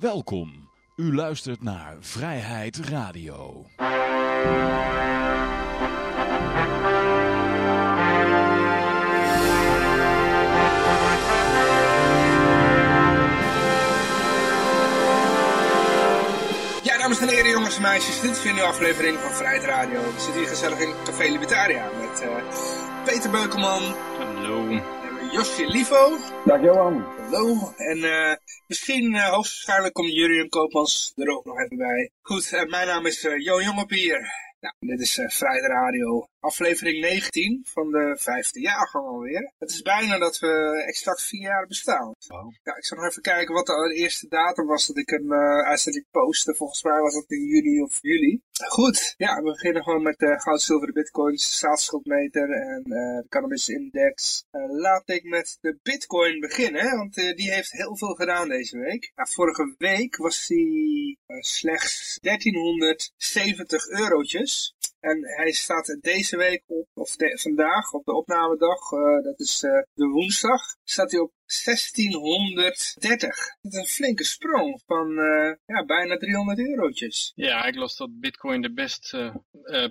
Welkom. U luistert naar Vrijheid Radio. Ja, dames en heren, jongens en meisjes, dit is weer een nieuwe aflevering van Vrijheid Radio. We zitten hier gezellig in Café Libertaria met eh, Peter Beukelman, Hallo. Josje Livo. Dag Johan. Hallo. En eh, misschien, eh, hoogstwaarschijnlijk komt Jurien Koopmans er ook nog even bij. Goed, eh, mijn naam is uh, Jo Jongepier. Nou, dit is uh, Vrijheid Radio, aflevering 19 van de vijfde jaargang alweer. Het is bijna dat we exact vier jaar bestaan. Wow. Ja, ik zal nog even kijken wat de eerste datum was dat ik een uh, uitzending postte. Volgens mij was dat in juni of juli. Goed, ja, we beginnen gewoon met de goud, zilver, de bitcoins, de staatsschuldmeter en uh, de cannabis index. Laat ik met de bitcoin beginnen, want die heeft heel veel gedaan deze week. Nou, vorige week was die slechts 1370 eurotjes. En hij staat deze week op, of vandaag, op de opnamedag, uh, dat is uh, de woensdag, staat hij op 1630. Dat is een flinke sprong van uh, ja, bijna 300 eurotjes. Ja, ik las dat bitcoin de best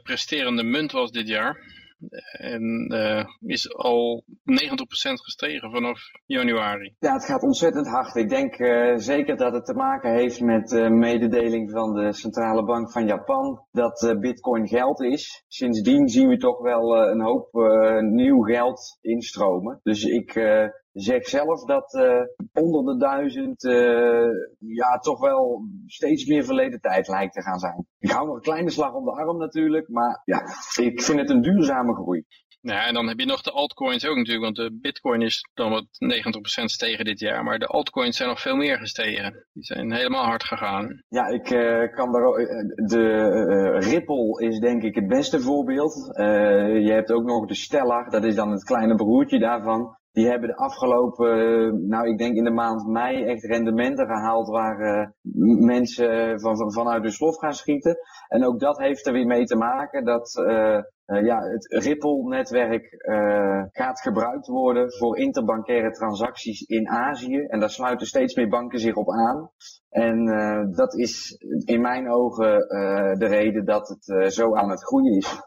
presterende munt was dit jaar. En uh, is al 90% gestegen vanaf januari. Ja, het gaat ontzettend hard. Ik denk uh, zeker dat het te maken heeft met de uh, mededeling van de Centrale Bank van Japan dat bitcoin geld is. Sindsdien zien we toch wel een hoop nieuw geld instromen. Dus ik zeg zelf dat uh, onder de duizend uh, ja, toch wel steeds meer verleden tijd lijkt te gaan zijn. Ik hou nog een kleine slag om de arm natuurlijk, maar ja, ik vind het een duurzame groei. Ja, en dan heb je nog de altcoins ook natuurlijk, want de bitcoin is dan wat 90% gestegen dit jaar, maar de altcoins zijn nog veel meer gestegen. Die zijn helemaal hard gegaan. Ja, ik uh, kan daar ook, de uh, Ripple is denk ik het beste voorbeeld. Uh, je hebt ook nog de Stellar, dat is dan het kleine broertje daarvan. Die hebben de afgelopen, nou ik denk in de maand mei echt rendementen gehaald waar uh, mensen van, van, vanuit de slof gaan schieten. En ook dat heeft er weer mee te maken dat ja, het Ripple-netwerk gaat gebruikt worden voor interbankaire transacties in Azië. En daar sluiten steeds meer banken zich op aan. En dat is in mijn ogen de reden dat het zo aan het groeien is.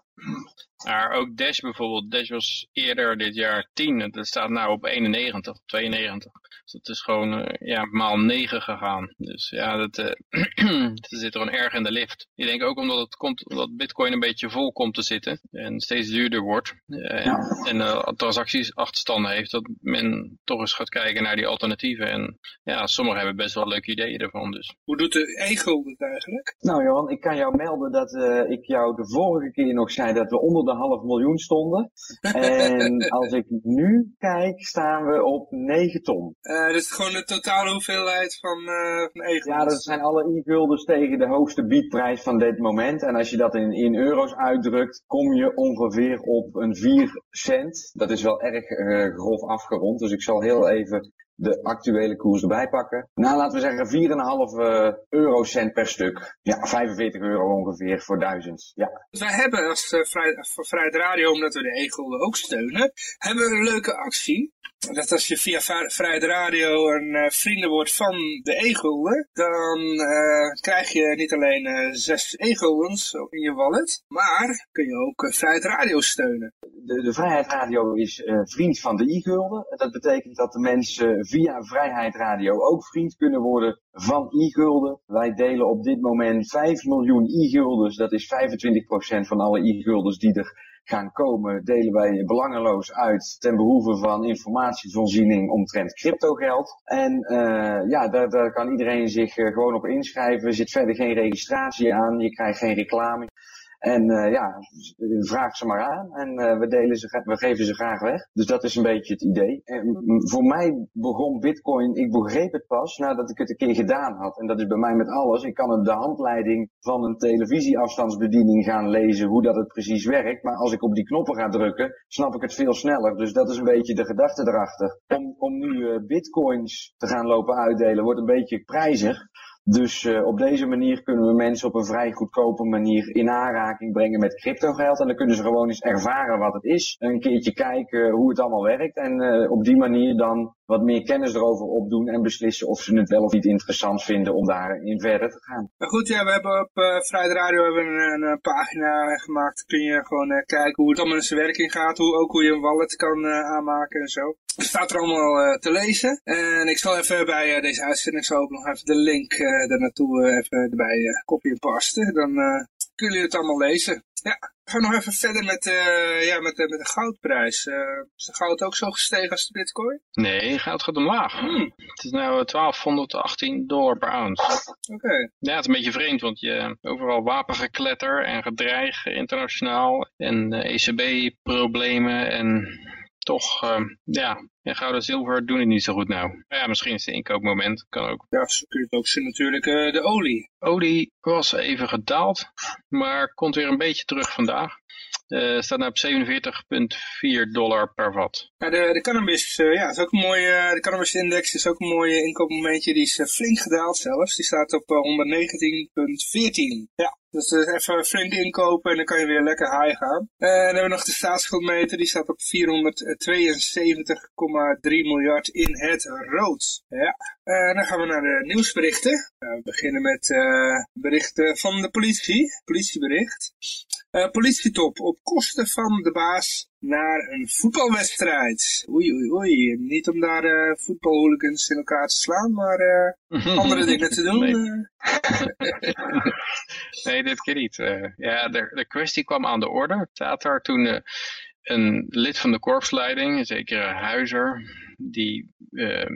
Maar ook Dash bijvoorbeeld, Dash was eerder dit jaar 10, het staat nu op 91, 92. Dus dat is gewoon uh, ja, maal 9 gegaan. Dus ja, dat, uh, dat zit er een erg in de lift. Ik denk ook omdat het komt, omdat bitcoin een beetje vol komt te zitten en steeds duurder wordt. Uh, ja. En uh, transacties achterstanden heeft, dat men toch eens gaat kijken naar die alternatieven. En ja, sommigen hebben best wel leuke ideeën ervan. Dus. Hoe doet de e-gulden het eigenlijk? Nou Johan, ik kan jou melden dat ik jou de vorige keer nog zei dat we onder de half miljoen stonden. En als ik nu kijk, staan we op 9 ton. Uh, is gewoon de totale hoeveelheid van, uh, van. Ja, dat zijn alle e-guldens tegen de hoogste biedprijs van dit moment. En als je dat in, in euro's uitdrukt, kom je ongeveer op een 4 cent. Dat is wel erg uh, grof afgerond, dus ik zal heel even de actuele koers erbij pakken. Nou, laten we zeggen 4,5 eurocent per stuk. Ja, 45 euro ongeveer voor 1000. Ja. Wij hebben als uh, Radio, omdat we de e-gulden ook steunen, hebben we een leuke actie. Dat als je via Vrijheid Radio een uh, vrienden wordt van de e-gulden, dan uh, krijg je niet alleen uh, zes e-guldens in je wallet, maar kun je ook Vrijheid Radio steunen. De, de Vrijheid Radio is vriend van de e-gulden. Dat betekent dat de mensen via Vrijheid Radio ook vriend kunnen worden van e-gulden. Wij delen op dit moment 5 miljoen e-guldens. Dat is 25% van alle e-guldens die er gaan komen, delen wij belangeloos uit ten behoeve van informatievoorziening omtrent cryptogeld. En uh, ja, daar, daar kan iedereen zich uh, gewoon op inschrijven. Er zit verder geen registratie aan, je krijgt geen reclame. En uh, ja, vraag ze maar aan en uh, we, delen ze, we geven ze graag weg. Dus dat is een beetje het idee. En voor mij begon Bitcoin, ik begreep het pas nadat ik het een keer gedaan had. En dat is bij mij met alles. Ik kan de handleiding van een televisieafstandsbediening gaan lezen, hoe dat het precies werkt. Maar als ik op die knoppen ga drukken, snap ik het veel sneller. Dus dat is een beetje de gedachte erachter. Om, om nu uh, bitcoins te gaan lopen uitdelen, wordt een beetje prijzig. Dus uh, op deze manier kunnen we mensen op een vrij goedkope manier in aanraking brengen met cryptogeld. En dan kunnen ze gewoon eens ervaren wat het is. Een keertje kijken hoe het allemaal werkt. En uh, op die manier dan wat meer kennis erover opdoen en beslissen of ze het wel of niet interessant vinden om daarin verder te gaan. Maar goed, ja, we hebben op uh, Vrijheid Radio hebben een, een, pagina gemaakt. Kun je gewoon kijken hoe het allemaal in zijn werking gaat. Hoe, ook hoe je een wallet kan aanmaken en zo. Staat er allemaal te lezen. En ik zal even bij deze uitzending zo ook nog even de link daar naartoe even erbij kopie en pasten. Dan kunnen jullie het allemaal lezen. Ja, we gaan nog even verder met, uh, ja, met, met de goudprijs. Uh, is de goud ook zo gestegen als de bitcoin? Nee, goud gaat omlaag. Hmm. Het is nu 1218 dollar per ounce. Oké. Okay. Ja, het is een beetje vreemd, want je overal wapengekletter en gedreig internationaal en uh, ECB-problemen en toch, uh, ja, ja, goud en zilver doen het niet zo goed nou. Ja, misschien is het inkoopmoment, kan ook. Ja, zo kun je het ook zien natuurlijk, uh, de olie. Olie was even gedaald, maar komt weer een beetje terug vandaag. Uh, staat nou op 47,4 dollar per. Ja, de, de cannabis, uh, ja, is ook een mooie, de cannabis index is ook een mooi inkoopmomentje. Die is flink gedaald zelfs. Die staat op 119,14. Ja, dus even flink inkopen en dan kan je weer lekker high gaan. En dan hebben we nog de staatsschuldmeter, die staat op 472,3 miljard in het rood. Ja, en dan gaan we naar de nieuwsberichten. we beginnen met berichten van de politie, politiebericht. Uh, politietop op kosten van de baas naar een voetbalwedstrijd. Oei, oei, oei. Niet om daar uh, voetbalhooligans in elkaar te slaan, maar uh, andere dingen te doen. Nee, nee dit keer niet. ja, de, de kwestie kwam aan de orde. Zaterdag toen een lid van de korpsleiding, zeker Huizer, die, uh,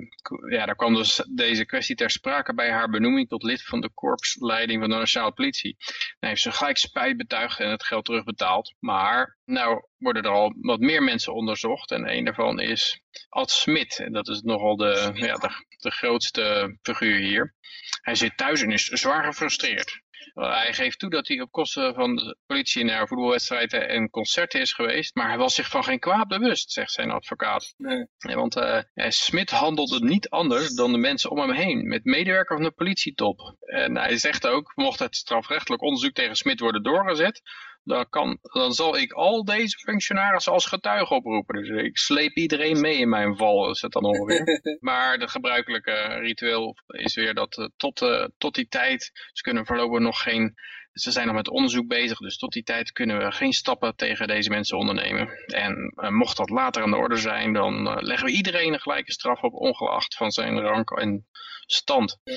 ja, daar kwam dus deze kwestie ter sprake bij haar benoeming tot lid van de korpsleiding van de Nationale Politie. Dan heeft ze gelijk spijt betuigd en het geld terugbetaald. Maar nou worden er al wat meer mensen onderzocht en een daarvan is Ad Smit. En dat is nogal de, ja, de grootste figuur hier. Hij zit thuis en is zwaar gefrustreerd. Hij geeft toe dat hij op kosten van de politie naar voetbalwedstrijden en concerten is geweest. Maar hij was zich van geen kwaad bewust, zegt zijn advocaat. Nee. want uh, Smit handelde niet anders dan de mensen om hem heen. Met medewerker van de politietop. En hij zegt ook, mocht het strafrechtelijk onderzoek tegen Smit worden doorgezet dan, kan, dan zal ik al deze functionarissen als getuige oproepen. Dus ik sleep iedereen mee in mijn val, is het dan ongeveer. maar de gebruikelijke ritueel is weer dat uh, tot, uh, tot die tijd, ze kunnen voorlopig nog geen, ze zijn nog met onderzoek bezig, dus tot die tijd kunnen we geen stappen tegen deze mensen ondernemen. En uh, mocht dat later aan de orde zijn, dan leggen we iedereen een gelijke straf op, ongeacht van zijn rang en stand. Ja,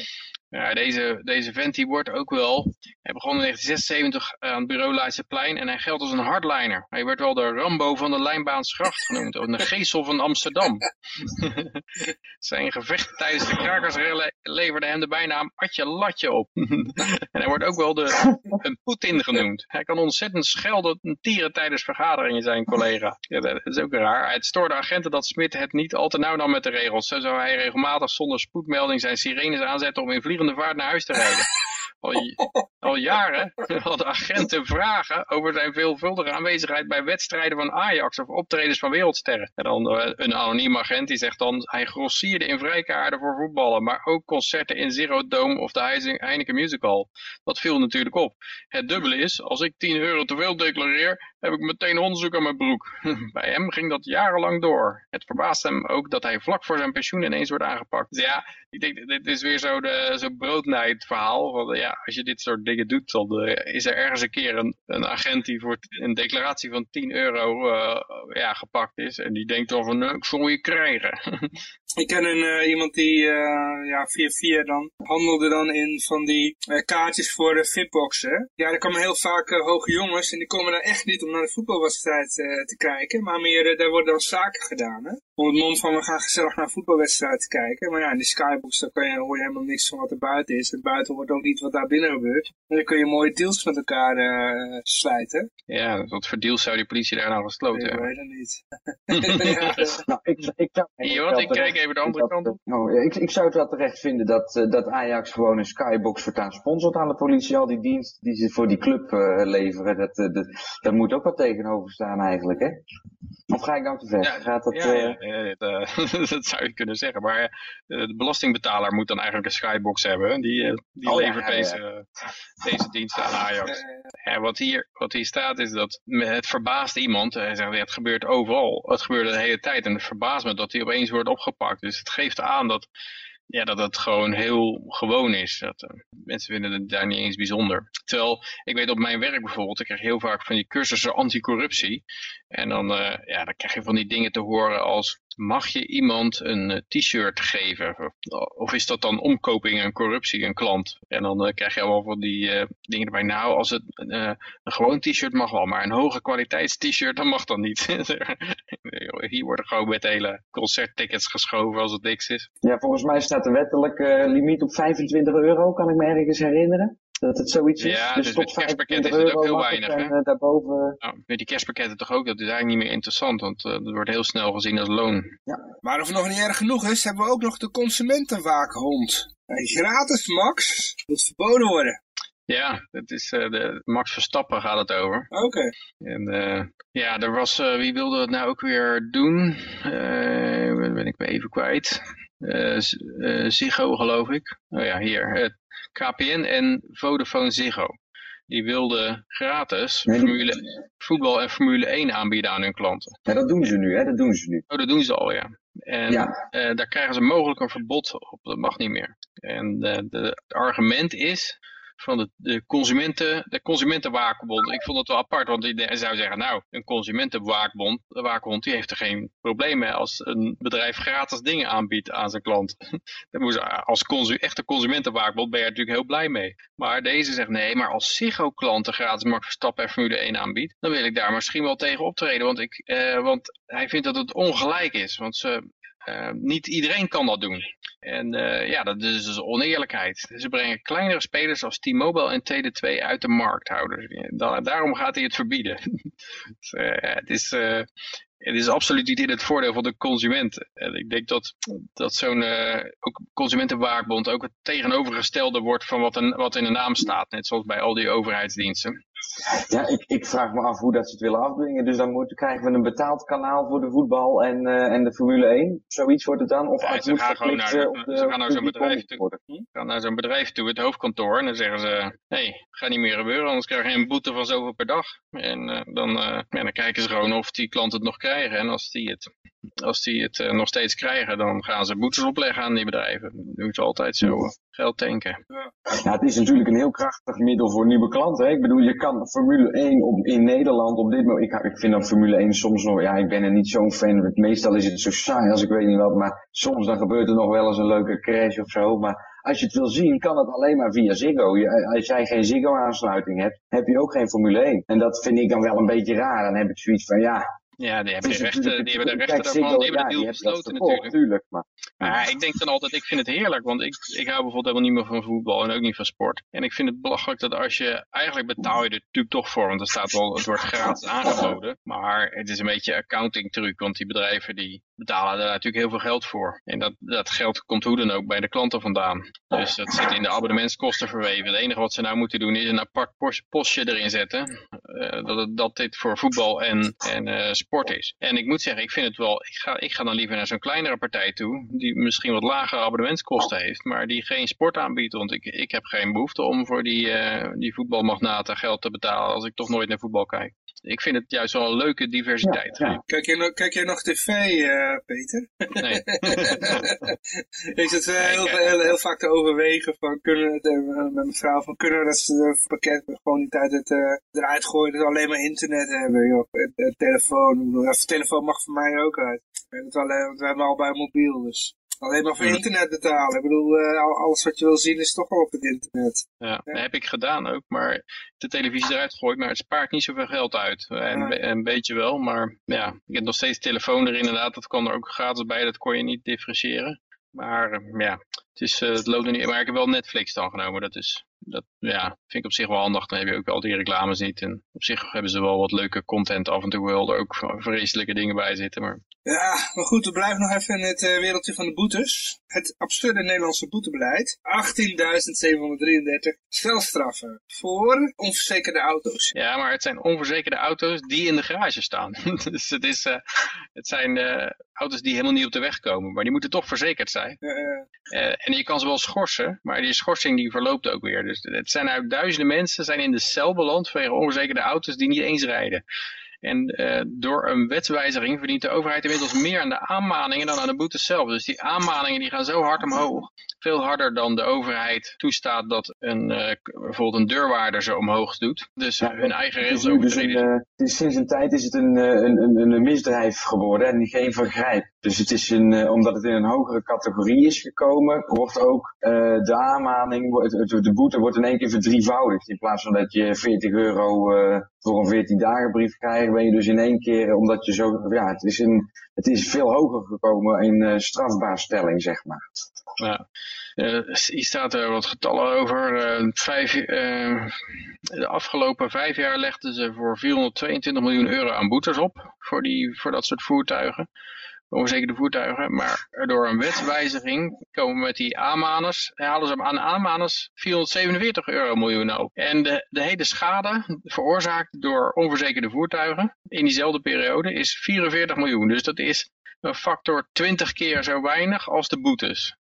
deze, deze vent die wordt ook wel, hij begon in 1976 aan het bureau Leidseplein en hij geldt als een hardliner. Hij werd wel de Rambo van de Lijnbaansgracht genoemd, of de Geesel van Amsterdam. Zijn gevecht tijdens de krakersrellen leverde hem de bijnaam Atje Latje op. en hij wordt ook wel de, een Poetin genoemd. Hij kan ontzettend schelden en tieren tijdens vergaderingen, zijn collega. Ja, dat is ook raar. Het stoorde agenten dat Smit het niet al te nauw nam met de regels. Zo zou hij regelmatig zonder spoedmelding zijn sirenes aanzetten om in vliegende vaart naar huis te rijden. Al, jaren hadden agenten vragen over zijn veelvuldige aanwezigheid bij wedstrijden van Ajax of optredens van wereldsterren. En dan uh, een anoniem agent die zegt dan, hij grossierde in vrijkaarden voor voetballen, maar ook concerten in Zero Dome of de Heineken Musical. Dat viel natuurlijk op. Het dubbele is, als ik 10 euro te veel declareer, heb ik meteen onderzoek aan mijn broek. Bij hem ging dat jarenlang door. Het verbaast hem ook dat hij vlak voor zijn pensioen ineens wordt aangepakt. Ja, ik denk, dit is weer zo, de, zo broodnijd verhaal. Want ja, als je dit soort dingen doet, dan uh, is er ergens een keer een, een, agent die voor een declaratie van 10 euro uh, ja, gepakt is. En die denkt dan van, uh, ik je krijgen. ik ken een, iemand die ja, via via dan handelde dan in van die kaartjes voor de fitboxen. Ja, er komen heel vaak hoge jongens en die komen daar echt niet om naar de voetbalwedstrijd te kijken. Maar meer, daar worden dan zaken gedaan. Hè? Om het mond van, we gaan gezellig naar een voetbalwedstrijd te kijken. Maar ja, in die skybox dan kan je, hoor je helemaal niks van wat er buiten is. En buiten wordt ook niet wat daar binnen gebeurt. En dan kun je mooie deals met elkaar uh, sluiten. Ja, wat voor deals zou die politie daar nou gesloten hebben? Ik weet het niet. ja. nou, ik, ik, zou, ik, ik kijk even de andere kant op. Nou, ik, ik zou het wel terecht vinden dat, uh, dat Ajax gewoon een skybox voortaan sponsort aan de politie. Al die diensten die ze voor die club uh, leveren, dat, dat, daar moet ook wat tegenover staan eigenlijk, hè? Of ga ik nou te ver? Ja, Gaat dat, ja, ja, eh, ja, dat, eh, dat zou je kunnen zeggen. Maar eh, de belastingbetaler moet dan eigenlijk een skybox hebben. Die, eh, die Oh, levert. Deze, deze dienst aan Ajax. Eh, Ja, wat, hier, wat hier staat is dat het verbaast iemand. Hij zegt, het gebeurt overal. Het gebeurt de hele tijd. En het verbaast me dat hij opeens wordt opgepakt. Dus het geeft aan dat, ja, dat het gewoon heel gewoon is. Dat, eh, mensen vinden het daar niet eens bijzonder. Terwijl, ik weet op mijn werk bijvoorbeeld, ik krijg heel vaak van die cursussen anticorruptie. En dan, eh, ja, dan krijg je van die dingen te horen als, mag je iemand een eh, t-shirt geven? Of, is dat dan omkoping en corruptie, een klant? En dan krijg je allemaal van die dingen erbij. Nou, als het een gewoon t-shirt mag wel, maar een hoge kwaliteits t-shirt, dan mag dat niet. Hier worden gewoon met hele concerttickets geschoven als het niks is. ja, volgens mij staat de wettelijke limiet op 25 euro, kan ik me ergens herinneren. Dat het zoiets is. Ja, dus dus tot met kerstpakket 25 is het ook heel weinig, en hè? eh, daarboven... Nou, met die kerstpakketten toch ook, dat is eigenlijk niet meer interessant, want eh, dat wordt heel snel gezien als loon. Maar of het nog niet erg genoeg is, hebben we ook nog de consumentenwaakhond. Gratis, Max. Moet verboden worden. Ja, dat is eh, de Max Verstappen gaat het over. Oké. En eh, ja, er was, eh, wie wilde het nou ook weer doen? Eh, ben ben ik me even kwijt. Eh, eh, Ziggo geloof ik. Oh ja, hier. eh, KPN en Vodafone Ziggo. Die wilden gratis Nee, Formule, voetbal en Formule 1 aanbieden aan hun klanten. Ja, dat doen ze nu, hè? Dat doen ze nu. Oh, dat doen ze al, ja. En Ja. daar krijgen ze mogelijk een verbod op. Dat mag niet meer. En de, het argument is van de, de consumenten, de consumentenwaakhond. Ik vond het wel apart, want hij zou zeggen, nou, een consumentenwaakhond, de waakhond, die heeft er geen probleem mee als een bedrijf gratis dingen aanbiedt aan zijn klant. Als consu, echte consumentenwaakhond ben je natuurlijk heel blij mee. Maar deze zegt, nee, maar als Ziggo-klanten gratis Max Verstappen en Formule 1 aanbiedt, dan wil ik daar misschien wel tegen optreden. Want, ik, eh, want hij vindt dat het ongelijk is. Want ze, eh, niet iedereen kan dat doen. En eh, ja, dat is dus oneerlijkheid. Ze brengen kleinere spelers als T-Mobile en TD2 uit de markt houden. Da- daarom gaat hij het verbieden. Dus, eh, het, is, het is absoluut niet in het voordeel van de consument. En ik denk dat, dat zo'n consumentenwaakbond ook het tegenovergestelde wordt van wat, een, wat in de naam staat. Net zoals bij al die overheidsdiensten. Ja, ik, ik vraag me af hoe dat ze het willen afdwingen. Dus dan moeten, krijgen we een betaald kanaal voor de voetbal en, eh, en de Formule 1. Zoiets wordt het dan. Of Ja, ze moet gaan verplicht, naar- eh, op de ze gaan naar zo'n bedrijf toe. gaan naar zo'n bedrijf toe, het hoofdkantoor, en dan zeggen ze, hé, hey, gaat niet meer gebeuren, anders krijg je een boete van zoveel per dag. En eh, dan, eh, ja, dan kijken ze gewoon of die klanten het nog krijgen. En als die het, als die het eh, nog steeds krijgen, dan gaan ze boetes opleggen aan die bedrijven. Dat doen ze altijd zo, eh, geld tanken. Ja, het is natuurlijk een heel krachtig middel voor nieuwe klanten. Hè? Ik bedoel, je kan Formule 1 op, in Nederland op dit moment. Ik, ik vind dan Formule 1 soms nog. Ja, ik ben er niet zo'n fan. Meestal is het zo saai als ik weet niet wat. Maar soms dan gebeurt er nog wel eens een leuke crash of zo. Maar als je het wil zien, kan het alleen maar via Ziggo. Je- als jij geen Ziggo-aansluiting hebt, heb je ook geen Formule 1. En dat vind ik dan wel een beetje raar. Dan heb ik zoiets van ja. Ja, die hebben de rechten, die hebben de rechten daarvan, die hebben de deal besloten natuurlijk. tuurlijk, maar Maar ik denk dan altijd, ik vind het heerlijk, want ik, ik hou bijvoorbeeld helemaal niet meer van voetbal en ook niet van sport. En ik vind het belachelijk dat als je, eigenlijk betaal je er natuurlijk toch voor, want er staat wel, het wordt gratis aangeboden. Maar het is een beetje accounting truc, want die bedrijven die betalen daar natuurlijk heel veel geld voor. En dat, dat geld komt hoe dan ook bij de klanten vandaan. Dus dat zit in de abonnementskosten verweven. Het enige wat ze nou moeten doen is een apart pos- postje erin zetten, eh, dat, het, dat dit voor voetbal en, en eh, sport is. En ik moet zeggen, ik vind het wel, ik ga, ik ga dan liever naar zo'n kleinere partij toe, die misschien wat lagere abonnementskosten heeft, maar die geen sport aanbiedt. Want ik, ik heb geen behoefte om voor die, eh, die voetbalmagnaten geld te betalen als ik toch nooit naar voetbal kijk. Ik vind het juist wel een leuke diversiteit. Ja, ja. Kijk jij, nog- kijk jij nog tv, eh, Peter? Nee. ik zit eh, heel, heel, heel vaak te overwegen van kunnen we het, eh, met mijn vrouw van kunnen we dat eh, pakket gewoon niet uit het, eh, eruit gooien dat we alleen maar internet hebben, joh. En, en telefoon, telefoon mag voor mij ook uit. En dat alleen, want we hebben al bij mobiel, dus alleen maar voor internet betalen. Ik bedoel, eh, al- alles wat je wil zien is toch al op het internet. Ja, dat heb ik gedaan ook, maar de televisie eruit gegooid, maar het spaart niet zoveel geld uit. En, Ja. een beetje wel, maar ja, ik heb nog steeds telefoon er inderdaad, dat kwam er ook gratis bij, dat kon je niet differentiëren. Maar eh, ja, het, is, eh, het loopt er niet, maar ik heb wel Netflix dan genomen, dat is dat ja, vind ik op zich wel handig. Dan heb je ook al die reclames niet. En op zich hebben ze wel wat leuke content af en toe wel er ook vreselijke dingen bij zitten. Maar... Ja, maar goed, we blijven nog even in het uh, wereldje van de boetes. Het absurde Nederlandse boetebeleid. 18.733 stelstraffen voor onverzekerde auto's. Ja, maar het zijn onverzekerde auto's die in de garage staan. dus het, is, uh, het zijn uh, auto's die helemaal niet op de weg komen. Maar die moeten toch verzekerd zijn. En je kan ze wel schorsen, maar die schorsing die verloopt ook weer. Dus het zijn uit duizenden mensen zijn in de cel beland vanwege onverzekerde auto's die niet eens rijden. En uh, door een wetswijziging verdient de overheid inmiddels meer aan de aanmaningen dan aan de boetes zelf. Dus die aanmaningen die gaan zo hard omhoog. Veel harder dan de overheid toestaat dat een, uh, bijvoorbeeld een deurwaarder ze omhoog doet. Dus ja, hun eigen regels overtreden. Dus uh, sinds een tijd is het een, een, een, een misdrijf geworden en geen vergrijp. Dus het is een, omdat het in een hogere categorie is gekomen, wordt ook de aanmaning, de boete wordt in één keer verdrievoudigd. In plaats van dat je 40 euro voor een 14 dagen brief krijgt, ben je dus in één keer, omdat je zo, ja, het is, een, het is veel hoger gekomen in uh, strafbaarstelling, zeg maar. Ja. Hier staat er wat getallen over. Vijf, de afgelopen vijf jaar legden ze voor 422 miljoen euro aan boetes op voor, die, voor dat soort voertuigen onverzekerde voertuigen. Maar door een wetswijziging komen met die aanmaners, halen ze aan aanmaners 447 euro miljoen op. En de, de hele schade veroorzaakt door onverzekerde voertuigen in diezelfde periode is 44 miljoen. Dus dat is een factor 20 keer zo weinig als de boetes.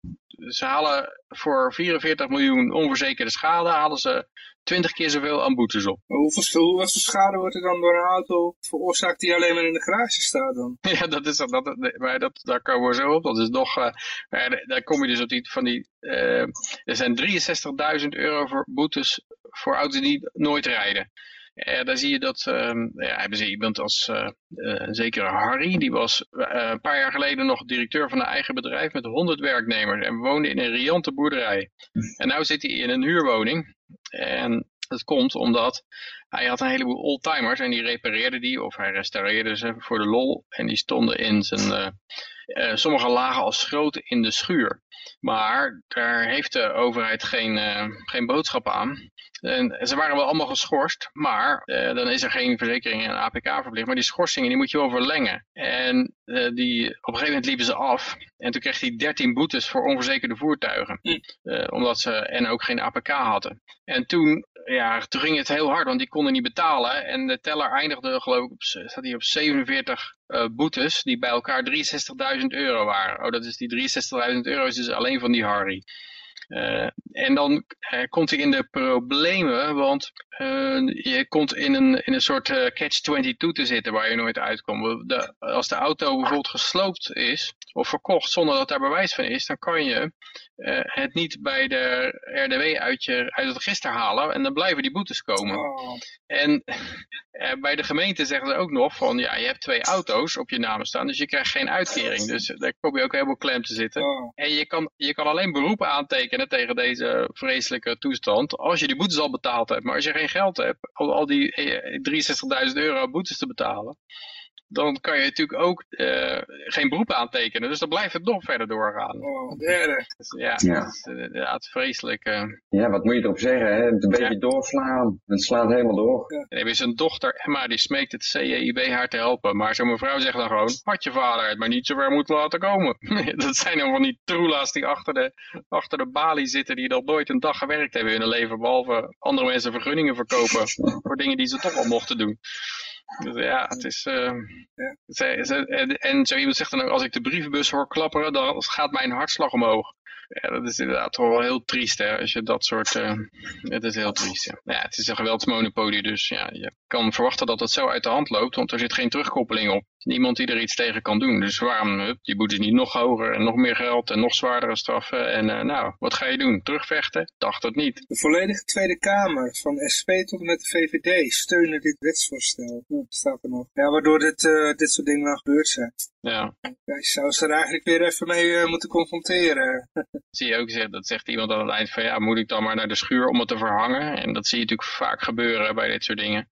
Ze halen voor 44 miljoen onverzekerde schade, halen ze 20 keer zoveel aan boetes op. Hoeveel, wat voor schade wordt er dan door een auto veroorzaakt die alleen maar in de garage staat dan? Ja, dat is, dat, dat, maar dat, daar komen we zo op. Dat is nog, uh, daar kom je dus op die, van die, uh, er zijn 63.000 euro voor boetes voor auto's die nooit rijden. Uh, daar zie je dat, uh, ja, hebben ze iemand als uh, een zekere Harry, die was een paar jaar geleden nog directeur van een eigen bedrijf met 100 werknemers en woonde in een riante boerderij. En nu zit hij in een huurwoning en dat komt omdat hij had een heleboel oldtimers en die repareerde die of hij restaureerde ze voor de lol en die stonden in zijn, sommige lagen als schroten in de schuur. Maar daar heeft de overheid geen, geen boodschap aan. En ze waren wel allemaal geschorst, maar uh, dan is er geen verzekering en APK verplicht. Maar die schorsingen die moet je wel verlengen. En uh, die, op een gegeven moment liepen ze af. En toen kreeg hij 13 boetes voor onverzekerde voertuigen. Uh, omdat ze en ook geen APK hadden. En toen, ja, toen ging het heel hard, want die konden niet betalen. En de teller eindigde geloof ik op, staat hier op 47 boetes die bij elkaar 63.000 euro waren. Oh, dat is die 63.000 euro is dus alleen van die Harry. Uh, en dan uh, komt hij in de problemen, want uh, je komt in een, in een soort catch-22 te zitten waar je nooit uitkomt. De, als de auto bijvoorbeeld gesloopt is of verkocht zonder dat daar bewijs van is, dan kan je het niet bij de RDW uit, je, uit het register halen en dan blijven die boetes komen. Oh. En bij de gemeente zeggen ze ook nog van, ja, je hebt twee auto's op je naam staan, dus je krijgt geen uitkering. Dus daar kom je ook helemaal klem te zitten. Oh. En je kan, je kan alleen beroepen aantekenen tegen deze vreselijke toestand als je die boetes al betaald hebt. Maar als je geen geld hebt, al, al die 63.000 euro boetes te betalen, dan kan je natuurlijk ook uh, geen beroep aantekenen. Dus dan blijft het nog verder doorgaan. Oh, derde. Dus, ja, ja. Het is, uh, ja, het is vreselijk. Uh... Ja, wat moet je erop zeggen? Hè? Een beetje ja. doorslaan. Het slaat helemaal door. Ja. En er is een dochter, Emma, die smeekt het CEIB haar te helpen. Maar zo'n mevrouw zegt dan gewoon, had je vader het maar niet zover moeten laten komen. dat zijn dan van die troela's die achter de, achter de balie zitten, die nog nooit een dag gewerkt hebben in hun leven. Behalve andere mensen vergunningen verkopen voor dingen die ze toch al mochten doen. Dus ja, het is... Uh, ja. Ze, ze, en, en zo iemand zegt dan ook, als ik de brievenbus hoor klapperen, dan gaat mijn hartslag omhoog. Ja, dat is inderdaad toch wel heel triest, hè, als je dat soort... Uh, het is heel triest, ja. ja. Het is een geweldsmonopolie, dus ja, je kan verwachten dat het zo uit de hand loopt, want er zit geen terugkoppeling op. Niemand die er iets tegen kan doen. Dus waarom, hup, die boete is niet nog hoger en nog meer geld en nog zwaardere straffen. En uh, nou, wat ga je doen? Terugvechten? Dacht het niet. De volledige Tweede Kamer, van SP tot en met de VVD, steunen dit wetsvoorstel. Staat er nog. Ja, waardoor dit, uh, dit soort dingen wel gebeurd zijn. Ja. ja. Je zou ze er eigenlijk weer even mee uh, moeten confronteren. zie je ook, dat zegt iemand aan het eind van ja, moet ik dan maar naar de schuur om het te verhangen? En dat zie je natuurlijk vaak gebeuren bij dit soort dingen.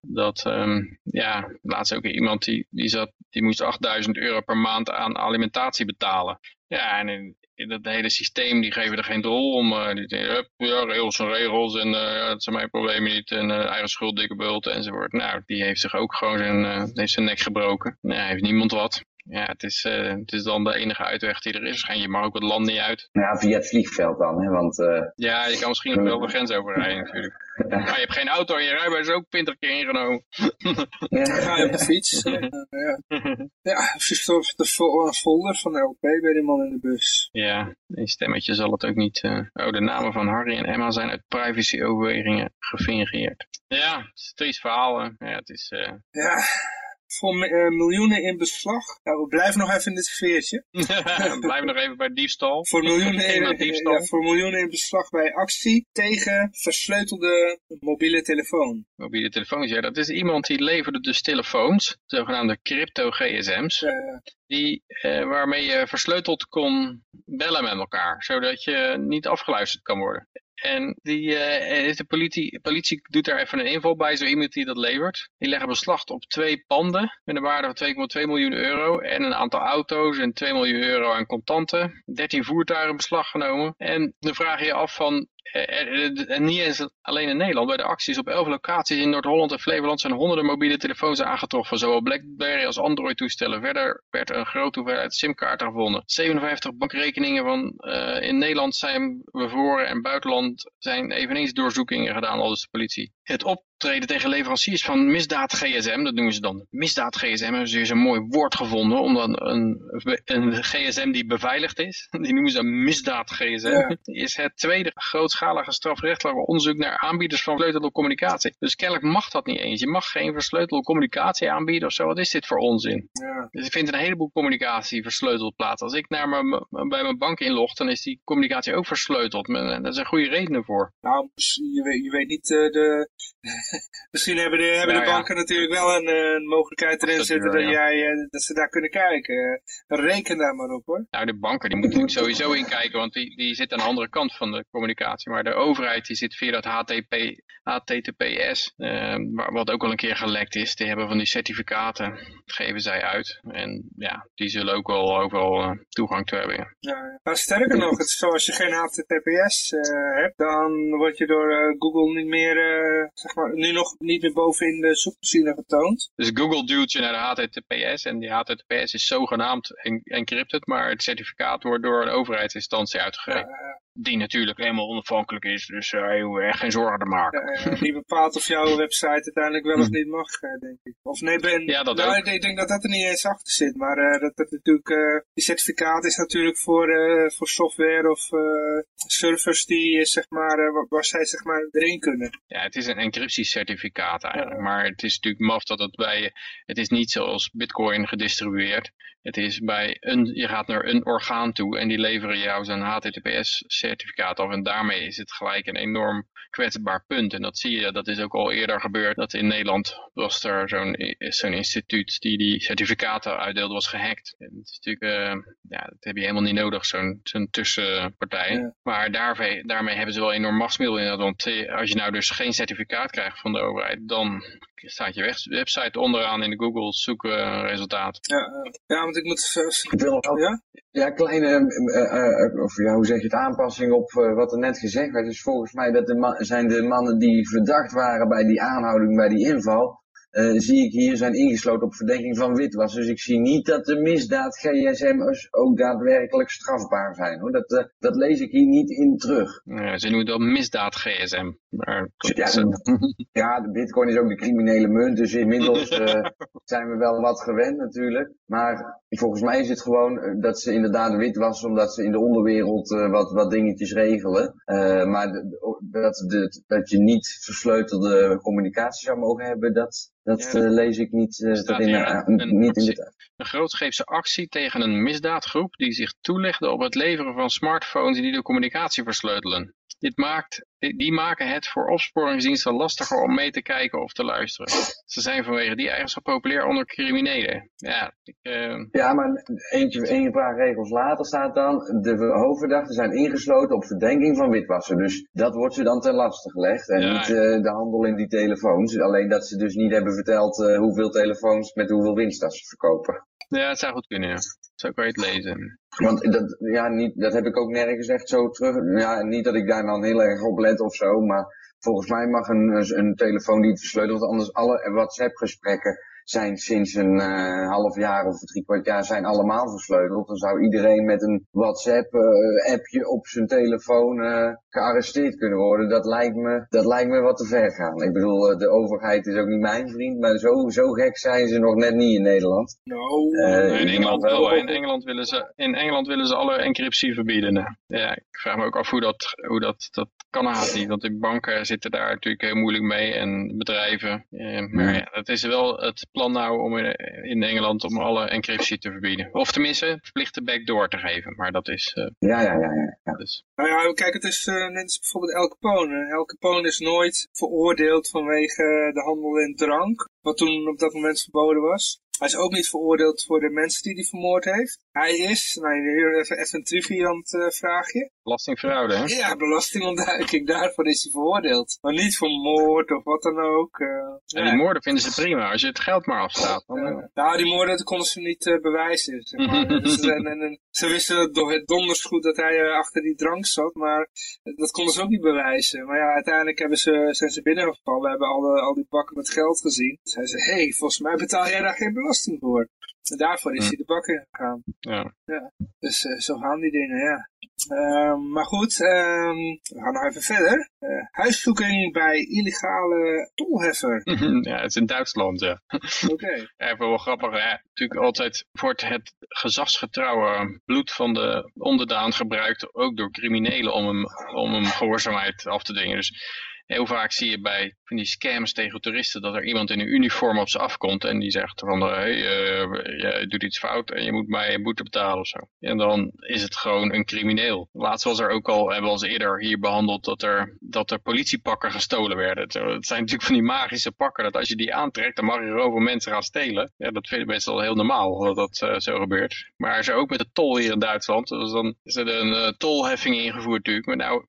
Dat, ehm, ja, laatst ook iemand die, die, zat, die moest 8000 euro per maand aan alimentatie betalen. Ja, en in, het hele systeem, die geven er geen rol om. Hup, ja, regels zijn regels en ja, dat zijn mijn problemen niet. En uh, eigen schuld, dikke bult enzovoort. Nou, die heeft zich ook gewoon zijn, heeft zijn nek gebroken. Nou, heeft niemand wat. Ja, het is, uh, het is dan de enige uitweg die er is. Je mag ook het land niet uit. Ja, via het vliegveld dan, hè? Want, uh... Ja, je kan misschien nog wel de grens overrijden natuurlijk. Ja. Maar je hebt geen auto en je rijbewijs is ook 20 keer ingenomen. Ja, ga je op de fiets. ja, ja. of de folder van LP bij die man in de bus. Ja, een stemmetje zal het ook niet... Uh... Oh, de namen van Harry en Emma zijn uit privacyoverwegingen gefingeerd. Ja, het is een triest verhaal. Hè. Ja, het is... Ja voor uh, miljoenen in beslag. Nou, we blijven nog even in dit sfeertje. we blijven nog even bij diefstal. voor, miljoenen in, diefstal. Ja, voor miljoenen in beslag bij actie tegen versleutelde mobiele telefoon. Mobiele telefoons, ja. Dat is iemand die leverde dus telefoons, zogenaamde crypto-GSM's. Die, uh, waarmee je versleuteld kon bellen met elkaar, zodat je niet afgeluisterd kan worden. En die, uh, de politie, politie doet daar even een inval bij, zo iemand die dat levert. Die leggen beslag op twee panden met een waarde van 2,2 miljoen euro. En een aantal auto's en 2 miljoen euro aan contanten. 13 voertuigen beslag genomen. En dan vraag je je af van, en niet eens alleen in Nederland, bij de acties op elf locaties in Noord-Holland en Flevoland zijn honderden mobiele telefoons aangetroffen, zowel BlackBerry als Android-toestellen. Verder werd een grote hoeveelheid simkaarten gevonden. 57 bankrekeningen van uh, in Nederland zijn bevoren en buitenland zijn eveneens doorzoekingen gedaan, al de politie. Het optreden tegen leveranciers van misdaad GSM, dat noemen ze dan misdaad GSM, hebben ze dus een mooi woord gevonden, omdat een, een GSM die beveiligd is, die noemen ze misdaad GSM, ja. is het tweede grootschalige strafrechtelijke onderzoek naar aanbieders van versleutelde communicatie. Dus kennelijk mag dat niet eens. Je mag geen versleutelde communicatie aanbieden of zo. Wat is dit voor onzin? Ja. Dus ik vind een heleboel communicatie versleuteld plaats. Als ik naar mijn, bij mijn bank inlog, dan is die communicatie ook versleuteld. Daar zijn goede redenen voor. Nou, je weet, je weet niet uh, de Misschien hebben de, hebben de banken natuurlijk wel een, een mogelijkheid erin zitten dat, jij, dat ze daar kunnen kijken. Reken daar maar op hoor. Nou, de banken die moeten sowieso in kijken, want die, die zitten aan de andere kant van de communicatie. Maar de overheid die zit via dat HTTP, HTTPS, uh, wat ook al een keer gelekt is. Die hebben van die certificaten, geven zij uit. En ja, die zullen ook wel overal toegang toe hebben. Ja. Maar sterker nog, het is zo, als je geen HTTPS hebt, dan word je door Google niet meer zeg maar, nu nog niet meer bovenin de zoekmachine getoond. Dus Google duwt je naar de HTTPS en die HTTPS is zogenaamd encrypted, maar het certificaat wordt door een overheidsinstantie uitgegeven. Die natuurlijk helemaal onafhankelijk is, dus uh, je hoeft echt geen zorgen te maken. Die bepaalt of jouw website uiteindelijk wel of niet mag, denk ik. Of nee, ben, ja, dat nou, ook. ik denk dat dat er niet eens achter zit, maar uh, dat, dat natuurlijk, die certificaat is natuurlijk voor, voor software of servers die, zeg maar, waar zij zeg maar erin kunnen. Ja, het is een encryptiecertificaat eigenlijk. Maar het is natuurlijk maf dat het bij, het is niet zoals bitcoin gedistribueerd. Het is bij een, je gaat naar een orgaan toe en die leveren jou zo'n HTTPS certificaat af. En daarmee is het gelijk een enorm kwetsbaar punt. En dat zie je, dat is ook al eerder gebeurd. Dat in Nederland was er zo'n zo'n instituut die die certificaten uitdeelde, was gehackt. En dat is natuurlijk, uh, ja, dat heb je helemaal niet nodig, zo'n zo'n tussenpartij. Ja. Maar daarmee, daarmee hebben ze wel enorm machtsmiddelen in. Want als je nou dus geen certificaat krijgt van de overheid, dan staat je website onderaan in de Google zoekresultaat. Ja, ja, want ik moet... Ik wil ja? ja, kleine, uh, uh, of ja, hoe zeg je het, aanpassing op wat er net gezegd werd. Dus volgens mij dat de zijn de mannen die verdacht waren bij die aanhouding, bij die inval, zie ik hier zijn ingesloten op verdenking van witwas. Dus ik zie niet dat de misdaad GSM'ers ook daadwerkelijk strafbaar zijn. Hoor. Dat, uh, dat lees ik hier niet in terug. Ja, ze noemen dat misdaad GSM. Maar ja, ja, de bitcoin is ook de criminele munt, dus inmiddels uh, zijn we wel wat gewend natuurlijk. Maar volgens mij is het gewoon dat ze inderdaad wit was omdat ze in de onderwereld wat, wat dingetjes regelen. maar dat, dat, dat je niet versleutelde communicatie zou mogen hebben, dat, dat ja, uh, lees ik niet, in, uh, een, niet in de Een grootscheepse actie tegen een misdaadgroep die zich toelegde op het leveren van smartphones die de communicatie versleutelen. Dit maakt die, maken het voor opsporingsdiensten lastiger om mee te kijken of te luisteren. Ze zijn vanwege die eigenschap populair onder criminelen. Ja, ik, eh, Ja, maar eentje, een paar regels later staat dan, de hoofdverdachten zijn ingesloten op verdenking van witwassen. Dus dat wordt ze dan ten laste gelegd en Ja. niet eh, de handel in die telefoons. Alleen dat ze dus niet hebben verteld eh, hoeveel telefoons met hoeveel winst dat ze verkopen. Ja, het zou goed kunnen, ja. Zo kan je het lezen. Want dat, ja, niet, dat heb ik ook nergens echt zo terug. Ja, niet dat ik daar dan heel erg op let of zo, maar volgens mij mag een, een telefoon niet versleuteld, want anders alle WhatsApp-gesprekken zijn sinds een eh, half jaar of drie kwart jaar zijn allemaal versleuteld. Dan zou iedereen met een WhatsApp-appje op zijn telefoon eh, gearresteerd kunnen worden. Dat lijkt, me, dat lijkt me wat te ver gaan. Ik bedoel, eh, de overheid is ook niet mijn vriend, maar zo, zo gek zijn ze nog net niet in Nederland. Nou, Eh, in Engeland wel In Engeland willen ze, in Engeland willen ze alle encryptie verbieden. Ja, ik vraag me ook af hoe dat, hoe dat, dat kan haast niet. Want de banken zitten daar natuurlijk heel moeilijk mee en bedrijven. Eh, maar ja, het is wel het plan nou om in, in Engeland om alle encryptie te verbieden. Of tenminste, verplichte backdoor te geven. Maar dat is... eh, Ja, ja, ja, ja. ja. dus, Nou ja, kijk, het is eh, net als bijvoorbeeld El Capone. El Capone is nooit veroordeeld vanwege de handel in drank, wat toen op dat moment verboden was. Hij is ook niet veroordeeld voor de mensen die hij vermoord heeft. Hij is, nou hier even, even een triviant eh, vraagje. Belastingfraude, hè? Ja, belastingontduiking, daarvoor is hij veroordeeld. Maar niet voor moord of wat dan ook. eh. En Ja. die moorden vinden ze prima. Als je het geld maar afstaat. Dan, eh. Nou, die moorden dat konden ze niet eh, bewijzen. Zeg maar. Dus, en, en, en ze wisten het door het donders goed dat hij eh, achter die drank zat, maar dat konden ze ook niet bewijzen. Maar ja, uiteindelijk hebben ze, zijn ze binnengevallen, hebben al, de, al die bakken met geld gezien. Zeiden ze, hé, hey, volgens mij betaal jij daar geen belasting voor. En daarvoor is hij de bak in gegaan. ja. Dus eh, zo gaan die dingen, ja. Ehm, maar goed, ehm, we gaan nog even verder. Eh, huiszoeking bij illegale tolheffer. ja, het is in Duitsland, ja. Oké. Ja, wel grappig. Ja, natuurlijk altijd wordt het gezagsgetrouwe bloed van de onderdaan gebruikt, ook door criminelen, om hem, om hem gehoorzaamheid af te dwingen. Dus heel vaak zie je bij van die scams tegen toeristen dat er iemand in een uniform op ze afkomt en die zegt van, hé, hey, eh, je doet iets fout en je moet mij een boete betalen of zo. En dan is het gewoon een crimineel. Laatst was er ook al, hebben we al eerder hier behandeld, dat er, dat er politiepakken gestolen werden. Het zijn natuurlijk van die magische pakken, dat als je die aantrekt, dan mag je er over mensen gaan stelen. Ja, dat vinden mensen al heel normaal, dat dat eh, zo gebeurt. Maar zo ook met de tol hier in Duitsland. Dus dan is er een eh, tolheffing ingevoerd natuurlijk. Maar nou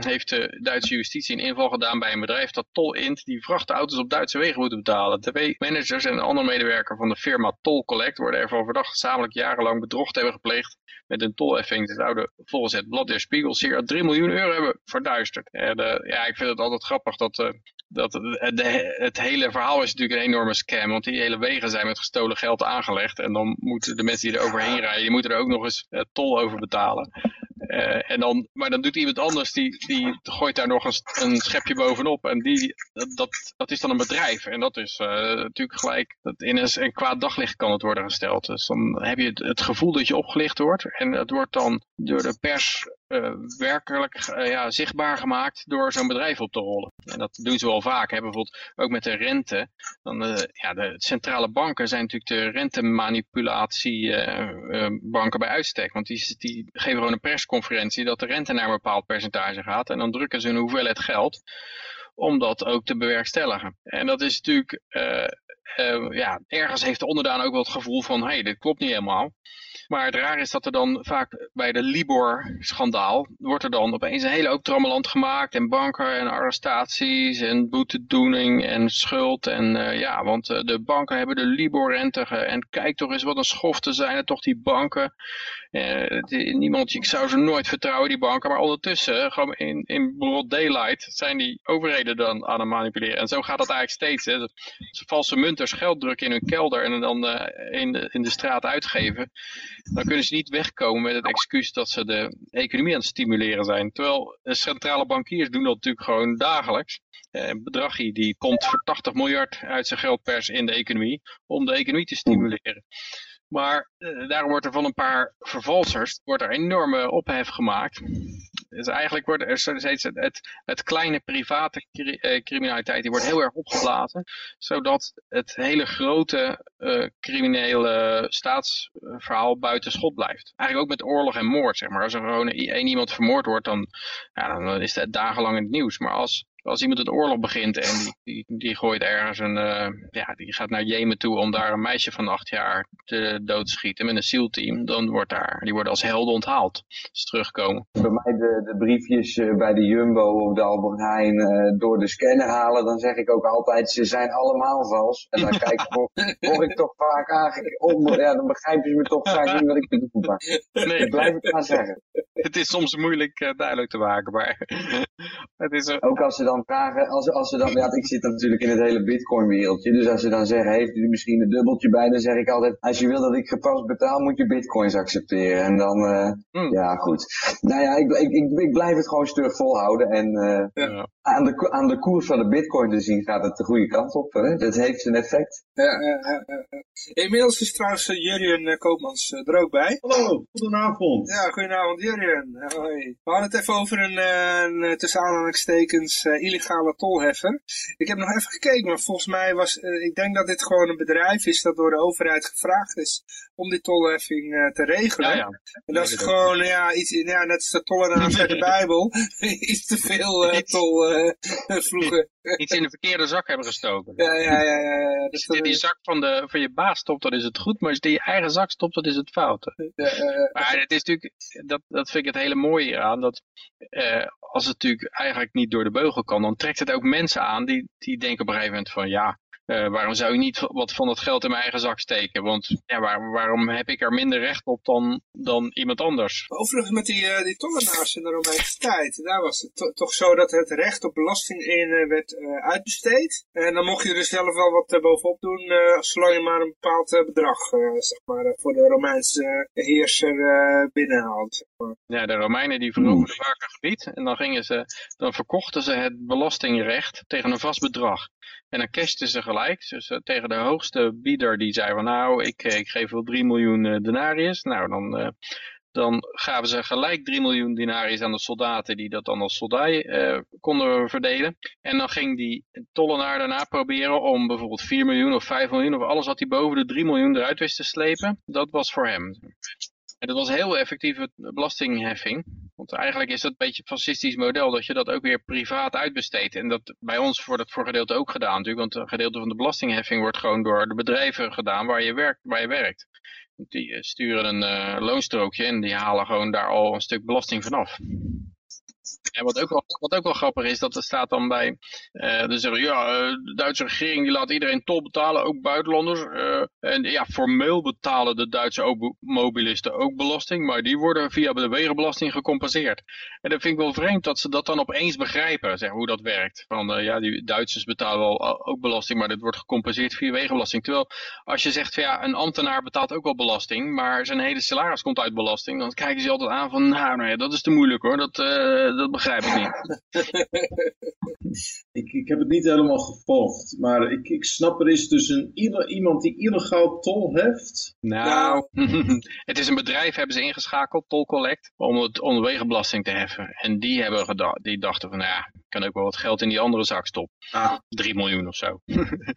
heeft de Duitse justitie een inval gedaan bij een bedrijf dat Tolint die vrachtauto's op Duitse wegen moeten betalen. Twee managers en een andere medewerker van de firma Toll Collect worden ervan verdacht gezamenlijk jarenlang bedrog te hebben gepleegd met een tolheffing. Ze zouden volgens het blad der Spiegel zeer 3 miljoen euro hebben verduisterd. En, eh, ja, ik vind het altijd grappig dat, eh, dat de- het hele verhaal is natuurlijk een enorme scam. Want die hele wegen zijn met gestolen geld aangelegd. En dan moeten de mensen die er overheen rijden, die moeten er ook nog eens eh, tol over betalen. Eh, en dan, maar dan doet iemand anders, die, die gooit daar nog een, schepje bovenop. En die, dat, dat, dat is dan een bedrijf. En dat is eh, natuurlijk gelijk, dat in een, een kwaad daglicht kan het worden gesteld. Dus dan heb je het, het gevoel dat je opgelicht wordt. En het wordt dan door de pers eh, werkelijk eh, ja, zichtbaar gemaakt door zo'n bedrijf op te rollen. En dat doen ze wel vaak. Hè? Bijvoorbeeld ook met de rente. Dan, eh, ja, de centrale banken zijn natuurlijk de rentemanipulatie-banken bij uitstek. Want die, die geven gewoon een persconferentie dat de rente naar een bepaald percentage gaat. En dan drukken ze een hoeveelheid geld om dat ook te bewerkstelligen. En dat is natuurlijk, eh, ja, ergens heeft de onderdaan ook wel het gevoel van, hé, hey, dit klopt niet helemaal. Maar het raar is dat er dan vaak bij de Libor-schandaal wordt er dan opeens een hele hoop trammeland gemaakt en banken en arrestaties en boetedoening en schuld. En eh, ja, want eh, de banken hebben de Libor-rente en kijk toch eens wat een schofte zijn het toch die banken. Eh, niemand, ik zou ze nooit vertrouwen die banken, maar ondertussen gewoon in, in broad daylight zijn die overheden dan aan het manipuleren. En zo gaat dat eigenlijk steeds. Hè. Ze valse munters geld drukken in hun kelder en dan eh, in, de, in de straat uitgeven dan kunnen ze niet wegkomen met het excuus dat ze de economie aan het stimuleren zijn. Terwijl de centrale bankiers doen dat natuurlijk gewoon dagelijks. Eh, Bedraghi die komt voor 80 miljard uit zijn geldpers in de economie om de economie te stimuleren. Maar eh, daarom wordt er van een paar vervalsers wordt er enorme ophef gemaakt. Dus eigenlijk wordt er steeds het, het, kleine private uh, criminaliteit, die wordt heel erg opgeblazen. Zodat het hele grote uh, criminele staatsverhaal buiten schot blijft. Eigenlijk ook met oorlog en moord, zeg maar. Als er gewoon één iemand vermoord wordt, dan, ja, dan is het dagenlang in het nieuws. Maar als als iemand een oorlog begint en die, die, die gooit ergens een, uh, ja, die gaat naar Jemen toe om daar een meisje van acht jaar te doodschieten met een SEAL-team, dan wordt daar, die worden als helden onthaald. Als terugkomen. Bij mij de, de briefjes uh, bij de Jumbo of de Albert Heijn uh, door de scanner halen, dan zeg ik ook altijd, ze zijn allemaal vals. En dan kijk, word, ik toch vaak aangekomen, ja, dan begrijpen ze me toch vaak niet wat ik bedoel. Maar nee. ik blijf het maar zeggen. Het is soms moeilijk duidelijk te maken, maar het is... Ook als ze dan vragen, als, als ze dan, ja, ik zit natuurlijk in het hele bitcoin wereldje, dus als ze dan zeggen, heeft u misschien een dubbeltje bij, dan zeg ik altijd, als je wil dat ik gepast betaal, moet je bitcoins accepteren. En dan, uh, mm. ja goed. Nou ja, ik, ik, ik, ik, blijf het gewoon stug volhouden en uh, ja. aan, de, aan de koers van de bitcoin te zien gaat het de goede kant op. Hè? Dat heeft zijn effect. Ja, Inmiddels is trouwens uh, Jurjen Koopmans er ook bij. Hallo, goedenavond. Ja, goedenavond Jurjen. Hoi. We hadden het even over een, een tussen aanhalingstekens illegale tolheffer. Ik heb nog even gekeken, maar volgens mij was, uh, ik denk dat dit gewoon een bedrijf is dat door de overheid gevraagd is om die tolheffing uh, te regelen. Ja, ja. En dat is gewoon, ja, iets, ja, net als de tollenaars uit de Bijbel, iets te veel uh, tol vroeger. Iets in de verkeerde zak hebben gestoken. Ja, ja, ja. ja, ja. Dus als je die zak van, de, van je baas stopt, dan is het goed, maar als je die je eigen zak stopt, dan is het fout. maar het is natuurlijk, dat, dat vind ik het hele mooie aan, dat als het natuurlijk eigenlijk niet door de beugel kan, dan trekt het ook mensen aan die, die denken op een gegeven moment van ja, uh, waarom zou ik niet wat van dat geld in mijn eigen zak steken? Want ja, waar, waarom heb ik er minder recht op dan, dan iemand anders? Overigens met die, uh, die tollenaars in de Romeinse tijd, daar was het to toch zo dat het recht op belasting in uh, werd uitbesteed. En dan mocht je er zelf wel wat bovenop doen, zolang je maar een bepaald bedrag zeg maar, voor de Romeinse heerser binnenhaalt. Zeg maar. Ja, de Romeinen die veroverden vaak een gebied en dan, gingen ze, dan verkochten ze het belastingrecht tegen een vast bedrag. En dan cashten ze gelijk. Dus tegen de hoogste bieder die zei van nou, ik, ik geef wel 3 miljoen uh, denarius. Nou, dan, uh, dan gaven ze gelijk 3 miljoen denarius aan de soldaten die dat dan als soldij konden verdelen. En dan ging die tollenaar daarna proberen om bijvoorbeeld 4 miljoen of 5 miljoen of alles wat hij boven de 3 miljoen eruit wist te slepen. Dat was voor hem. En dat was heel effectieve belastingheffing. Want eigenlijk is dat een beetje een fascistisch model dat je dat ook weer privaat uitbesteedt. En dat bij ons wordt dat voor gedeelte ook gedaan natuurlijk. Want een gedeelte van de belastingheffing wordt gewoon door de bedrijven gedaan waar je werkt. Waar je werkt. Die sturen een uh, loonstrookje en die halen gewoon daar al een stuk belasting vanaf. En wat ook, wel, wat ook wel grappig is, dat er staat dan bij, uh, dus zeggen, ja, uh, de Duitse regering die laat iedereen tol betalen, ook buitenlanders. Uh, en ja, formeel betalen de Duitse automobilisten ook belasting, maar die worden via de wegenbelasting gecompenseerd. En dat vind ik wel vreemd dat ze dat dan opeens begrijpen, zeg, hoe dat werkt. Van ja, die Duitsers betalen wel ook belasting, maar dit wordt gecompenseerd via wegenbelasting. Terwijl als je zegt, van, ja, een ambtenaar betaalt ook wel belasting, maar zijn hele salaris komt uit belasting, dan kijken ze altijd aan van, nou, nou ja, dat is te moeilijk hoor, dat, dat begrijp ik niet. ik, ik heb het niet helemaal gevolgd, maar ik, ik snap er is dus een, iemand die illegaal tol heft. Nou, het is een bedrijf, hebben ze ingeschakeld, Tolcollect, om, het, om de wegenbelasting te heffen. En die, hebben gedacht, die dachten van, nou ja, kan ook wel wat geld in die andere zak stoppen. Ah. 3 miljoen of zo.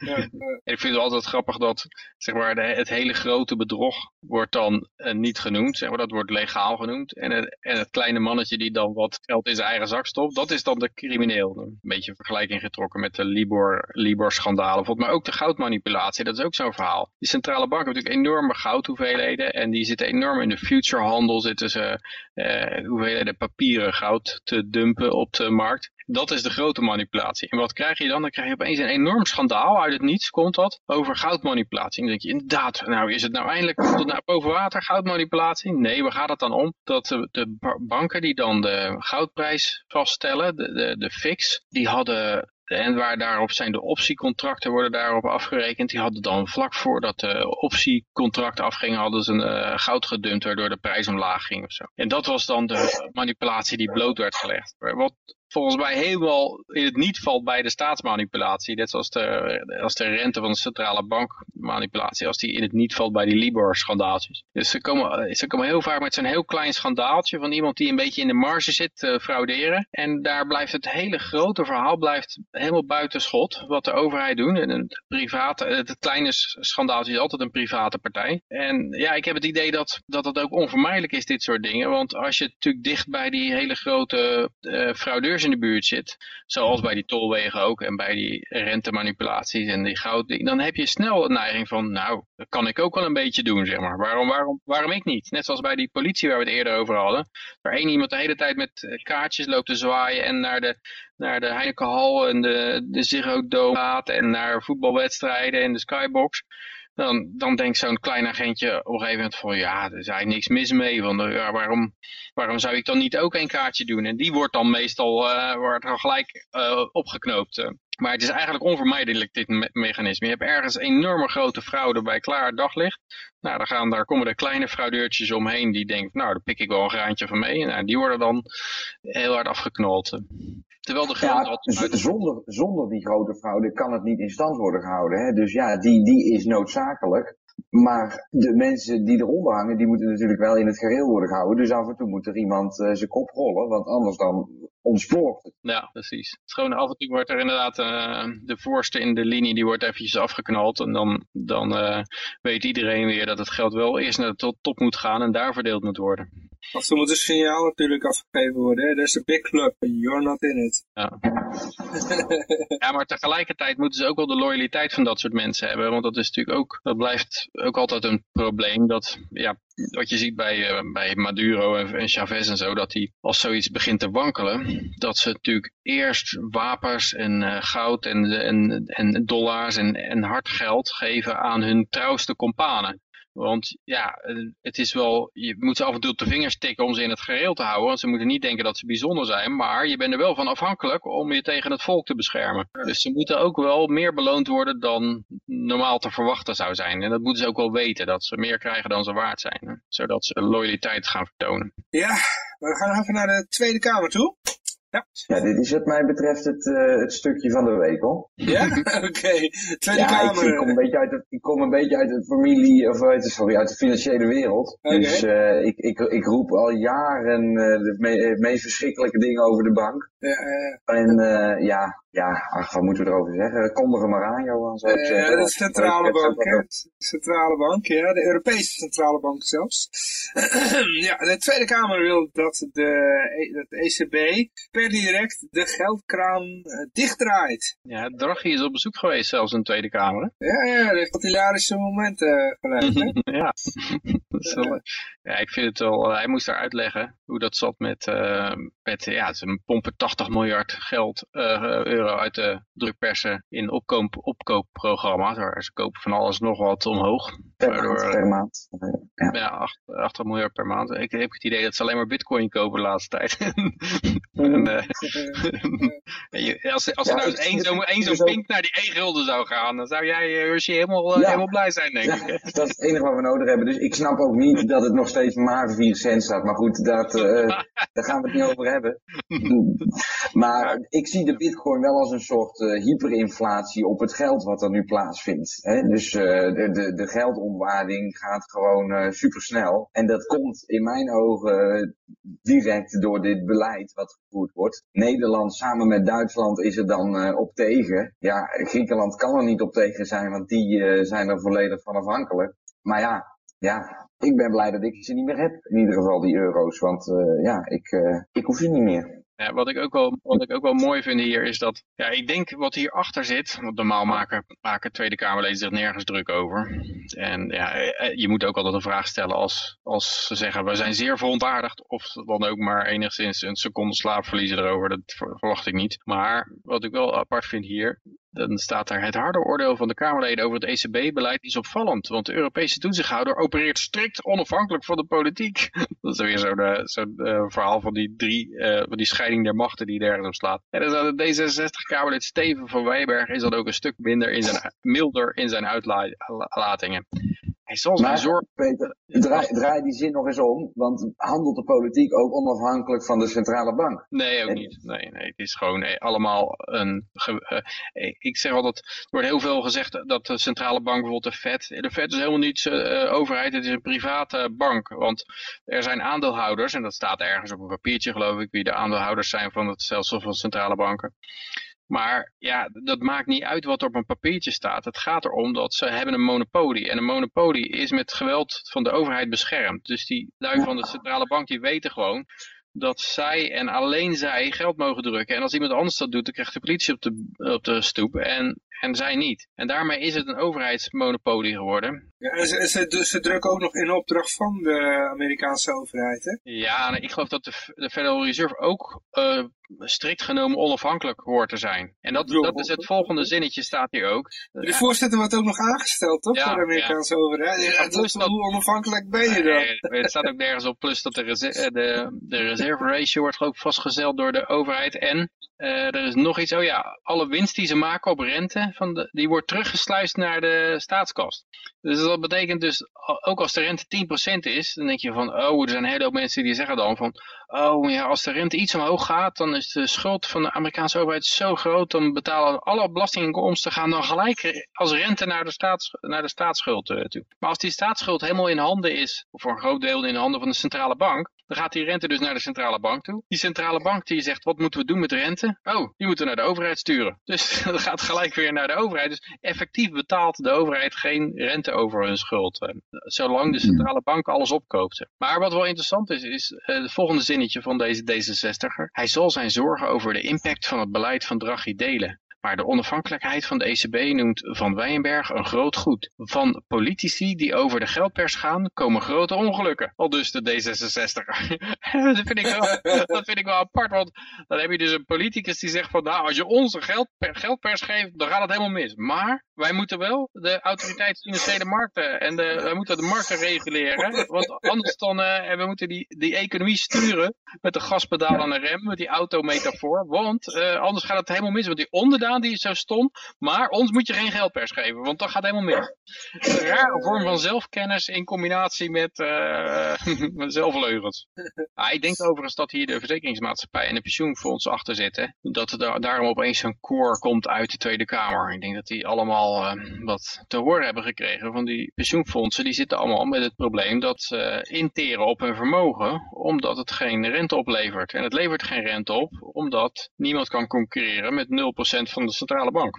ja, ik vind het altijd grappig dat zeg maar, de, het hele grote bedrog wordt dan uh, niet genoemd. Zeg maar, dat wordt legaal genoemd. En het, en het kleine mannetje die dan wat geld in zijn eigen zak stopt, dat is dan de crimineel. Een beetje vergelijking getrokken met de Libor, Libor schandalen. Maar ook de goudmanipulatie, dat is ook zo'n verhaal. Die centrale banken hebben natuurlijk enorme goudhoeveelheden. En die zitten enorm in de futurehandel. Zitten ze uh, hoeveelheden papieren goud te dumpen op de markt. Dat is de grote manipulatie. En wat krijg je dan? Dan krijg je opeens een enorm schandaal. Uit het niets komt dat. Over goudmanipulatie. Dan denk je inderdaad, nou is het nou eindelijk tot naar boven water goudmanipulatie? Nee, waar gaat het dan om? Dat de, de banken die dan de goudprijs vaststellen, de, de, de fix, die hadden En waar daarop zijn de optiecontracten worden daarop afgerekend. Die hadden dan vlak voordat de optiecontracten afgingen, hadden ze een uh, goud gedumpt waardoor de prijs omlaag ging of zo. En dat was dan de manipulatie die bloot werd gelegd. Wat volgens mij helemaal in het niet valt bij de staatsmanipulatie. Net zoals de, als de rente van de centrale bank manipulatie. Als die in het niet valt bij die Libor-schandaaltjes. Dus ze komen, ze komen heel vaak met zo'n heel klein schandaaltje van iemand die een beetje in de marge zit te frauderen. En daar blijft het hele grote verhaal blijft helemaal buiten schot. Wat de overheid doet. En het, private, het kleine schandaaltje is altijd een private partij. En ja, ik heb het idee dat, dat het ook onvermijdelijk is, dit soort dingen. Want als je natuurlijk dicht bij die hele grote uh, fraudeurs in de buurt zit, zoals bij die tolwegen ook en bij die rentemanipulaties en die goud, dan heb je snel een neiging van, nou, dat kan ik ook wel een beetje doen, zeg maar. Waarom, waarom, waarom ik niet? Net zoals bij die politie waar we het eerder over hadden, waar één iemand de hele tijd met eh, kaartjes loopt te zwaaien en naar de, naar de Heinekenhal en de, de Ziggo Dome en naar voetbalwedstrijden en de Skybox dan, dan denkt zo'n klein agentje op een gegeven moment van ja, er is eigenlijk niks mis mee. Want ja, waarom, waarom zou ik dan niet ook een kaartje doen? En die wordt dan meestal uh, wordt er gelijk uh, opgeknoopt. Maar het is eigenlijk onvermijdelijk, dit me mechanisme. Je hebt ergens enorme grote fraude bij klaar daglicht. Nou, daar, gaan, daar komen er kleine fraudeurtjes omheen die denken, nou, daar pik ik wel een graantje van mee. Nou, die worden dan heel hard afgeknold. Terwijl de ja, uit... zonder, zonder die grote fraude kan het niet in stand worden gehouden. Hè? Dus ja, die, die is noodzakelijk. Maar de mensen die eronder hangen, die moeten natuurlijk wel in het gereel worden gehouden. Dus af en toe moet er iemand uh, zijn kop rollen, want anders dan ontspoort het. Ja, precies. Het is gewoon af en toe wordt er inderdaad uh, de voorste in de linie, die wordt eventjes afgeknald. En dan, dan uh, weet iedereen weer dat het geld wel eerst naar de top moet gaan en daar verdeeld moet worden. Want er moet een signaal natuurlijk afgegeven worden. Hè? is a big club and you're not in it. Ja. ja, maar tegelijkertijd moeten ze ook wel de loyaliteit van dat soort mensen hebben. Want dat is natuurlijk ook, dat blijft ook altijd een probleem. Dat, ja, wat je ziet bij, uh, bij Maduro en, Chavez en zo, dat die als zoiets begint te wankelen, dat ze natuurlijk eerst wapens en uh, goud en, en, en dollars en, en hard geld geven aan hun trouwste kompanen. Want ja, het is wel, je moet ze af en toe op de vingers tikken om ze in het gereel te houden. Want ze moeten niet denken dat ze bijzonder zijn. Maar je bent er wel van afhankelijk om je tegen het volk te beschermen. Dus ze moeten ook wel meer beloond worden dan normaal te verwachten zou zijn. En dat moeten ze ook wel weten, dat ze meer krijgen dan ze waard zijn. Hè? Zodat ze loyaliteit gaan vertonen. Ja, we gaan nog even naar de Tweede Kamer toe. Ja. ja, dit is wat mij betreft het, uh, het stukje van de week hoor. Ja, oké. Okay. Tweede ja, Kamer. Ik, ik, kom een beetje uit de, ik kom een beetje uit de familie, of uit, sorry, uit de financiële wereld. Okay. Dus uh, ik, ik, ik roep al jaren uh, de me meest verschrikkelijke dingen over de bank. Ja, ja. En ja, ja, ach, wat moeten we erover zeggen? Kondig er maar aan, Johan, zou ik zeggen. Ja, de centrale bank, hè? De centrale bank, ja, de Europese centrale bank zelfs. ja, de Tweede Kamer wil dat de, dat de ECB per direct de geldkraan uh, dichtdraait. Ja, Draghi is op bezoek geweest zelfs in de Tweede Kamer. Ja, ja, dat heeft hilarische momenten uh, geleid, hè? ja. Wel, ja, ik vind het wel, uh, hij moest daar uitleggen hoe dat zat met, met ja, ze pompen 80 miljard geld, euro uit de drukpersen in opkoop, opkoopprogramma's. Waar ze kopen van alles nog wat omhoog. Per, waardoor, maand, per maand. Ja, ja 8, 8 miljard per maand. Ik heb het idee dat ze alleen maar bitcoin kopen de laatste tijd. en, uh, als als er nou eens één zo'n zo, zo pink naar die e-gulden zou gaan, dan zou jij helemaal, helemaal blij zijn, denk ik. dat is het enige wat we nodig hebben. Dus ik snap ook niet dat het nog steeds maar 4 cent staat. Maar goed, dat, daar gaan we het niet over hebben. maar ik zie de bitcoin wel als een soort uh, hyperinflatie op het geld wat er nu plaatsvindt. Hè? Dus uh, de, de, de geldomwaarding gaat gewoon supersnel. En dat komt in mijn ogen direct door dit beleid wat gevoerd wordt. Nederland samen met Duitsland is er dan op tegen. Ja, Griekenland kan er niet op tegen zijn, want die zijn er volledig van afhankelijk. Maar ja, ja, ik ben blij dat ik ze niet meer heb. In ieder geval die euro's, want ja, ik, ik hoef ze niet meer. Ja, wat, ik ook wel, wat ik ook wel mooi vind hier is dat, ja, ik denk wat hierachter zit, want normaal maken, maken Tweede Kamerleden zich nergens druk over. En ja, eh, je moet ook altijd een vraag stellen als, als ze zeggen, we zijn zeer verontwaardigd, of dan ook maar enigszins een seconde slaap verliezen erover, dat verwacht ik niet. Maar wat ik wel apart vind hier, dan staat daar het harde oordeel van de Kamerleden over het ECB-beleid is opvallend. Want de Europese toezichthouder opereert strikt onafhankelijk van de politiek. Dat is weer zo'n zo, zo verhaal van die drie, van die scheiding der machten die ergens op slaat. En dan staat de D66-Kamerlid Steven van Wijberg is dan ook een stuk minder in zijn, milder in zijn uitlatingen. Hij zal zijn zorg... Peter, draai, draai, die zin nog eens om, want handelt de politiek ook onafhankelijk van de centrale bank? Nee, ook niet. Nee, nee, het is gewoon nee, allemaal een... Uh, ik zeg altijd, er wordt heel veel gezegd dat de centrale bank, bijvoorbeeld de Fed, de Fed is helemaal niet uh, overheid, het is een private bank. Want er zijn aandeelhouders, en dat staat ergens op een papiertje geloof ik, wie de aandeelhouders zijn van het stelsel van centrale banken. Maar ja, dat maakt niet uit wat er op een papiertje staat. Het gaat erom dat ze hebben een monopolie. En een monopolie is met geweld van de overheid beschermd. Dus die lui van de centrale bank die weten gewoon dat zij en alleen zij geld mogen drukken. En als iemand anders dat doet, dan krijgt de politie op de, op de stoep en, en zij niet. En daarmee is het een overheidsmonopolie geworden. Ja, en ze, ze, ze drukken ook nog in opdracht van de Amerikaanse overheid, hè? Ja, ik geloof dat de, de Federal Reserve ook uh, strikt genomen onafhankelijk hoort te zijn. En dat, dat is het volgende zinnetje staat hier ook. De voorzitter wordt ook nog aangesteld, toch? Ja, voor de Amerikaanse ja. overheid. Ja, dus hoe onafhankelijk ben je dan? Nee, het staat ook nergens op. Plus dat de, reserve, de, de reserve ratio wordt geloof ik vastgesteld door de overheid. En er is nog iets. Oh ja, alle winst die ze maken op rente, van de, die wordt teruggesluist naar de staatskast. Dus dat betekent dus, ook als de rente 10% is, dan denk je van, oh, er zijn een hele mensen die zeggen dan van, oh ja, als de rente iets omhoog gaat, dan is de schuld van de Amerikaanse overheid zo groot, dan betalen alle belastinginkomsten gaan dan gelijk als rente naar de, staats, naar de staatsschuld uh, toe. Maar als die staatsschuld helemaal in handen is, of voor een groot deel in handen van de centrale bank, dan gaat die rente dus naar de centrale bank toe. Die centrale bank die zegt, wat moeten we doen met de Oh, die moeten we naar de overheid sturen. Dus dat gaat gelijk weer naar de overheid. Dus effectief betaalt de overheid geen rente over hun schuld. Eh, zolang de centrale bank alles opkoopt. Maar wat wel interessant is, is het volgende zinnetje van deze D66er. Hij zal zijn zorgen over de impact van het beleid van Draghi delen. Maar de onafhankelijkheid van de ECB noemt Van Wijnberg een groot goed. Van politici die over de geldpers gaan, komen grote ongelukken. Al dus de D66. dat, vind ik wel, dat vind ik wel apart, want dan heb je dus een politicus die zegt van, nou, als je ons geldpers geeft, dan gaat het helemaal mis. Maar wij moeten wel de autoriteit financiële markten en de, wij moeten de markten reguleren. Want anders dan, uh, we moeten die, die economie sturen met de gaspedaal aan de rem, met die autometafoor. Want uh, anders gaat het helemaal mis, want die onderdaan die is zo stom. Maar ons moet je geen geldpers geven, want dat gaat helemaal meer. Een rare vorm van zelfkennis in combinatie met, uh, zelfleugens. Ah, ik denk overigens dat hier de verzekeringsmaatschappij en de pensioenfonds achter zitten. Dat er daarom opeens een koor komt uit de Tweede Kamer. Ik denk dat die allemaal uh, wat te horen hebben gekregen van die pensioenfondsen. Die zitten allemaal met het probleem dat ze interen op hun vermogen, omdat het geen rente oplevert. En het levert geen rente op, omdat niemand kan concurreren met 0% van de centrale bank.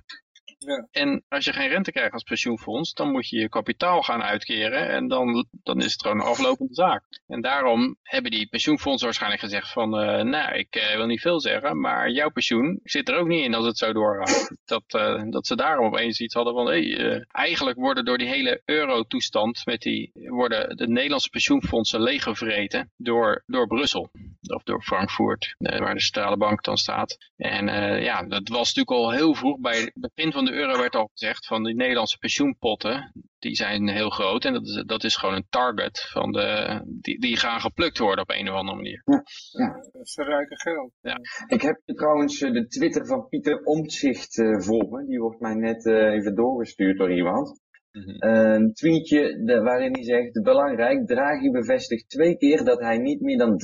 Ja. En als je geen rente krijgt als pensioenfonds, dan moet je je kapitaal gaan uitkeren en dan, dan is het gewoon een aflopende zaak. En daarom hebben die pensioenfondsen waarschijnlijk gezegd van, uh, nou, ik uh, wil niet veel zeggen, maar jouw pensioen zit er ook niet in als het zo doorgaat. Dat, uh, dat ze daarom opeens iets hadden van, hey, eigenlijk worden door die hele euro-toestand met die, worden de Nederlandse pensioenfondsen leeggevreten door, door Brussel. Of door Frankfurt, waar de centrale bank dan staat. En ja, dat was natuurlijk al heel vroeg bij het begin van de euro werd al gezegd van die Nederlandse pensioenpotten, die zijn heel groot en dat is, dat is gewoon een target van de, die, die gaan geplukt worden op een of andere manier. Ja, ja. Ze ruiken geld. Ja. Ik heb trouwens eh, de Twitter van Pieter Omtzigt uh, volgen, die wordt mij net uh, even doorgestuurd door iemand. Mhm. Een tweetje de, waarin hij zegt, belangrijk, Draghi bevestigt twee keer dat hij niet meer dan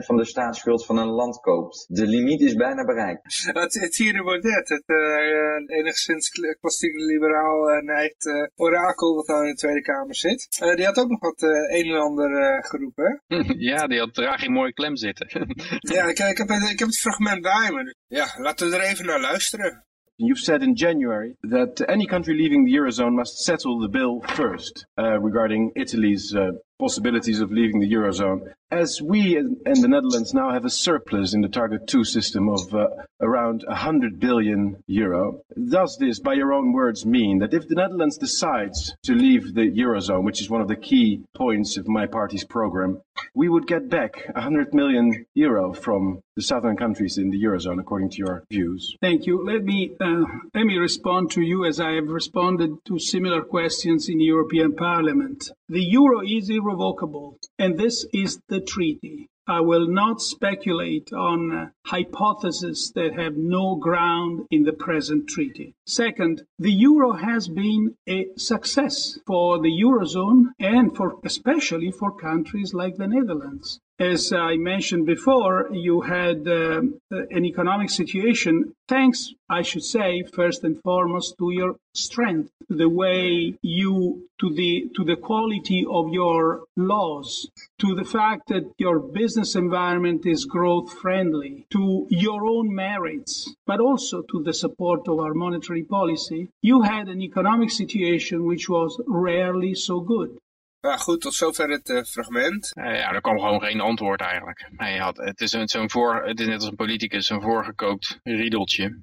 33% van de staatsschuld van een land koopt. De limiet is bijna bereikt. Het, het Thierry Baudet, het uh, enigszins klassiek liberaal uh, neigt uh, orakel wat aan in de Tweede Kamer zit. die had ook nog wat een en ander geroepen. ja, die had Draghi mooi klem zitten. ja, ik, ik, heb, ik heb het fragment bij me. Ja, laten we er even naar luisteren. You've said in January that any country leaving the Eurozone must settle the bill first uh, regarding Italy's uh, possibilities of leaving the Eurozone. As we in the Netherlands now have a surplus in the Target 2 system of uh, around 100 billion euro. Does this, by your own words, mean that if the Netherlands decides to leave the Eurozone, which is one of the key points of my party's program, we would get back 100 million euro from the southern countries in the Eurozone, according to your views? Thank you. Let me, uh, let me respond to you as I have responded to similar questions in the European Parliament. The euro is irrevocable, and this is the treaty. I will not speculate on uh, hypotheses that have no ground in the present treaty. Second, the euro has been a success for the eurozone and for especially for countries like the Netherlands. As I mentioned before, you had uh, an economic situation, thanks, I should say, first and foremost, to your strength, the way you, to the, to the quality of your laws, to the fact that your business environment is growth friendly, to your own merits, but also to the support of our monetary policy. You had an economic situation which was rarely so good. Ja, goed, tot zover het uh, fragment. Uh, ja, er kwam gewoon geen antwoord eigenlijk. Hij had, het, is een, zo'n voor, het is net als een politicus, een voorgekookt riedeltje.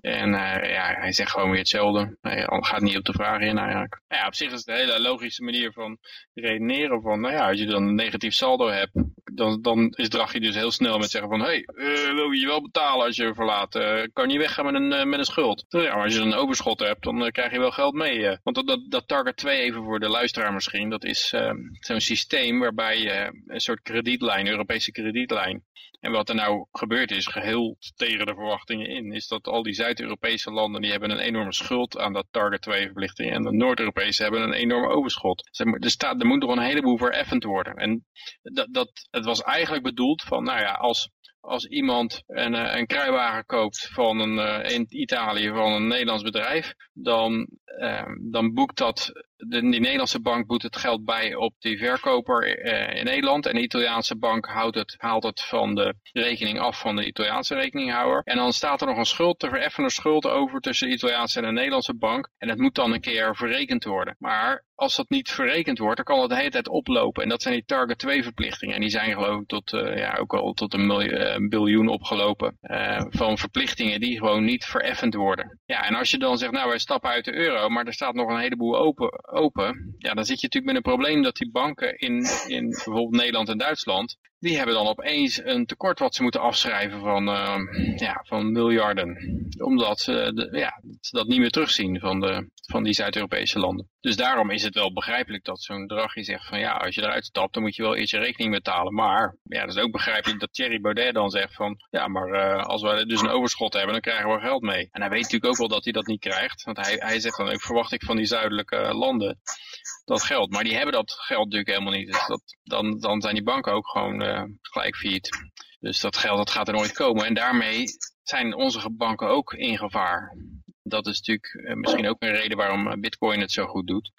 En uh, ja, hij zegt gewoon weer hetzelfde. Hij gaat niet op de vraag in eigenlijk. Ja, op zich is het een hele logische manier van redeneren van, nou ja, als je dan een negatief saldo hebt, dan, dan is Draghi dus heel snel met zeggen van, hé, hey, uh, wil je wel betalen als je verlaat? Uh, kan je weggaan met een, met een schuld? Ja, maar als je een overschot hebt, dan krijg je wel geld mee. Want dat, dat, dat target 2 even voor de luisteraar misschien, dat is zo'n systeem waarbij je een soort kredietlijn, Europese kredietlijn, en wat er nou gebeurd is, geheel tegen de verwachtingen in, is dat al die Zuid-Europese landen die hebben een enorme schuld aan dat target 2 verplichting en de Noord-Europese hebben een enorm overschot. Er, staat, er moet nog een heleboel vereffend worden. En dat, dat, het was eigenlijk bedoeld van, nou ja, als als iemand een, een kruiwagen koopt van een, in Italië van een Nederlands bedrijf, dan, uh, dan boekt dat, de, die Nederlandse bank boekt het geld bij op die verkoper uh, in Nederland en de Italiaanse bank houdt het, haalt het van de rekening af van de Italiaanse rekeninghouder. En dan staat er nog een schuld, te vereffende schuld over tussen de Italiaanse en de Nederlandse bank en dat moet dan een keer verrekend worden. Maar als dat niet verrekend wordt, dan kan het de hele tijd oplopen. En dat zijn die target 2 verplichtingen. En die zijn geloof ik tot, ja, ook al tot een, miljoen, biljoen opgelopen. Uh, van verplichtingen die gewoon niet vereffend worden. Ja, en als je dan zegt, nou wij stappen uit de euro, maar er staat nog een heleboel open. open ja, dan zit je natuurlijk met een probleem dat die banken in, in bijvoorbeeld Nederland en Duitsland, die hebben dan opeens een tekort wat ze moeten afschrijven van, uh, ja, van miljarden. Omdat ze, de, ja, ze dat niet meer terugzien van, de, van die Zuid-Europese landen. Dus daarom is het wel begrijpelijk dat zo'n Draghi zegt van ja, als je eruit stapt, dan moet je wel eerst je rekening betalen. Maar ja, dat is ook begrijpelijk dat Thierry Baudet dan zegt van ja, maar uh, als we dus een overschot hebben, dan krijgen we geld mee. En hij weet natuurlijk ook wel dat hij dat niet krijgt. Want hij, hij zegt dan ook, verwacht ik van die zuidelijke landen dat geld. Maar die hebben dat geld natuurlijk helemaal niet. Dus dat, dan, dan zijn die banken ook gewoon uh, gelijk failliet. Dus dat geld dat gaat er nooit komen. En daarmee zijn onze banken ook in gevaar. Dat is natuurlijk uh, misschien ook een reden waarom Bitcoin het zo goed doet.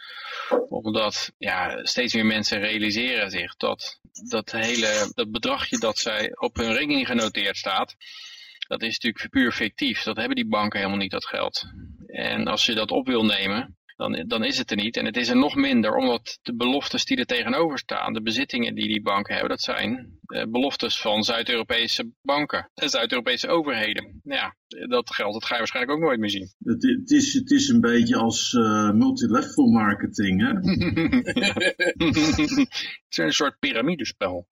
Omdat ja, steeds meer mensen realiseren zich dat dat hele dat bedragje dat zij op hun rekening genoteerd staat, dat is natuurlijk puur fictief. Dat hebben die banken helemaal niet, dat geld. En als je dat op wil nemen, dan, dan is het er niet. En het is er nog minder, omdat de beloftes die er tegenover staan, de bezittingen die die banken hebben, dat zijn uh, beloftes van Zuid-Europese banken en Zuid-Europese overheden. Ja, dat geld dat ga je waarschijnlijk ook nooit meer zien. Het, het is, het is een beetje als uh, multilevel marketing, hè? het is een soort piramidespel.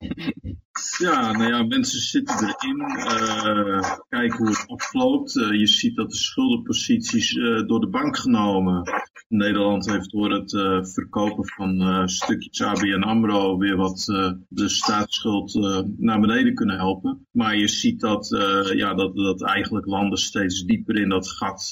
Ja, nou ja, mensen zitten erin, uh, kijken hoe het afloopt. Uh, je ziet dat de schuldenposities door de bank genomen. Nederland heeft door het verkopen van stukjes ABN AMRO weer wat de staatsschuld naar beneden kunnen helpen. Maar je ziet dat, ja, dat, dat eigenlijk landen steeds dieper in dat gat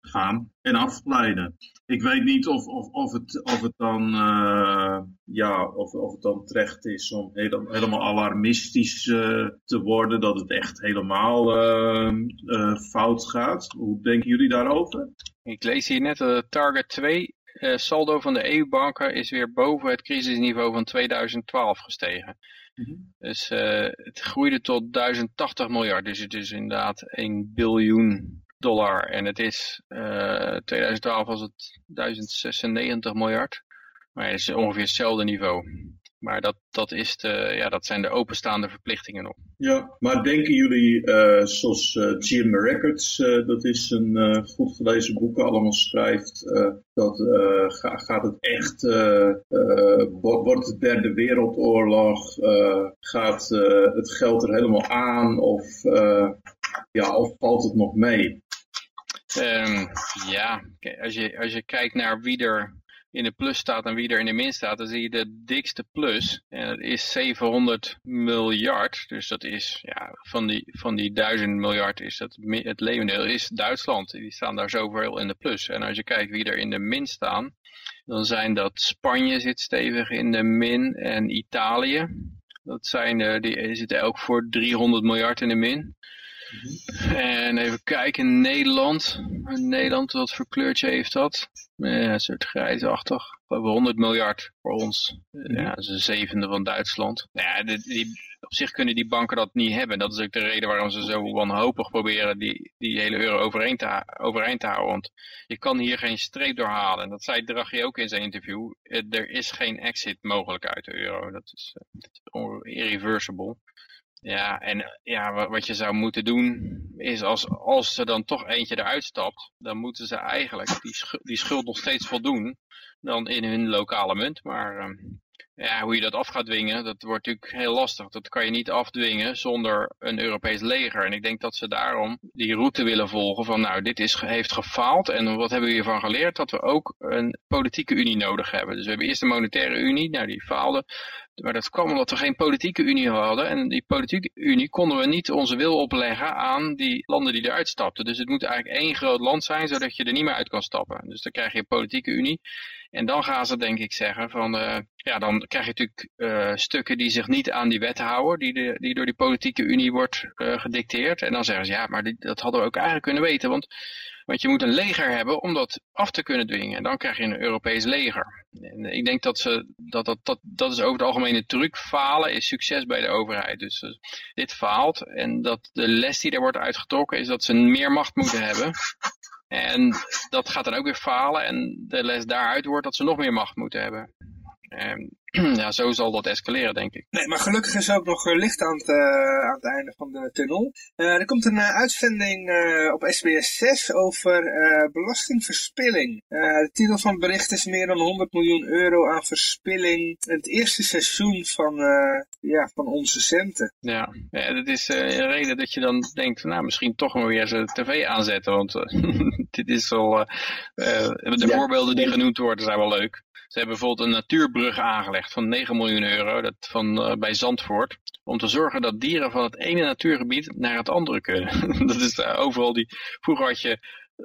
gaan en afglijden. Ik weet niet of, of, of, het, of het dan uh, ja, of, of het dan terecht is om helemaal alarmistisch uh, te worden, dat het echt helemaal uh, fout gaat. Hoe denken jullie daarover? Ik lees hier net dat target 2 saldo van de EU-banken is weer boven het crisisniveau van 2012 gestegen. -hmm. Dus het groeide tot 1080 miljard, dus het is inderdaad 1 biljoen dollar. En het is, uh, 2012 was het 1096 miljard. Maar het is ongeveer hetzelfde niveau. Maar dat, dat, is de, ja, dat zijn de openstaande verplichtingen nog. Ja, maar denken jullie, uh, zoals uh, Jim Records, uh, dat is een goed gelezen boek, allemaal schrijft, dat ga, gaat het echt, wordt de derde wereldoorlog, gaat het geld er helemaal aan of, ja, of valt het nog mee? Um, ja, als je, als je kijkt naar wie er in de plus staat en wie er in de min staat, dan zie je de dikste plus. En dat is 700 miljard. Dus dat is, ja, van die, van die 1000 miljard is dat het levendeel is Duitsland. Die staan daar zoveel in de plus. En als je kijkt wie er in de min staan, dan zijn dat Spanje zit stevig in de min en Italië. Dat zijn, de, die zitten elk voor 300 miljard in de min. En even kijken, Nederland. Nederland, wat voor kleurtje heeft dat? Ja, een soort grijsachtig. We hebben 100 miljard voor ons. Ja, dat is een zevende van Duitsland. Ja, die, op zich kunnen die banken dat niet hebben. Dat is ook de reden waarom ze zo wanhopig proberen die, die hele euro overeind te, overeind te houden. Want je kan hier geen streep doorhalen. En dat zei Draghi ook in zijn interview. Er is geen exit mogelijk uit de euro. Dat is, uh, irreversible. Ja, en ja, wat je zou moeten doen is als, als er dan toch eentje eruit stapt, dan moeten ze eigenlijk die, schuld, die schuld nog steeds voldoen dan in hun lokale munt. Maar ehm, ja, hoe je dat af gaat dwingen, dat wordt natuurlijk heel lastig. Dat kan je niet afdwingen zonder een Europees leger. En ik denk dat ze daarom die route willen volgen van nou, dit is, heeft gefaald. En wat hebben we hiervan geleerd? Dat we ook een politieke unie nodig hebben. Dus we hebben eerst de monetaire unie, nou die faalde. Maar dat kwam omdat we geen politieke unie hadden. En die politieke unie konden we niet onze wil opleggen aan die landen die eruit stapten. Dus het moet eigenlijk één groot land zijn, zodat je er niet meer uit kan stappen. Dus dan krijg je een politieke unie. En dan gaan ze denk ik zeggen van, uh, ja dan krijg je natuurlijk uh, stukken die zich niet aan die wet houden, die, de, die door die politieke unie wordt uh, gedicteerd. En dan zeggen ze, ja maar dat hadden we ook eigenlijk kunnen weten, want want je moet een leger hebben om dat af te kunnen dwingen. En dan krijg je een Europees leger. En ik denk dat ze, dat, dat, dat, dat is over het algemeen een truc. Falen is succes bij de overheid. Dus uh, dit faalt. En dat de les die er wordt uitgetrokken is dat ze meer macht moeten hebben. En dat gaat dan ook weer falen. En de les daaruit wordt dat ze nog meer macht moeten hebben. En ja, zo zal dat escaleren, denk ik. Nee, maar gelukkig is ook nog licht aan het, uh, aan het einde van de tunnel. Uh, er komt een uh, uitzending op SBS 6 over belastingverspilling. de titel van het bericht is meer dan 100 miljoen euro aan verspilling in het eerste seizoen van, ja, van onze centen. Ja, ja dat is een reden dat je dan denkt, nou misschien toch maar weer zijn tv aanzetten, want dit is al, de voorbeelden die genoemd worden zijn wel leuk. Ze hebben bijvoorbeeld een natuurbrug aangelegd van 9 miljoen euro dat van, uh, bij Zandvoort. Om te zorgen dat dieren van het ene natuurgebied naar het andere kunnen. dat is uh, overal die... Vroeger had je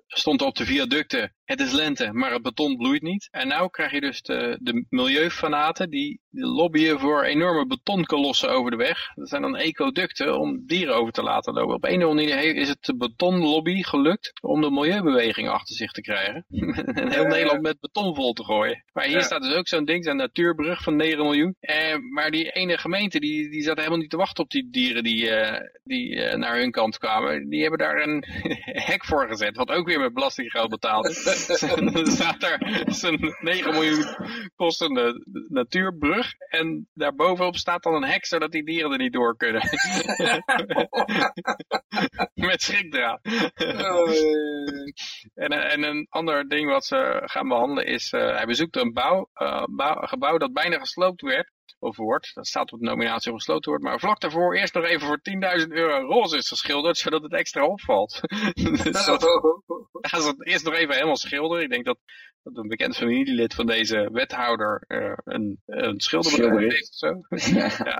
stond op de viaducten, het is lente, maar het beton bloeit niet. En nu krijg je dus de, de milieufanaten die, lobbyen voor enorme betonkolossen over de weg. Dat zijn dan ecoducten om dieren over te laten lopen. Op een of andere manier is het de betonlobby gelukt om de milieubeweging achter zich te krijgen. en heel Nederland met beton vol te gooien. Maar hier staat dus ook zo'n ding, zo'n natuurbrug van 9 miljoen. Eh, maar die ene gemeente, die, die zat helemaal niet te wachten op die dieren die, uh, die uh, naar hun kant kwamen. Die hebben daar een hek voor gezet, wat ook ook weer met belastinggeld betaald. Dan staat daar zo'n 9 miljoen kostende natuurbrug. En daarbovenop staat dan een hek zodat die dieren er niet door kunnen. met schrikdraad. Oh, en, en, een ander ding wat ze gaan behandelen is, uh, hij bezoekt een bouw, uh, bouw, gebouw dat bijna gesloopt werd of wordt. Dat staat op de nominatie om gesloten wordt. Maar vlak daarvoor eerst nog even voor 10.000 euro roze is geschilderd, zodat het extra opvalt. dus dat, gaan ze het eerst nog even helemaal schilderen. Ik denk dat, dat een bekend familielid van deze wethouder uh, een, een schilderbedrijf heeft of zo. ja.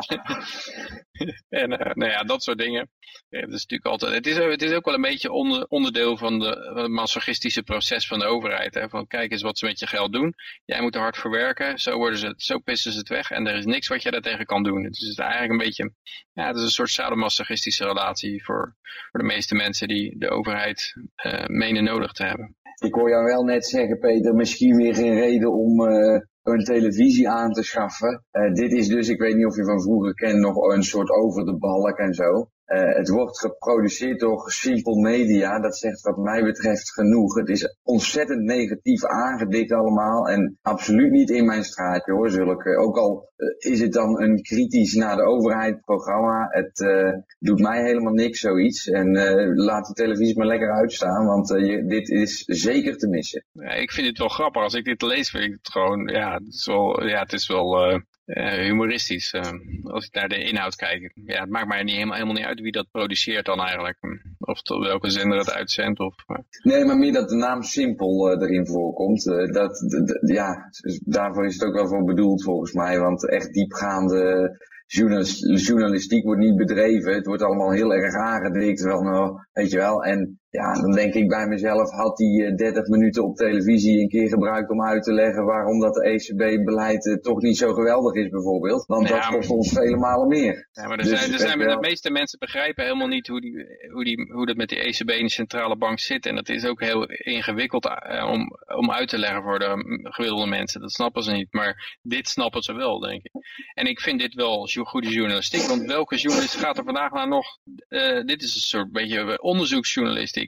en uh, nou ja, dat soort dingen. Ja, dat is natuurlijk altijd, het, is, het is ook wel een beetje onder, onderdeel van, de, van het masochistische proces van de overheid. Hè? Van kijk eens wat ze met je geld doen. Jij moet er hard voor werken. Zo, worden ze, zo pissen ze het weg. En er is niks wat je daartegen kan doen. Het is eigenlijk een beetje, ja, het is een soort sadomasochistische relatie voor, voor de meeste mensen die de overheid uh, menen nodig te hebben. Ik hoor jou wel net zeggen, Peter, misschien weer geen reden om uh, een televisie aan te schaffen. Uh, dit is dus, ik weet niet of je van vroeger kent, nog een soort over de balk en zo. Uh, het wordt geproduceerd door Simple Media. Dat zegt wat mij betreft genoeg. Het is ontzettend negatief aangedikt allemaal. En absoluut niet in mijn straatje hoor. Zulke. Ook al uh, is het dan een kritisch naar de overheid programma. Het uh, doet mij helemaal niks zoiets. En laat de televisie maar lekker uitstaan. Want dit is zeker te missen. Ik vind het wel grappig. Als ik dit lees vind ik het gewoon... Ja, het is wel... Ja, het is wel humoristisch. Uh, als ik naar de inhoud kijk. Ja, het maakt mij niet helemaal, helemaal niet uit wie dat produceert dan eigenlijk. Of tot welke zender het uitzendt. Of, uh. Nee, maar meer dat de naam Simpel erin voorkomt. dat, ja, daarvoor is het ook wel voor bedoeld volgens mij. Want echt diepgaande journalistiek wordt niet bedreven. Het wordt allemaal heel erg aangedikt. Wel, nou, weet je wel. En ja, dan denk ik bij mezelf, had die 30 eh, minuten op televisie een keer gebruikt om uit te leggen waarom dat ECB-beleid eh, toch niet zo geweldig is bijvoorbeeld. Want dat kost ons vele malen meer. Ja, maar er dus zijn, er zijn, de meeste mensen begrijpen helemaal niet hoe, die, hoe, die, hoe dat met die ECB en de centrale bank zit. En dat is ook heel ingewikkeld uh, om, om uit te leggen voor de gemiddelde mensen. Dat snappen ze niet, maar dit snappen ze wel, denk ik. En ik vind dit wel goede journalistiek, want welke journalist gaat er vandaag nou nog... Uh, dit is een soort beetje onderzoeksjournalistiek.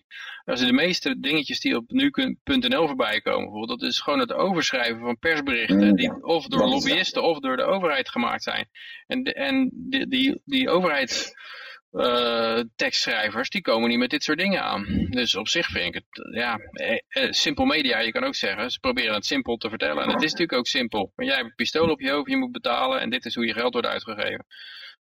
Als de meeste dingetjes die op nu.nl voorbij komen, bijvoorbeeld, dat is gewoon het overschrijven van persberichten die of door lobbyisten of door de overheid gemaakt zijn. En, en die, die, die overheids... Uh, tekstschrijvers, die komen niet met dit soort dingen aan. Dus op zich vind ik het, ja, eh, eh, simpel media, je kan ook zeggen, ze proberen het simpel te vertellen. En het is natuurlijk ook simpel. Maar jij hebt een pistool op je hoofd, je moet betalen en dit is hoe je geld wordt uitgegeven.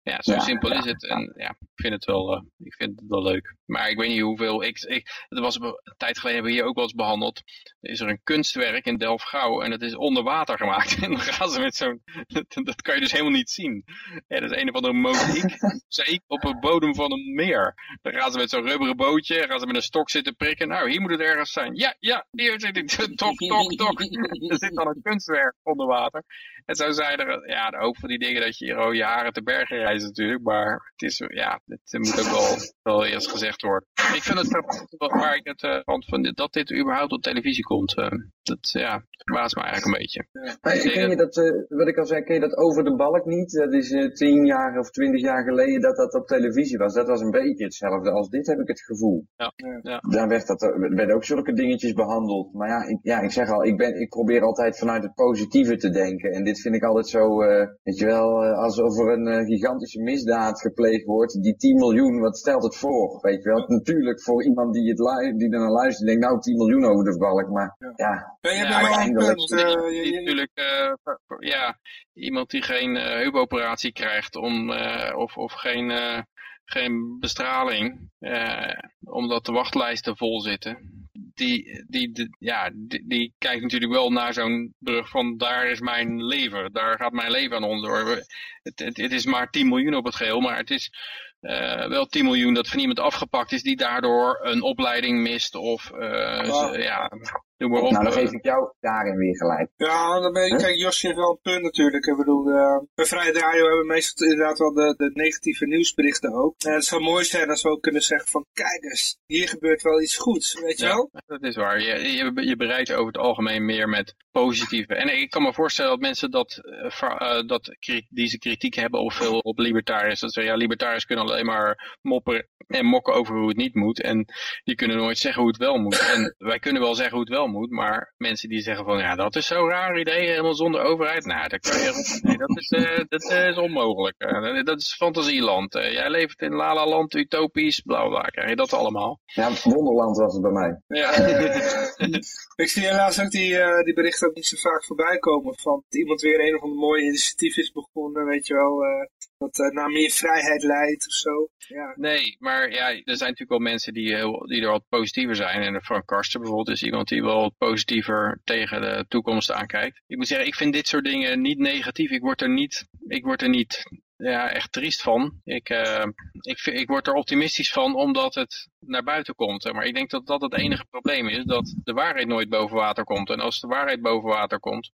Ja, zo simpel is het. En ja, ik vind het wel, uh, ik vind het wel leuk. Maar ik weet niet hoeveel. Ik, ik, het was een tijd geleden hebben we hier ook wel eens behandeld. Er is er een kunstwerk in Delft-Gouw en dat is onder water gemaakt. En dan gaan ze met zo'n. Dat, kan je dus helemaal niet zien. Ja, dat is een of andere mozaïek. Zeek op het bodem van een meer. Dan gaan ze met zo'n rubberen bootje, gaan ze met een stok zitten prikken. Nou, hier moet het ergens zijn. Ja, ja, hier zit het. Tok, tok, tok. Er zit dan een kunstwerk onder water. En zo zijn er, ja, de hoop van die dingen dat je hier je haren te bergen rijdt natuurlijk. Maar het is, ja, het moet ook wel, wel eerst gezegd worden. Ik vind het waar ik het uh, van dat dit überhaupt op televisie komt. Uh, dat, ja, verbaast me eigenlijk een beetje. Ja. ken je dat, uh, wat ik al zei, ken je dat over de balk niet? Dat is tien jaar of twintig jaar geleden dat dat op televisie was. Dat was een beetje hetzelfde als dit, heb ik het gevoel. Ja. ja. Daar werd dat, werden ook zulke dingetjes behandeld. Maar ja, ik, ja, ik zeg al, ik, ben, ik probeer altijd vanuit het positieve te denken. En dit vind ik altijd zo, weet je wel, alsof er een uh, misdaad gepleegd wordt. Die 10 miljoen, wat stelt het voor? Weet je wel, natuurlijk voor iemand die, het die er naar luistert, denkt nou 10 miljoen over de valk. Maar ja, ja, ja, ja uiteindelijk... natuurlijk, ja, iemand die geen heupoperatie krijgt om, of, of geen geen bestraling, eh, omdat de wachtlijsten vol zitten. Die, die, ja, die, die kijkt natuurlijk wel naar zo'n brug van daar is mijn leven, daar gaat mijn leven aan onder. Het, het, het is maar 10 miljoen op het geheel, maar het is uh, wel 10 miljoen dat van iemand afgepakt is die daardoor een opleiding mist of uh, ja, noem maar op. Nou, dan geef ik jou daarin weer gelijk. Ja, dan ben je, kijk, Josje heeft wel een punt natuurlijk. Ik bedoel, uh, bij Vrije Radio hebben we meestal inderdaad wel de, de negatieve nieuwsberichten ook. En het zou mooi zijn als we ook kunnen zeggen van, kijk eens, hier gebeurt wel iets goeds, weet je ja, wel? dat is waar. Je, je, je bereidt over het algemeen meer met positieve. En ik kan me voorstellen dat mensen dat, uh, dat deze kritiek hebben of veel op libertariërs. Dat ze, ja, libertariërs kunnen alleen maar moppen en mokken over hoe het niet moet. En die kunnen nooit zeggen hoe het wel moet. En wij kunnen wel zeggen hoe het wel moet, maar mensen die zeggen van ja, dat is zo'n raar idee, helemaal zonder overheid. Nou, dat, kan je, nee, dat, is, uh, dat is onmogelijk. Uh, dat is fantasieland. Uh, jij leeft in Lala Land, utopisch, bla bla. Krijg je dat allemaal? Ja, Wonderland was het bij mij. Ja. ik zie helaas ook die, die berichten ook niet zo vaak voorbij komen. Van dat iemand weer een of ander mooi initiatief is begonnen, weet je wel. Dat naar meer vrijheid leidt of zo. Ja. Nee, maar ja, er zijn natuurlijk wel mensen die, heel, die er wat positiever zijn. En Frank Karsten bijvoorbeeld is iemand die wel positiever tegen de toekomst aankijkt. Ik moet zeggen, ik vind dit soort dingen niet negatief. Ik word er niet, ik word er niet ja, echt triest van. Ik, uh, ik, ik word er optimistisch van omdat het naar buiten komt. Maar ik denk dat dat het enige probleem is, dat de waarheid nooit boven water komt. En als de waarheid boven water komt,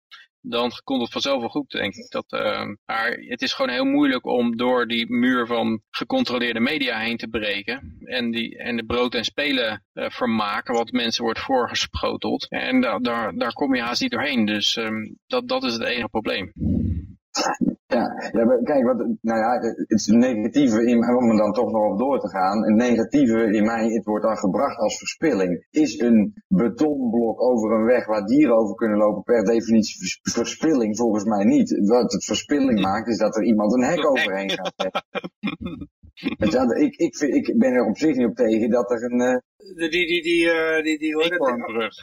dan komt het vanzelf wel goed, denk ik. Dat, uh, maar het is gewoon heel moeilijk om door die muur van gecontroleerde media heen te breken. En, die, en de brood en spelen uh, vermaken wat mensen wordt voorgeschoteld. En da daar, daar kom je haast niet doorheen. Dus um, dat, dat is het enige probleem. Ja, ja maar kijk, wat, nou ja, het negatieve, in, om er dan toch nog op door te gaan. Een negatieve in mij, het wordt dan gebracht als verspilling. Is een betonblok over een weg waar dieren over kunnen lopen per definitie vers- verspilling? Volgens mij niet. Wat het verspilling maakt, is dat er iemand een hek overheen gaat wel, ik, ik, vind, ik ben er op zich niet op tegen dat er een... eh, Die, die, die, die, eh, die, die? Eekhoornbrug.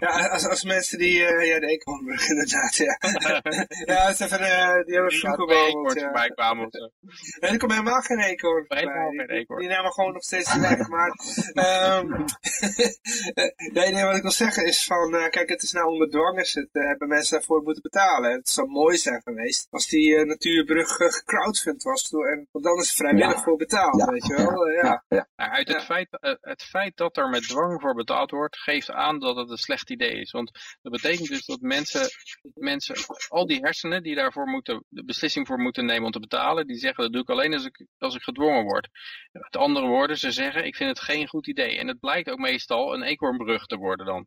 Ja, als, als mensen die, eh, ja, de eekhoornbrug inderdaad, ja. ja, dat is even, eh, die hebben vroeger eekhoorns ja. voorbij kwamen of zo. Nee, er komt helemaal geen eekhoorn voorbij. geen Die- eekhoorn. Die nemen gewoon nog steeds de weg. Maar, ehm nee, nee, wat ik wil zeggen is van, kijk, het is nou onder dwang is het, hebben mensen daarvoor moeten betalen. Het zou mooi zijn geweest als die natuurbrug uh, gecrowdfund was. door- En, want dan is vrijwillig Ja. voor betaald, ja, weet je wel. Ja. ja, ja. Uit het, feit, het feit dat er met dwang voor betaald wordt, geeft aan dat het een slecht idee is. Want dat betekent dus dat mensen, mensen al die hersenen die daarvoor moeten, de beslissing voor moeten nemen om te betalen, die zeggen dat doe ik alleen als ik, als ik gedwongen word. Met andere woorden, ze zeggen ik vind het geen goed idee. En het blijkt ook meestal een eekhoornbrug te worden dan.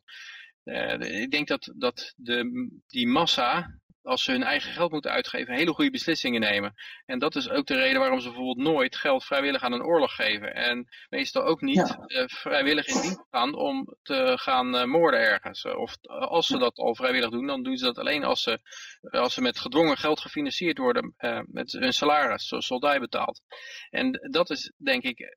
Eh, ik denk dat, dat de, die massa, als ze hun eigen geld moeten uitgeven, hele goede beslissingen nemen. En dat is ook de reden waarom ze bijvoorbeeld nooit geld vrijwillig aan een oorlog geven. En meestal ook niet Ja. eh, vrijwillig in dienst gaan om te gaan eh, moorden ergens. Eh, Of als ze dat al vrijwillig doen, dan doen ze dat alleen als ze, als ze met gedwongen geld gefinancierd worden eh, met hun salaris, zoals soldij betaald. En dat is denk ik eh,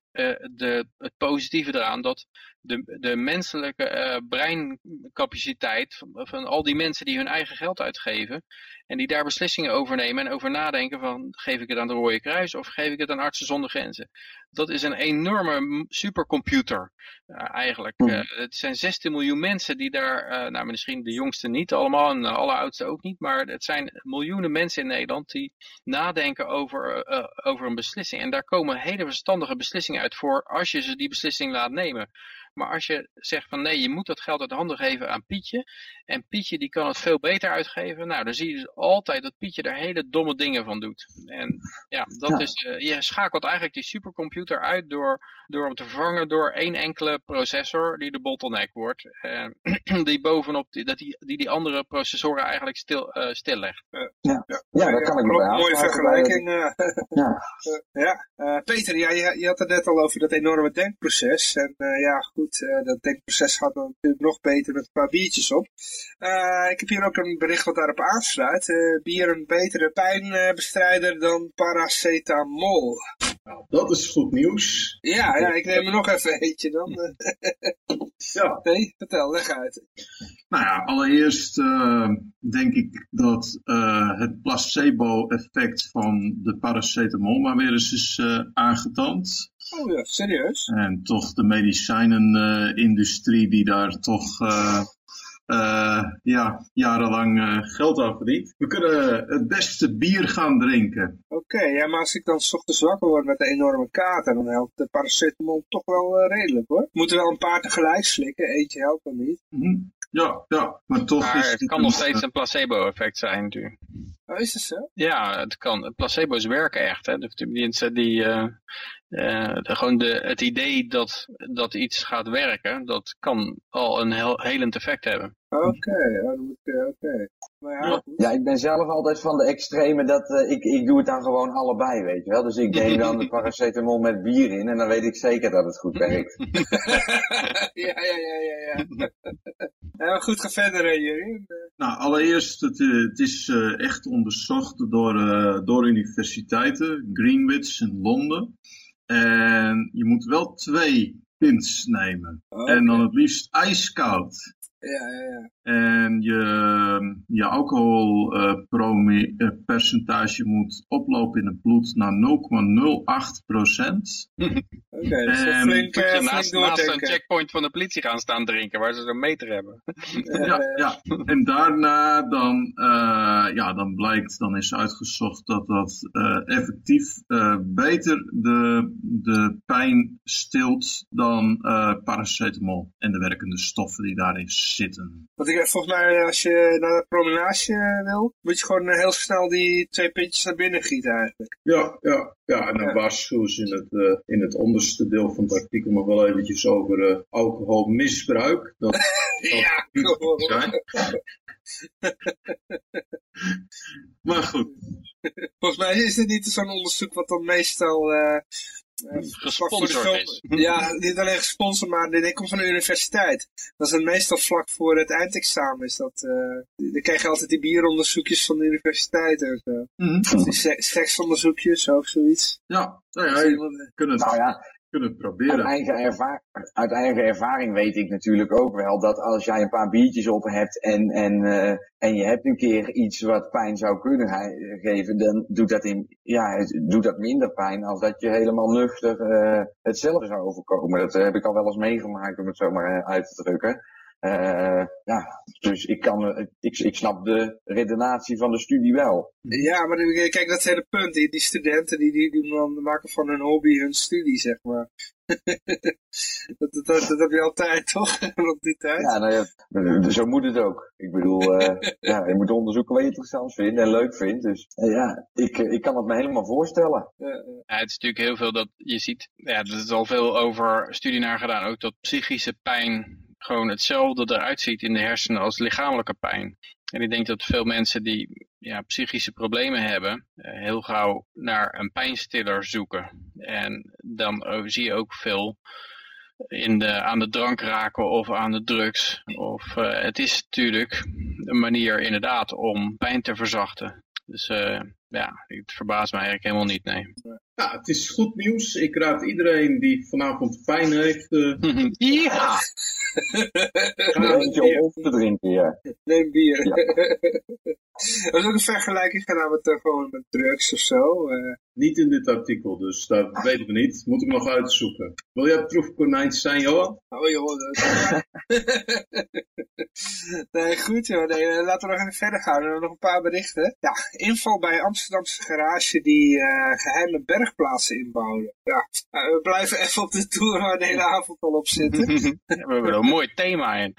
de, het positieve eraan, dat de, de menselijke eh, breincapaciteit van, van al die mensen die hun eigen geld uitgeven en die daar beslissingen over nemen en over nadenken van geef ik het aan de Rode Kruis of geef ik het aan Artsen zonder Grenzen. Dat is een enorme supercomputer eh, eigenlijk. Hmm. Eh, het zijn 16 miljoen mensen die daar, eh, nou misschien de jongste niet allemaal en de alleroudste ook niet, maar het zijn miljoenen mensen in Nederland die nadenken over, over een beslissing. En daar komen hele verstandige beslissingen uit voor als je ze die beslissing laat nemen. Maar als je zegt van nee, je moet dat geld uit de handen geven aan Pietje. En Pietje die kan het veel beter uitgeven. Nou, dan zie je dus altijd dat Pietje daar hele domme dingen van doet. En ja, dat Ja. is, eh, je schakelt eigenlijk die supercomputer uit door, door hem te vervangen door één enkele processor die de bottleneck wordt. Eh, die bovenop, die, dat die, die die andere processoren eigenlijk stil, eh stillegt. Ja, daar kan ik me bij mooie vergelijking. eh. Ja. Eh, ja, Eh, Peter, ja, je, je had het net al over dat enorme denkproces. En eh, ja, goed, eh, dat denkproces gaat dan natuurlijk nog beter met een paar biertjes op. Eh, ik heb hier ook een bericht wat daarop aansluit. Eh, bier een betere pijnbestrijder dan paracetamol. Nou, dat is goed nieuws. Ja, ja, ik neem er nog even eentje dan. Ja. nee, vertel, leg uit. Nou ja, allereerst denk ik dat het placebo-effect van de paracetamol maar weer eens is aangetoond. Oh ja, serieus? En toch de medicijnenindustrie die daar toch eh, eh, ja, jarenlang eh, geld aan verdient. We kunnen het beste bier gaan drinken. Oké, ja, maar als ik dan 's ochtends wakker word met een enorme kater, dan helpt de paracetamol toch wel redelijk hoor. Moeten wel een paar tegelijk slikken, eentje helpt dan niet. Mhm. Ja, ja, maar toch Maar is het dit kan nog steeds een placebo-effect zijn natuurlijk. Oh, is dat zo? Ja, het kan. Placebo's werken echt. Hè. De, die mensen die, eh, eh, de- gewoon de, het idee dat, dat iets gaat werken, dat kan al een heel, helend effect hebben. Oké, ja, dan moet ik, eh, oké. Maar ja, ik ben zelf altijd van de extreme dat eh, ik, ik doe het dan gewoon allebei, weet je wel. Dus ik neem dan de paracetamol met bier in en dan weet ik zeker dat het goed werkt. ja, ja, ja, ja, ja. goed, ga verder, Jurien. Nou, allereerst, het, eh, het is eh, echt onderzocht door, eh, door universiteiten, Greenwich in Londen. En je moet wel twee pints nemen. Oh, En dan het liefst ijskoud. Ja, ja, ja. En je, je alcoholpercentage moet oplopen in het bloed naar 0,08 procent. Oké, dus Ehm, flink, je eh, flink naast, naast een checkpoint van de politie gaan staan drinken, waar ze zo'n meter hebben. Ja, ja. En daarna dan, eh, ja, dan blijkt, dan is uitgezocht dat dat eh, effectief eh, beter de, de pijn stilt dan eh, paracetamol en de werkende stoffen die daarin zitten. Want ik, volgens mij, als je naar de promenage eh, wil, moet je gewoon eh, heel snel die twee pintjes naar binnen gieten eigenlijk. Ja, ja, ja. En dan Ja. waarschuwen ze in het, eh, in het onderste deel van het artikel nog wel eventjes over eh, alcoholmisbruik. Dat Ja, zijn. maar goed, Volgens mij is dit niet zo'n onderzoek wat dan meestal... eh, eh, de Gesponsord is. Ja, niet alleen gesponsord, maar dit komt van de universiteit. Dat is dan meestal vlak voor het eindexamen. Is dat, eh, dan krijg je altijd die bieronderzoekjes van de universiteit en zo. Mhm. Die se seksonderzoekjes of zoiets. ja, nou ja, je kunt het, Nou ja, het uit proberen. eigen, erva- uit eigen ervaring weet ik natuurlijk ook wel dat als jij een paar biertjes op hebt en, en, eh, en je hebt een keer iets wat pijn zou kunnen ge- geven, dan doet dat, in, ja, het doet dat minder pijn als dat je helemaal nuchter eh, het zelf zou overkomen. Dat eh, heb ik al wel eens meegemaakt om het zo maar eh, uit te drukken. Eh, ja, dus ik, kan, eh, ik, ik snap de redenatie van de studie wel. Ja, maar die- kijk, dat is het hele punt. Die, die studenten die, die, die maken van hun hobby hun studie, zeg maar. dat, dat, dat, dat heb je altijd, toch? Op die tijd. Ja, nou ja, zo moet het ook. Ik bedoel, eh, ja, je moet onderzoeken wat je interessant vindt en leuk vindt. Dus eh, ja, ik, eh, ik kan het me helemaal voorstellen. Ja, ja. Ja, het is natuurlijk heel veel dat je ziet, ja, er is al veel over studie naar gedaan, ook dat psychische pijn gewoon hetzelfde eruit ziet in de hersenen als lichamelijke pijn. En ik denk dat veel mensen die ja, psychische problemen hebben, eh, heel gauw naar een pijnstiller zoeken. En dan eh, zie je ook veel in de, aan de drank raken of aan de drugs. Of, eh, het is natuurlijk een manier inderdaad om pijn te verzachten. Dus ja, het verbaast mij eigenlijk helemaal niet, nee. Ja, het is goed nieuws. Ik raad iedereen die vanavond pijn heeft, eh, ja! Een op te drinken, ja. Neem bier. Ja. Er is ook een vergelijking gedaan met, uh, gewoon met drugs of zo. Uh, niet in dit artikel, dus dat weten we niet. Moet ik nog uitzoeken. Wil jij proefkonijntje zijn, Johan? Oh joh. Dat... nee, goed joh. Nee, eh, laten we nog even verder gaan. We hebben nog een paar berichten. Ja, inval bij Amsterdamse garage die uh, geheime bergplaatsen inbouwden. Ja, uh, we blijven even op de tour waar de hele avond al op zitten. we hebben er een mooi thema in.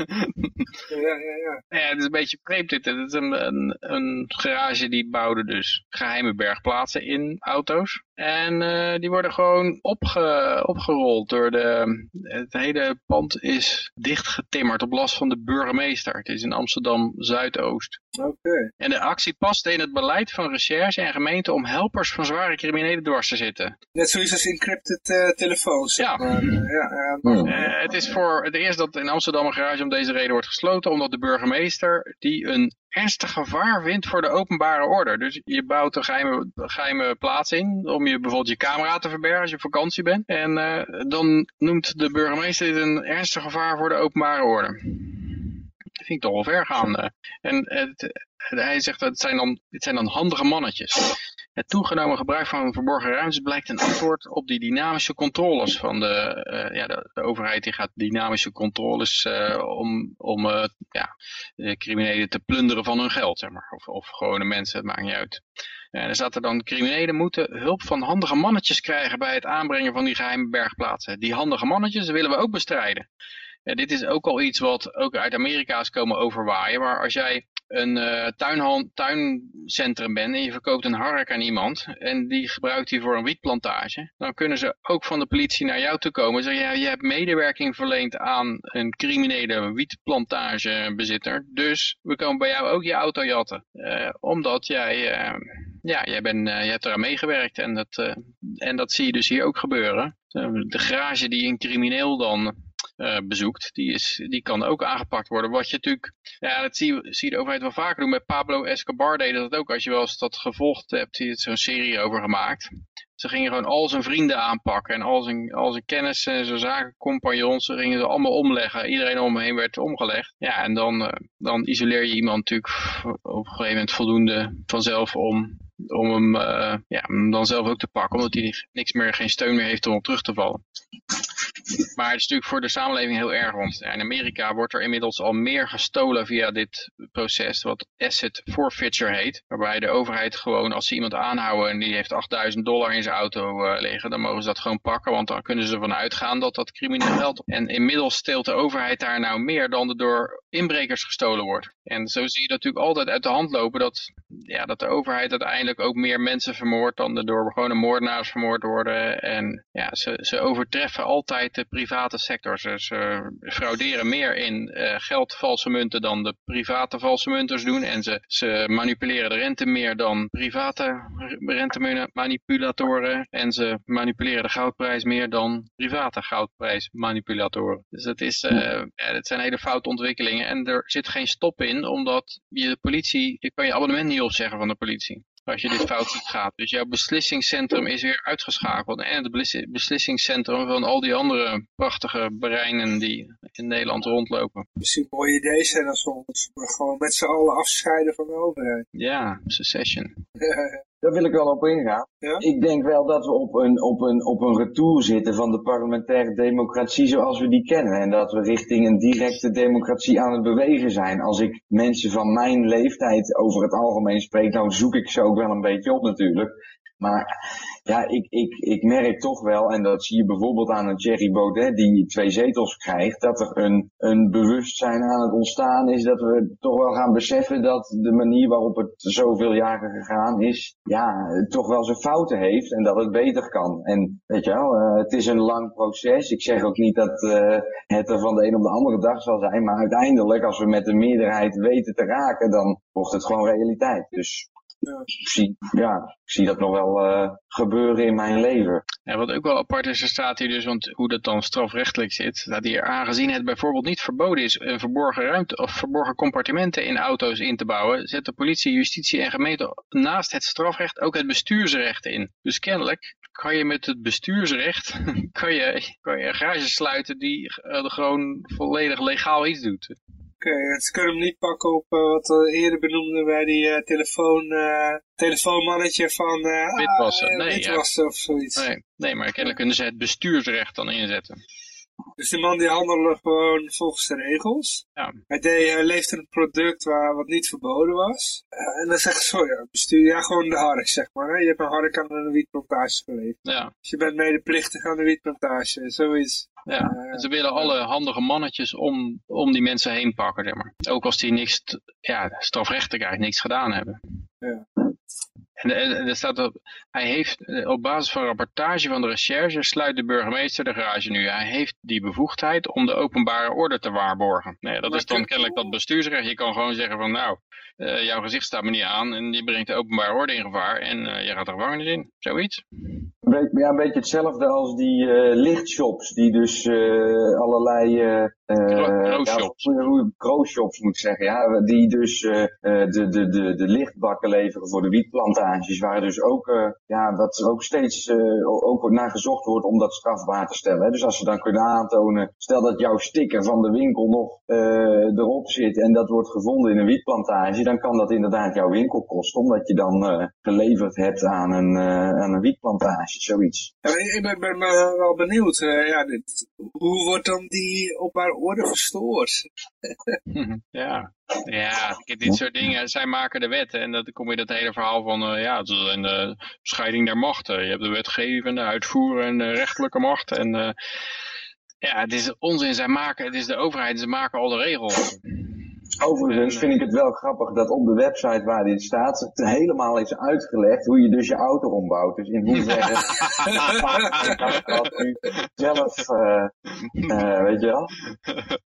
ja, ja, ja. Ja, het is een beetje vreemd dit. Het is een, een, een garage die bouwde dus geheime bergplaatsen in auto's. En uh, die worden gewoon opge, opgerold door de... Het hele pand is dichtgetimmerd op last van de burgemeester. Het is in Amsterdam Zuidoost. Oké. Okay. En de actie paste in het beleid van recherche en gemeente om helpers van zware criminelen dwars te zitten. Net zoiets als encrypted uh, telefoons. Ja. Maar, uh, ja, ja hmm. uh, het is voor het eerst dat in Amsterdam een garage om deze reden wordt gesloten, omdat de burgemeester die een ernstig gevaar vindt voor de openbare orde. Dus je bouwt een geheime, geheime plaats in om je bijvoorbeeld je camera te verbergen als je op vakantie bent. En uh, dan noemt de burgemeester dit een ernstig gevaar voor de openbare orde. Dat vind ik toch wel ver gaan. En het, hij zegt dat het zijn dan, zijn dan handige mannetjes. Het toegenomen gebruik van verborgen ruimtes blijkt een antwoord op die dynamische controles van de, uh, ja, de, overheid. Die gaat dynamische controles uh, om, om uh, ja, criminelen te plunderen van hun geld, zeg maar. Of, of gewone mensen, het maakt niet uit. En er staat er dan, criminelen moeten hulp van handige mannetjes krijgen bij het aanbrengen van die geheime bergplaatsen. Die handige mannetjes willen we ook bestrijden. Ja, dit is ook al iets wat ook uit Amerika is komen overwaaien. Maar als jij een uh, tuincentrum bent en je verkoopt een hark aan iemand en die gebruikt die voor een wietplantage, dan kunnen ze ook van de politie naar jou toe komen en zeggen, je hebt medewerking verleend aan een criminele wietplantagebezitter, dus we komen bij jou ook je auto jatten. Omdat jij, ja, jij, ben, je hebt eraan meegewerkt en dat, en dat zie je dus hier ook gebeuren. De garage die een crimineel dan uh, bezoekt, die, is, die kan ook aangepakt worden. Wat je natuurlijk, ja, dat zie, zie je de overheid wel vaker doen. Met Pablo Escobar deed dat ook. Als je wel eens dat gevolgd hebt, die het zo'n serie over gemaakt. Ze gingen gewoon al zijn vrienden aanpakken en al zijn, al zijn kennissen en zijn zakencompagnons, ze gingen ze allemaal omleggen. Iedereen om hem heen werd omgelegd. Ja, en dan, uh, dan isoleer je iemand natuurlijk op een gegeven moment voldoende vanzelf om, om hem, uh, ja, dan zelf ook te pakken, omdat hij niks meer, geen steun meer heeft om op terug te vallen. Maar het is natuurlijk voor de samenleving heel erg, want in Amerika wordt er inmiddels al meer gestolen via dit proces, wat asset forfeiture heet. Waarbij de overheid gewoon, als ze iemand aanhouden en die heeft 8000 dollar in zijn auto uh, liggen, dan mogen ze dat gewoon pakken, want dan kunnen ze ervan uitgaan dat dat crimineel geld. En inmiddels steelt de overheid daar nou meer dan er door inbrekers gestolen wordt. En zo zie je natuurlijk altijd uit de hand lopen dat ja, dat de overheid uiteindelijk ook meer mensen vermoordt dan er door gewone moordenaars vermoord worden. En ja, ze, ze overtreffen altijd de private sector. Ze, frauderen meer in uh, geld valse munten dan de private valse munters doen. En ze, ze manipuleren de rente meer dan private rentemanipulatoren. En ze manipuleren de goudprijs meer dan private goudprijsmanipulatoren. Dus het, is, uh, ja, het zijn hele foute ontwikkelingen. En er zit geen stop in, omdat je de politie, je kan je abonnement niet opzeggen van de politie als je dit fout ziet gaat. Dus jouw beslissingscentrum is weer uitgeschakeld. En het beslissingscentrum van al die andere prachtige breinen die in Nederland rondlopen. Misschien een mooi idee zijn als soms. Maar gewoon met z'n allen afscheiden van de overheid. Ja, secession. Daar wil ik wel op ingaan. Ja? Ik denk wel dat we op een, op, een, op een retour zitten van de parlementaire democratie zoals we die kennen. En dat we richting een directe democratie aan het bewegen zijn. Als ik mensen van mijn leeftijd over het algemeen spreek, dan zoek ik ze ook wel een beetje op natuurlijk. Maar ja, ik, ik, ik merk toch wel, en dat zie je bijvoorbeeld aan een Thierry Baudet die twee zetels krijgt, dat er een, een bewustzijn aan het ontstaan is dat we toch wel gaan beseffen dat de manier waarop het zoveel jaren gegaan is, ja, toch wel zijn fouten heeft en dat het beter kan. En weet je wel, uh, het is een lang proces. Ik zeg ook niet dat uh, het er van de een op de andere dag zal zijn, maar uiteindelijk, als we met de meerderheid weten te raken, dan wordt het gewoon realiteit. Dus Ja. ik zie, ja, ik zie dat nog wel uh, gebeuren in mijn leven. Wat ook wel apart is, er staat hier dus, want hoe dat dan strafrechtelijk zit, staat hier aangezien het bijvoorbeeld niet verboden is een verborgen ruimte of verborgen compartimenten in auto's in te bouwen, zet de politie, justitie en gemeente naast het strafrecht ook het bestuursrecht in. Dus kennelijk kan je met het bestuursrecht, kan je, kan je sluiten die uh, gewoon volledig legaal iets doet. Oké, okay, ze kunnen hem niet pakken op uh, wat we eerder benoemden bij die uh, telefoon, uh, telefoonmannetje van witwassen. Ah, nee, witwassen ja. of zoiets. Nee, nee, maar kennelijk kunnen ze het bestuursrecht dan inzetten. Dus die man die handelde gewoon volgens de regels. Ja. Hij, deed, hij leefde een product waar wat niet verboden was. En dan zeggen ze, ja, bestuur, ja, gewoon de hark, zeg maar. Hè? Je hebt een hark aan een wietplantage geleverd. Ja. Dus je bent medeplichtig aan de wietplantage, zoiets. Ja, ze willen alle handige mannetjes om, om die mensen heen pakken, zeg maar. Ook als die niks, ja, strafrechtelijk eigenlijk niks gedaan hebben. Ja. En, en er staat op, hij heeft op basis van rapportage van de recherche sluit de burgemeester de garage nu. Hij heeft die bevoegdheid om de openbare orde te waarborgen. Nee, dat maar is dan kennelijk dat bestuursrecht. Je kan gewoon zeggen van nou, uh, jouw gezicht staat me niet aan en die brengt de openbare orde in gevaar en uh, je gaat de gevangenis in. Zoiets. Ja, een beetje hetzelfde als die uh, lichtshops die dus allerlei Grooshops. Ja, Grooshops moet ik zeggen, ja. Die dus de, de, de, de lichtbakken leveren voor de wietplantages. Waar dus ook, uh, ja, wat ook steeds uh, ook naar gezocht wordt om dat strafbaar te stellen. Hè. Dus als ze dan kunnen aantonen, stel dat jouw sticker van de winkel nog uh, erop zit en dat wordt gevonden in een wietplantage, dan kan dat inderdaad jouw winkel kosten, omdat je dan geleverd hebt aan een, aan een wietplantage, zoiets. Ja, ik ben, ben wel benieuwd, ja, dit, hoe wordt dan die op haar orde verstoord? ja. Ja, dit soort dingen, zij maken de wetten en dan kom je dat hele verhaal van, uh, ja, het is een uh, scheiding der machten. Je hebt de wetgevende, uitvoeren en de rechtelijke macht en uh, ja, het is onzin, zij maken, het is de overheid, ze maken al de regels. Overigens vind ik het wel grappig dat op de website waar dit staat, het helemaal is uitgelegd hoe je dus je auto ombouwt. Dus in hoeverre dat nu zelf, uh, uh, weet je wel.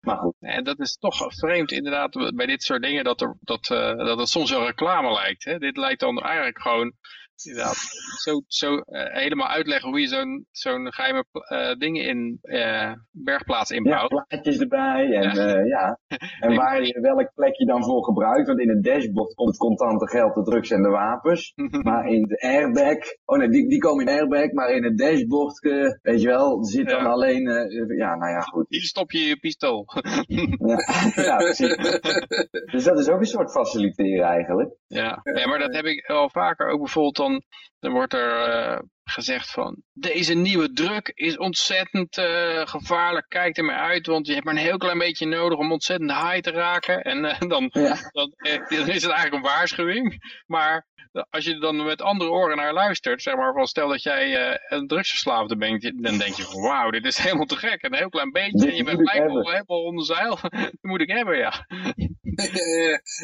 Maar goed. En dat is toch vreemd inderdaad bij dit soort dingen dat, er, dat, uh, dat het soms wel reclame lijkt. Hè? Dit lijkt dan eigenlijk gewoon inderdaad, zo, zo uh, helemaal uitleggen hoe je zo'n zo'n geheime uh, dingen in uh, bergplaats inbouwt. Ja, plaatjes erbij en ja. ja. En waar je welk plek je dan voor gebruikt. Want in het dashboard komt het contante geld, de drugs en de wapens. maar in de airbag, oh nee, die, die komen in de airbag, maar in het dashboard, weet je wel, zit dan Ja. alleen, ja, nou ja, goed. Hier stop je je pistool. Ja, ja precies. Dus dat is ook een soort faciliteren eigenlijk. Ja, ja maar dat heb ik wel vaker ook bijvoorbeeld dan, dan wordt er uh, gezegd van deze nieuwe druk is ontzettend uh, gevaarlijk, kijk er maar uit, want je hebt maar een heel klein beetje nodig om ontzettend high te raken. En uh, dan, ja. dan, dan, is het eigenlijk een waarschuwing, maar als je dan met andere oren naar luistert, zeg maar van stel dat jij een drugsverslaafde bent, dan denk je van wauw, dit is helemaal te gek, een heel klein beetje en je bent gelijk helemaal onder zeil, dat moet ik hebben, ja.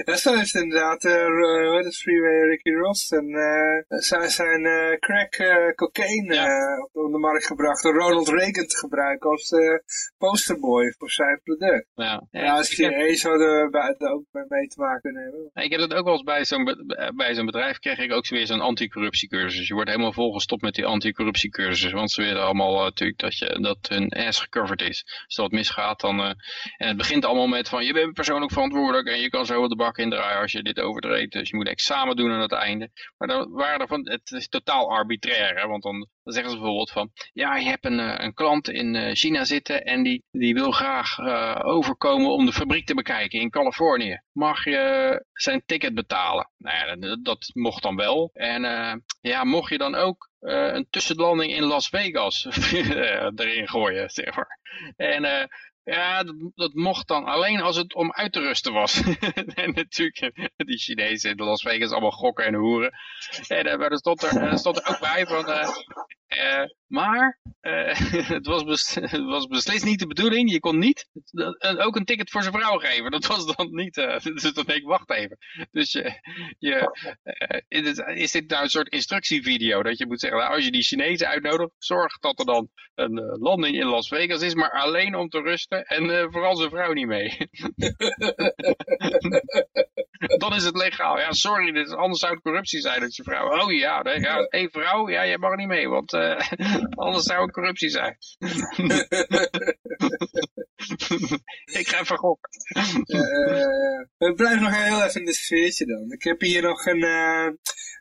Ja, zo heeft inderdaad uh, wat is Freeway Ricky Ross en uh, zij zijn uh, crack uh, cocaine Ja. op de markt gebracht door Ronald Reagan te gebruiken als posterboy voor zijn product. Ja, Ja, als ik, heb, CIA zou er bij- er ook mee te maken kunnen hebben. ik heb dat ook wel eens bij zo'n be- bij zo'n bedrijf kreeg ik ook zo weer zo'n anticorruptiecursus. Je wordt helemaal volgestopt met die anticorruptiecursus, want ze willen allemaal eh, natuurlijk dat, je, dat hun ass gecoverd is. Als er wat misgaat, dan... eh, en het begint allemaal met van, je bent persoonlijk verantwoordelijk en je kan zo de bak indraaien als je dit overtreedt. Dus je moet examen doen aan het einde. Maar dan waren er van, het is totaal arbitrair, hè? want dan, zeggen ze bijvoorbeeld van, ja, je hebt een, eh, een klant in eh, China zitten en die, die wil graag eh, overkomen om de fabriek te bekijken in Californië. Mag je zijn ticket betalen? Nou ja, dat, dat mocht dan wel. En ja, mocht je dan ook een tussenlanding in Las Vegas erin gooien, zeg. En ja, dat, mocht dan alleen als het om uit te rusten was. en natuurlijk, die Chinezen in Las Vegas allemaal gokken en hoeren. En eh, maar er stond er, er stond er ook bij van... eh, eh, maar eh, het, was was beslist niet de bedoeling. Je kon niet eh, ook een ticket voor zijn vrouw geven. Dat was dan niet. dus dan denk ik, wacht even. Dus je, is dit- nou een soort instructievideo? Dat je moet zeggen, nou, als je die Chinezen uitnodigt, zorg dat er dan een landing in Las Vegas is, maar alleen om te rusten en vooral zijn vrouw niet mee. dan is het legaal. Ja, sorry, dit is, anders zou het corruptie zijn dat je vrouw. Oh ja, nee, vrouw, ja, jij mag niet mee, want eh, anders zou het corruptie zijn. ik ga even gokken. Eh, we blijven nog heel even in dit sfeertje dan. Ik heb hier nog een eh,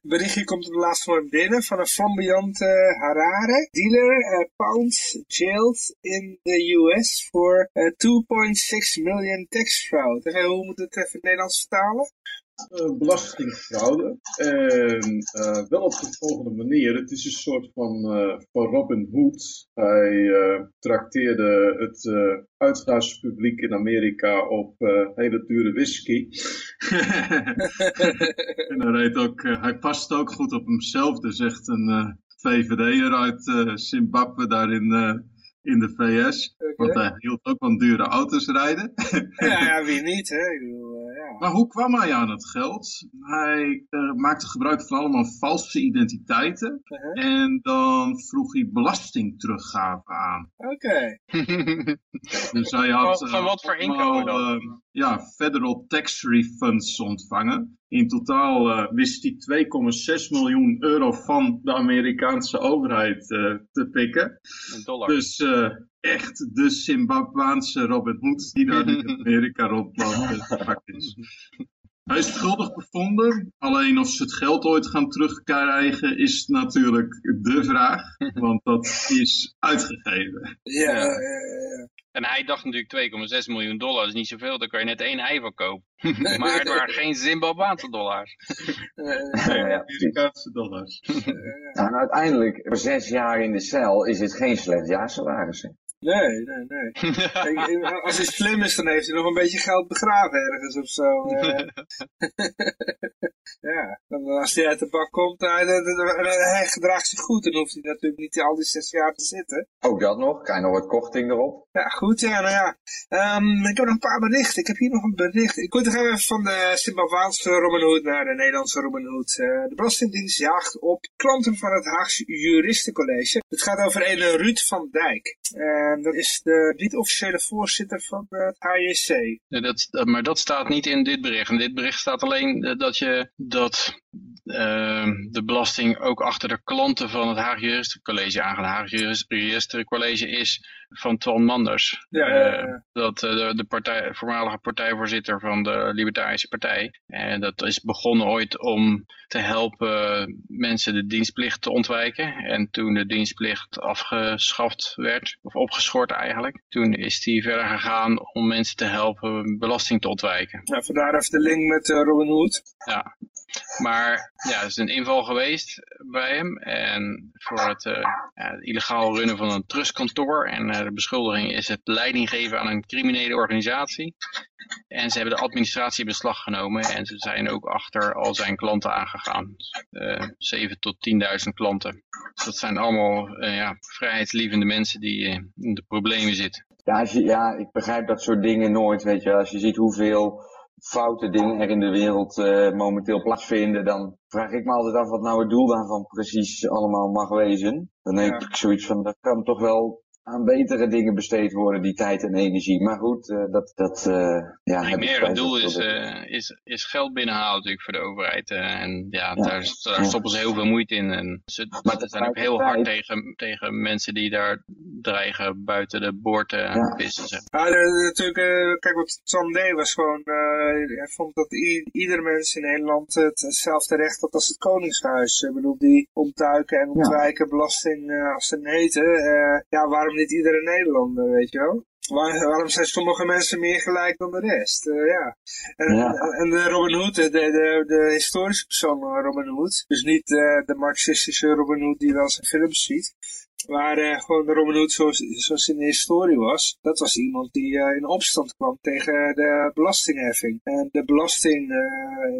berichtje, komt op de laatste moment binnen, van een flamboyante Harare. Dealer, eh, pounds jailed in the US voor eh, 2.6 million tax fraud. Hoe moet het even Nederlands vertalen? Eh, belastingfraude. En eh, wel op de volgende manier. Het is een soort van, eh, van Robin Hood. Hij trakteerde het uitgaanspubliek in Amerika op hele dure whisky. en hij, reed ook, hij past ook goed op hemzelf. Er zegt een VVD'er uit Zimbabwe daar in, de VS. Want hij hield ook van dure auto's rijden. Ja, ja, wie niet, hè? Ik bedoel, eh, ja. Maar hoe kwam hij aan het geld? Hij eh, maakte gebruik van allemaal valse identiteiten. Uh-huh. En dan vroeg hij belastingteruggave aan. Oké. Dus hij had Van- van eh, wat voor inkomen dan? ja, federal tax refunds ontvangen. In totaal eh, wist hij 2,6 miljoen euro van de Amerikaanse overheid eh, te pikken. Een dollar. Dus eh, echt de Zimbabwaanse Robin Hood die daar nu in Amerika rondloopt is. Hij is schuldig bevonden, alleen of ze het geld ooit gaan terugkrijgen is natuurlijk de vraag, want dat is uitgegeven. Ja, ja, ja. En hij dacht natuurlijk 2,6 miljoen dollar, dat is niet zoveel, daar kan je net één ei van kopen. maar het waren geen Zimbabwaanse dollars. Eh, precies. Amerikaanse dollars. Nou, en uiteindelijk, voor zes jaar in de cel is het geen slecht jaarsalaris. Nee, nee, nee. Kijk, eh, als hij slim is, dan heeft hij nog een beetje geld begraven ergens of zo. eh. ja, dan als hij uit de bak komt, hij, gedraagt zich goed. Dan hoeft hij natuurlijk niet al die zes jaar te zitten. Ook dat nog, krijg je nog wat korting erop. Ja, goed, ja, nou ja. Ehm, ik heb nog een paar berichten. Ik heb hier nog een bericht. Ik moet even van de Zimbabwaanse Robin Hood naar de Nederlandse Robin Hood. Eh, de Belastingdienst jaagt op klanten van het Haagse Juristencollege. Het gaat over een Ruud van Dijk. En dat is de niet-officiële voorzitter van het HJC. Ja, dat, dat- maar dat staat niet in dit bericht. In dit bericht staat alleen eh, dat, je, dat ehm, de belasting ook achter de klanten van het Haag Juristencollege aangaat. Het Juristencollege is van Twan Manders. Ja, ja, Eh, ja. dat eh, de, de partij, voormalige partijvoorzitter van de Libertarische Partij. En dat is begonnen ooit om te helpen mensen de dienstplicht te ontwijken. En toen de dienstplicht afgeschaft werd, of opgeschort eigenlijk, toen is die verder gegaan om mensen te helpen belasting te ontwijken. Nou, vandaar even de link met eh, Robin Hood. Ja. Maar ja, er is een inval geweest bij hem. En voor het, eh, ja, illegaal runnen van een trustkantoor. En eh, de beschuldiging is het leiding geven aan een criminele organisatie. En ze hebben de administratie in beslag genomen. En ze zijn ook achter al zijn klanten aangegaan. Eh 7 tot 10.000 klanten. Dus dat zijn allemaal ja, vrijheidslievende mensen die in de problemen zitten. Ja, ja, ik begrijp dat soort dingen nooit, weet je. Als je ziet hoeveel foute dingen er in de wereld uh, momenteel plaatsvinden, dan vraag ik me altijd af wat nou het doel daarvan precies allemaal mag wezen. Dan heb ik zoiets van, dat kan toch wel aan betere dingen besteed worden, die tijd en energie. Maar goed, uh, dat... dat uh, ja, het meer het doel is, uh, is, is geld binnenhalen natuurlijk voor de overheid. en ja, ja. daar, daar ja. stoppen ze heel veel moeite in. En ze, maar ze zijn ook heel hard tegen, tegen mensen die daar dreigen buiten de boord te ja. pissen. Ja, natuurlijk, kijk wat Sandé was gewoon... hij vond dat ieder mens in Nederland hetzelfde recht had als het Koningshuis. Ik bedoel, die ontduiken en ontwijken belasting als ze neten. ja, waarom niet iedere Nederlander, weet je wel? Waar, waarom zijn sommige mensen meer gelijk dan de rest? Uh, ja. En, ja. en de Robin Hood, de, de, de historische persoon Robin Hood, dus niet uh, de marxistische Robin Hood die wel zijn films ziet, maar uh, gewoon de Robin Hood zoals, zoals in de historie was, dat was iemand die in opstand kwam tegen de belastingheffing. En de belasting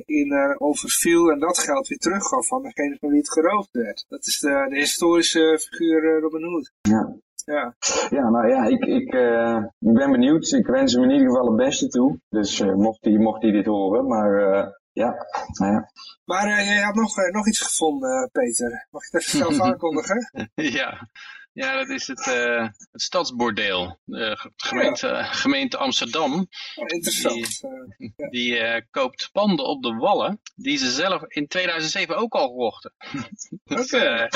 in overviel en dat geld weer teruggaf van degene van wie het geroofd werd. Dat is de, de historische figuur Robin Hood. Ja. Ja. ja, nou ja, ik, ik, uh, ik ben benieuwd. Ik wens hem in ieder geval het beste toe. Dus uh, mocht hij mocht dit horen. Maar uh, ja, nou ja. Maar jij had nog, nog iets gevonden, Peter. Mag ik dat zelf aankondigen? ja. Ja, dat is het, uh, het stadsbordeel. De gemeente, ja. gemeente Amsterdam. Oh, interessant. Die, ja. die uh, koopt panden op de Wallen, die ze zelf in 2007 ook al kochten. dus, uh,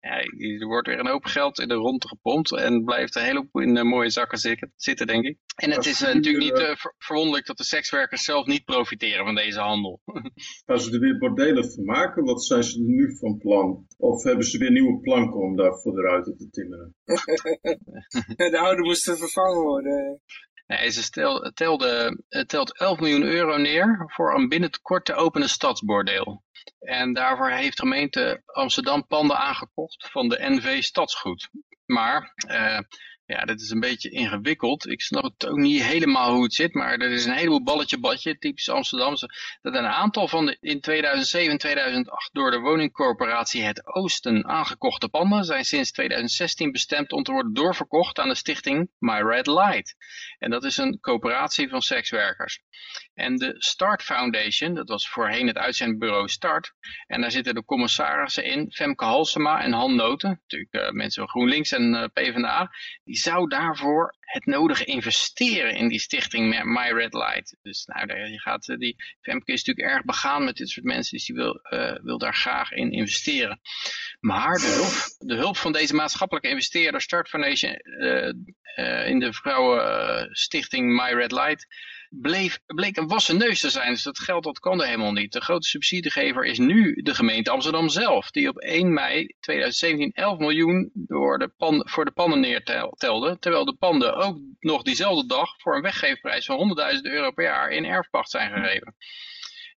ja, er wordt weer een hoop geld in de rond gepompt en blijft een hele hoop in mooie zakken zitten, denk ik. En het is natuurlijk niet ver verwonderlijk dat de sekswerkers zelf niet profiteren van deze handel. Gaan ze er weer bordelen van maken? Wat zijn ze er nu van plan? Of hebben ze weer nieuwe planken om daar voor de ruiten te timmeren? de oude moesten vervangen worden. Nee, ze stel, telde, telt 11 miljoen euro neer voor een binnenkort te openen stadsbordeel. En daarvoor heeft de gemeente Amsterdam panden aangekocht van de NV Stadsgoed. Maar uh, ja, dat is een beetje ingewikkeld. Ik snap het ook niet helemaal hoe het zit, maar er is een heleboel balletje badje, typisch Amsterdamse. Dat een aantal van de in 2007 en 2008 door de woningcorporatie Het Oosten aangekochte panden zijn sinds 2016 bestemd om te worden doorverkocht aan de stichting My Red Light. En dat is een coöperatie van sekswerkers. En de Start Foundation, dat was voorheen het uitzendbureau Start. En daar zitten de commissarissen in, Femke Halsema en Han Noten, natuurlijk uh, mensen van GroenLinks en uh, PvdA. Die zou daarvoor het nodige investeren in die stichting My Red Light. Dus nou, je gaat, uh, die Femke is natuurlijk erg begaan met dit soort mensen, dus die wil, wil daar graag in investeren. Maar de hulp, de hulp van deze maatschappelijke investeerder Start Foundation in de vrouwenstichting My Red Light bleef, bleek een wassen neus te zijn. Dus dat geld dat kan er helemaal niet. De grote subsidiegever is nu de gemeente Amsterdam zelf. Die op 1 mei 2017 11 miljoen door de pan, voor de panden neertelde. Terwijl de panden ook nog diezelfde dag voor een weggeefprijs van 100.000 euro per jaar in erfpacht zijn gegeven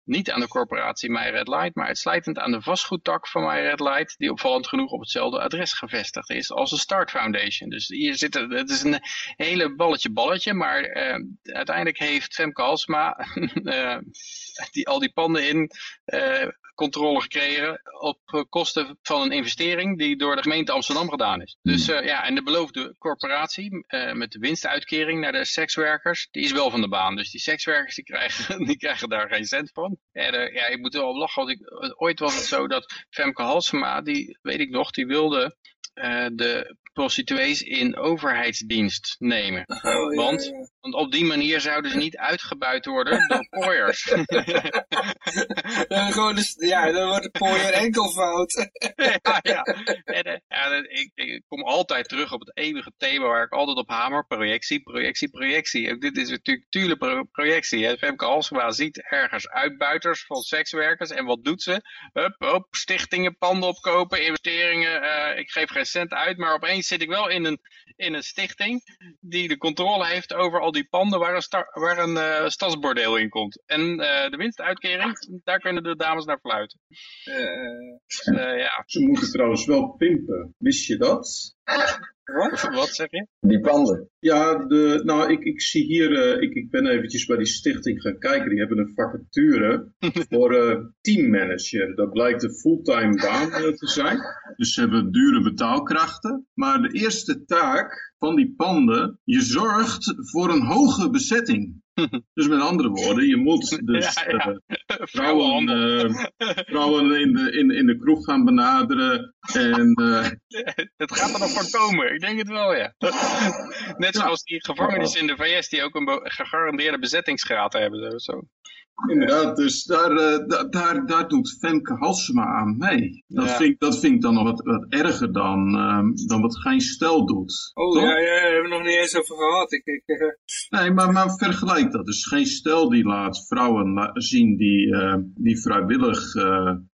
niet aan de corporatie My Red Light, maar uitsluitend aan de vastgoedtak van My Red Light, die opvallend genoeg op hetzelfde adres gevestigd is als de Start Foundation. Dus hier zit het, het is een hele balletje balletje, maar uh, uiteindelijk heeft Femke Halsma uh, die, al die panden in uh, controle gekregen op kosten van een investering die door de gemeente Amsterdam gedaan is. Dus uh, ja, en de beloofde corporatie met de winstuitkering naar de sekswerkers, die is wel van de baan. Dus die sekswerkers die krijgen, die krijgen daar geen cent van. En uh, ja, ik moet er wel op lachen, want ik, ooit was het zo dat Femke Halsema, die weet ik nog, die wilde uh, de prostituees in overheidsdienst nemen. Oh, want, ja, ja. Want op die manier zouden ze niet uitgebuit worden door pooiers. dan, dus, ja, dan wordt de pooier enkel fout. ja, ja. En, ja ik, ik, kom altijd terug op het eeuwige thema waar ik altijd op hamer. Projectie, projectie, projectie. Dit is natuurlijk tuurlijk pro projectie. Hè. Femke Halsema ziet ergens uitbuiters van sekswerkers. En wat doet ze? Hup, hup, stichtingen, panden opkopen, investeringen. Uh, ik geef geen cent uit, maar opeens zit ik wel in een, in een stichting die de controle heeft over al die panden waar een, waar een uh, stadsbordeel in komt. En uh, de winstuitkering, daar kunnen de dames naar fluiten. Dus, ja. Ze moeten trouwens wel pimpen. Wist je dat? Wat? Wat zeg je? Die panden. Ja, de, nou, ik, ik zie hier, uh, ik, ik ben eventjes bij die stichting gaan kijken. Die hebben een vacature voor uh, teammanager. Dat blijkt een fulltime baan uh, te zijn. Dus ze hebben dure betaalkrachten. Maar de eerste taak van die panden, je zorgt voor een hoge bezetting. Dus met andere woorden, je moet dus Ja, ja. eh, vrouwen, eh, vrouwen in, de, in, in de kroeg gaan benaderen. En eh, Het gaat er nog van komen, ik denk het wel, ja. Net zoals die gevangenissen in de VS die ook een gegarandeerde bezettingsgraad hebben. Zo. Inderdaad, dus daar, eh, da- daar, daar doet Femke Halsema aan mee. Dat, Ja. vind, ik- dat vind ik dan nog wat, wat erger dan, ehm, dan wat geen stel doet. Oh Toch? ja, ja, daar hebben we nog niet eens over gehad. Ik, ik, eh, Nee, maar, maar vergelijk dat. Dus geen stel die laat vrouwen la- zien die, eh, die vrijwillig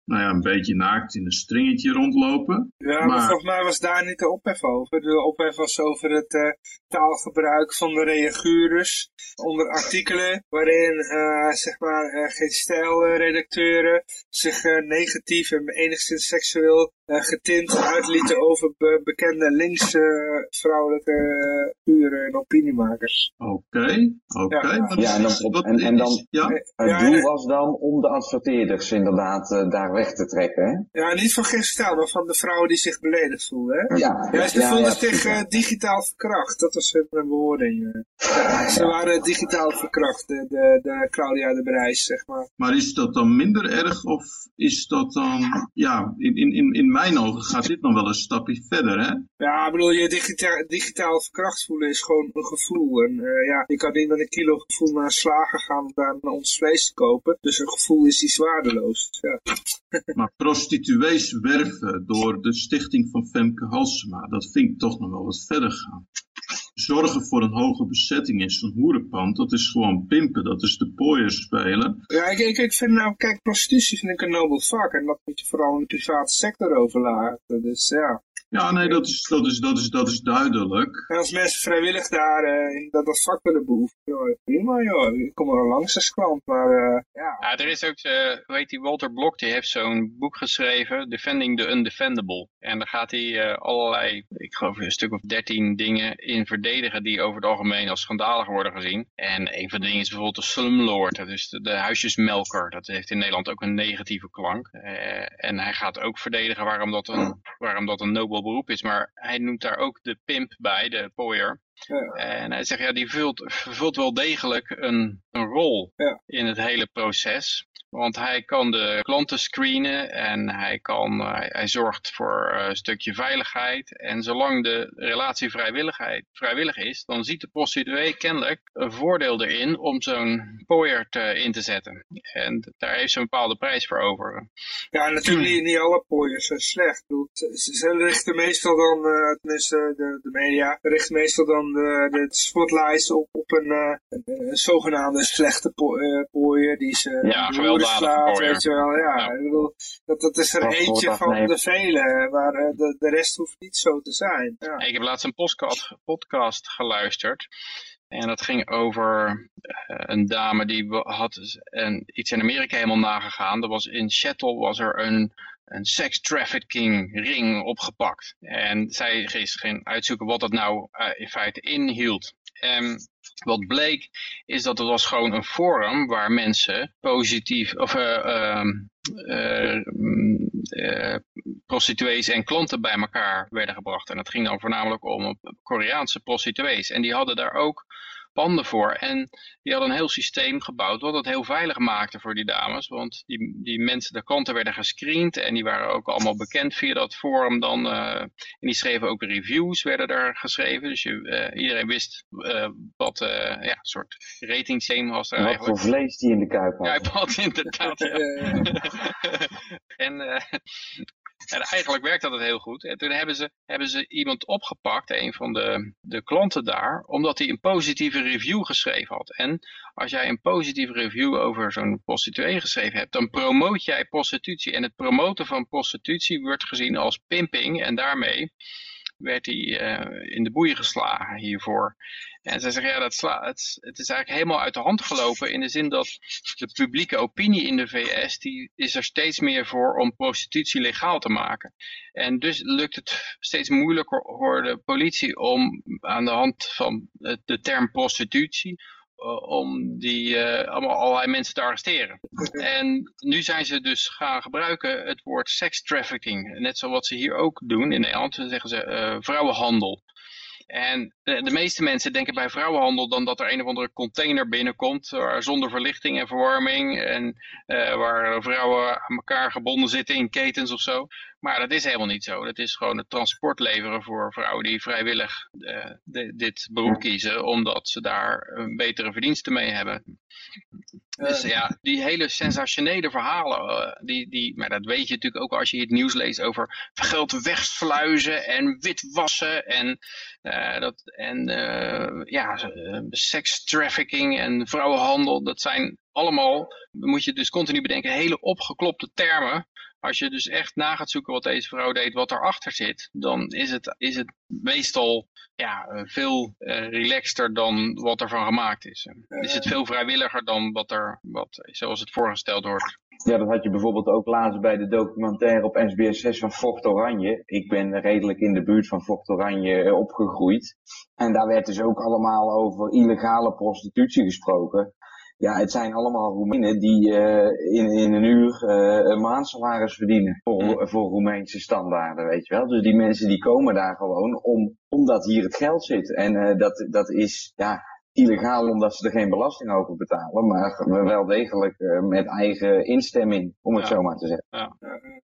nou ja, een beetje naakt in een stringetje rondlopen. ja, maar, Maar- volgens mij was daar niet de ophef over. De ophef was over het eh, taalgebruik van de reaguurders onder artikelen waarin eh, zeg maar eh, geen stijlredacteuren zich negatief en enigszins seksueel getint uitlieten over be- bekende linkse eh, vrouwelijke eh, figuren en opiniemakers. Oké, oké. Ja. En dan- is- wat en- en dan- is- ja? Het doel was dan om de adverteerders inderdaad eh, daar weg te trekken. Hè? Ja, niet van geen stijl, maar van de vrouwen die zich beledigd voelden. Hè? Ja, Ja, ze voelden zich eh, digitaal verkracht. Dat was hun eh, bewoording. eh. Ja, ze waren digitaal verkracht, de, de, de Claudia de Brijs, zeg maar. Maar is dat dan minder erg of is dat dan... Ja, in, in, in- in mijn ogen gaat dit nog wel een stapje verder, hè? Ja, ik bedoel, je digita digitaal verkracht voelen is gewoon een gevoel. En eh, ja, je kan niet met een kilo gevoel naar een slager gaan om daar ons vlees te kopen. Dus een gevoel is iets waardeloos. Ja. Maar prostituees werven door de stichting van Femke Halsema, dat vind ik toch nog wel wat verder gaan. Zorgen voor een hoge bezetting in zo'n hoerenpand, dat is gewoon pimpen, dat is de pooier spelen. Ja, ik, ik, ik vind nou, kijk, prostitutie vind ik een nobel vak. En dat moet je vooral in de private sector overlaten. Dus ja. Ja, nee, dat is, dat is, dat is, dat is duidelijk. En als mensen vrijwillig daar eh, in dat, dat vak willen beoefenen, joh, prima joh, ik kom er langs als klant, maar eh, ja. Ja, er is ook, eh hoe heet die, Walter Blok, die heeft zo'n boek geschreven, Defending the Undefendable. En daar gaat hij eh, allerlei, ik geloof een stuk of dertien dingen in verdedigen die over het algemeen als schandalig worden gezien. En een van de dingen is bijvoorbeeld de slumlord, dat is de, de huisjesmelker. Dat heeft in Nederland ook een negatieve klank. Eh, en hij gaat ook verdedigen waarom dat een, waarom dat een nobel beroep is. Maar hij noemt daar ook de pimp bij, de pooier. Ja. En hij zegt, ja, die vult, vervult wel degelijk een, een rol Ja. in het hele proces. Want hij kan de klanten screenen en hij, kan, eh, hij, hij zorgt voor eh, een stukje veiligheid. En zolang de relatie vrijwilligheid, vrijwillig is, dan ziet de prostituee kennelijk een voordeel erin om zo'n pooier te, in te zetten. En daar heeft ze een bepaalde prijs voor over. Ja, natuurlijk niet, niet alle pooiers zijn slecht. Ze, richten meestal dan, eh, tenminste de, de media, richten meestal dan de, de spotlights op, op een, een, een zogenaamde slechte po pooier die ze Ja, slaat, weet je wel. Ja, Ja. Ik bedoel, dat, dat is er Dat eentje van de vele, maar eh, de, de rest hoeft niet zo te zijn. Ja. Ik heb laatst een podcast, podcast geluisterd. En dat ging over eh, een dame die had een, iets in Amerika helemaal nagegaan. Er was in Seattle was er een, een sex trafficking ring opgepakt. En zij ging uitzoeken wat dat nou eh, in feite inhield. En wat bleek is dat het was gewoon een forum waar mensen positief of eh, ehm, eh, mm, eh, prostituees en klanten bij elkaar werden gebracht. En het ging dan voornamelijk om Koreaanse prostituees. En die hadden daar ook panden voor. En die hadden een heel systeem gebouwd wat het heel veilig maakte voor die dames. Want die, die mensen, de klanten werden gescreend en die waren ook allemaal bekend via dat forum dan. eh, en die schreven ook reviews, werden daar geschreven. Dus je, eh, iedereen wist eh, wat eh ja, een soort ratingsysteem was er Wat eigenlijk. voor vlees die in de kuip had. Ik had inderdaad, ja. en, eh, en eigenlijk werkt dat heel goed. En toen hebben ze, hebben ze iemand opgepakt, een van de, de klanten daar, omdat hij een positieve review geschreven had. En als jij een positieve review over zo'n prostituee geschreven hebt, dan promoot jij prostitutie. En het promoten van prostitutie wordt gezien als pimping en daarmee werd hij eh, in de boeien geslagen hiervoor. En zij zeggen, ja, dat sla het, is eigenlijk helemaal uit de hand gelopen in de zin dat de publieke opinie in de VS, die is er steeds meer voor om prostitutie legaal te maken. En dus lukt het steeds moeilijker voor de politie om aan de hand van de, term prostitutie, eh, om die eh, allemaal allerlei mensen te arresteren. En nu zijn ze dus gaan gebruiken het woord sex trafficking. Net zoals ze hier ook doen in Nederland, dan zeggen ze eh, vrouwenhandel. En de, de, meeste mensen denken bij vrouwenhandel dan dat er een of andere container binnenkomt zonder verlichting en verwarming en uh, waar vrouwen aan elkaar gebonden zitten in ketens of zo. Maar dat is helemaal niet zo. Dat is gewoon het transport leveren voor vrouwen die vrijwillig uh, de, dit beroep kiezen, omdat ze daar een betere verdiensten mee hebben. Dus ja, die hele sensationele verhalen, die, die, maar dat weet je natuurlijk ook als je het nieuws leest over geld wegsluizen en witwassen en, uh, dat, en ja, sekstrafficking en vrouwenhandel. Dat zijn allemaal, moet je dus continu bedenken, hele opgeklopte termen als je dus echt na gaat zoeken wat deze vrouw deed, wat erachter zit, dan is het, is het meestal ja, veel uh, relaxter dan wat ervan gemaakt is. Is het veel vrijwilliger dan wat er, wat, zoals het voorgesteld wordt. Ja, dat had je bijvoorbeeld ook laatst bij de documentaire op SBS 6 van Vocht Oranje. Ik ben redelijk in de buurt van Vocht Oranje opgegroeid. En daar werd dus ook allemaal over illegale prostitutie gesproken. Ja, het zijn allemaal Roemenen die uh, in, in een uur uh, een maandsalaris verdienen voor, voor Roemeense standaarden, weet je wel. Dus die mensen die komen daar gewoon om, omdat hier het geld zit. En uh, dat, dat is, ja, illegaal omdat ze er geen belasting over betalen, maar wel degelijk uh, met eigen instemming, om het Ja. zo maar te zeggen. Ja.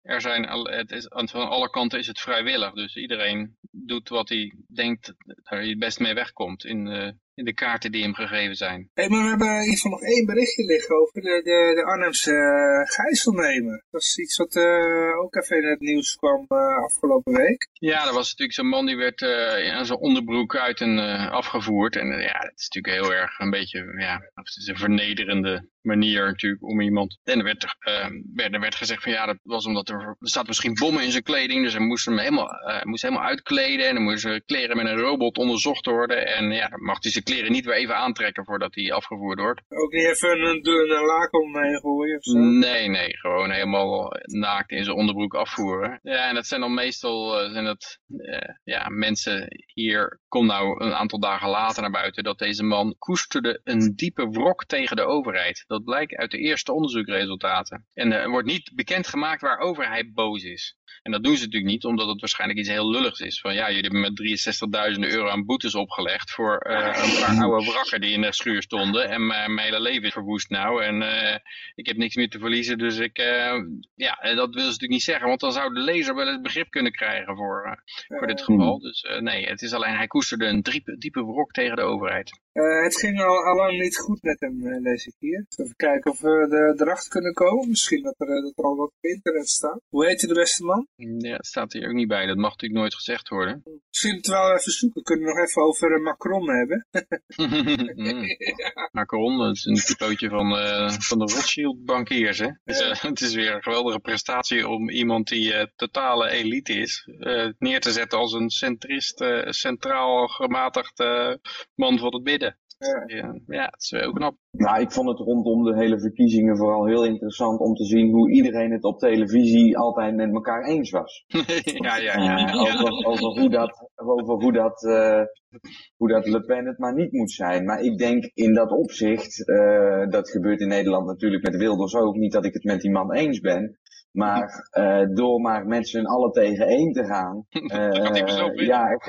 Er zijn, het is, aan- van alle kanten is het vrijwillig, dus iedereen doet wat hij denkt dat hij het best mee wegkomt in de, in de kaarten die hem gegeven zijn. Hey, maar we hebben in ieder geval nog één berichtje liggen over de, de, de Arnhemse uh, gijzelnemer. Dat is iets wat uh, ook even in het nieuws kwam uh, afgelopen week. Ja, er was natuurlijk zo'n man die werd in zijn onderbroek uit en afgevoerd. En ja, dat is natuurlijk heel erg een beetje, ja, het is een vernederende manier natuurlijk om iemand. En er werd, werd, er werd gezegd van ja, dat was omdat er, er staat misschien bommen in zijn kleding. Dus hij moest hem helemaal, uh, moest helemaal uitkleden. En dan moesten zijn kleren met een robot onderzocht worden. En ja, dan mag hij zijn kleren niet weer even aantrekken voordat hij afgevoerd wordt. Ook niet even een, een, een laken omheen gooien of zo? Nee, nee, gewoon helemaal naakt in zijn onderbroek afvoeren. Ja, en dat zijn dan meestal uh, zijn dat, uh, ja, mensen hier, kom nou een aantal dagen later naar buiten, dat deze man koesterde een diepe wrok tegen de overheid. Dat blijkt uit de eerste onderzoekresultaten. En er wordt niet bekendgemaakt waarover hij boos is. En dat doen ze natuurlijk niet, omdat het waarschijnlijk iets heel lulligs is. Van ja, jullie hebben met 63.000 euro aan boetes opgelegd voor uh, een paar oude wrakken die in de schuur stonden. En mijn, mijn hele leven is verwoest nou. En uh, ik heb niks meer te verliezen. Dus ik, uh, ja, dat willen ze natuurlijk niet zeggen. Want dan zou de lezer wel het begrip kunnen krijgen voor, voor dit geval. Dus nee, het is alleen, hij koesterde een diepe, diepe wrok tegen de overheid. Het ging al, al lang niet goed met hem, lees ik hier. Even kijken of we er, erachter kunnen komen. Misschien dat er, dat er al wat op internet staat. Hoe heet de beste man? Ja, dat staat hier ook niet bij. Dat mag natuurlijk nooit gezegd worden. Misschien terwijl we even zoeken, kunnen we nog even over uh, Macron hebben. mm. ja. Macron, dat is een typootje van, van de Rothschild bankiers. Hè? Dus, het is weer een geweldige prestatie om iemand die totale elite is, neer te zetten als een centrist, centraal gematigd man van het midden. Ja, ja, het is wel knap. Nou, ik vond het rondom de hele verkiezingen vooral heel interessant om te zien hoe iedereen het op televisie altijd met elkaar eens was. ja, ja, ja. Uh, over, over, hoe dat, over hoe dat, uh, hoe dat Le Pen het maar niet moet zijn. Maar ik denk in dat opzicht, uh, dat gebeurt in Nederland natuurlijk met Wilders ook, niet dat ik het met die man eens ben. Maar uh, door maar met z'n allen tegen één te gaan. Uh, ja,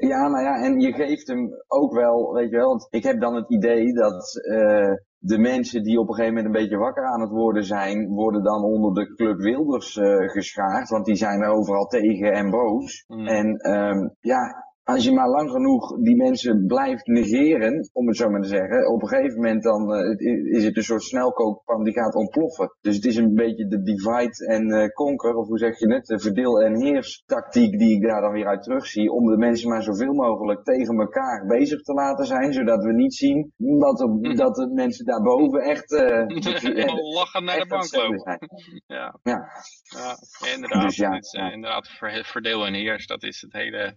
ja, nou ja, en je geeft hem ook wel, weet je wel. Want ik heb dan het idee dat uh, de mensen die op een gegeven moment een beetje wakker aan het worden zijn, worden dan onder de Club Wilders geschaard. Want die zijn er overal tegen en boos. Mm. En um, ja, als je maar lang genoeg die mensen blijft negeren, om het zo maar te zeggen, op een gegeven moment dan uh, is het een soort snelkookpan die gaat ontploffen. Dus het is een beetje de divide en uh, conquer, of hoe zeg je het, de verdeel en heers tactiek die ik daar dan weer uit terugzie, om de mensen maar zoveel mogelijk tegen elkaar bezig te laten zijn, zodat we niet zien dat, er, hm. dat de mensen daarboven echt uh, lachen naar de bank lopen. ja. Ja. ja, inderdaad. Dus ja, inderdaad, verdeel en heers, dat is het hele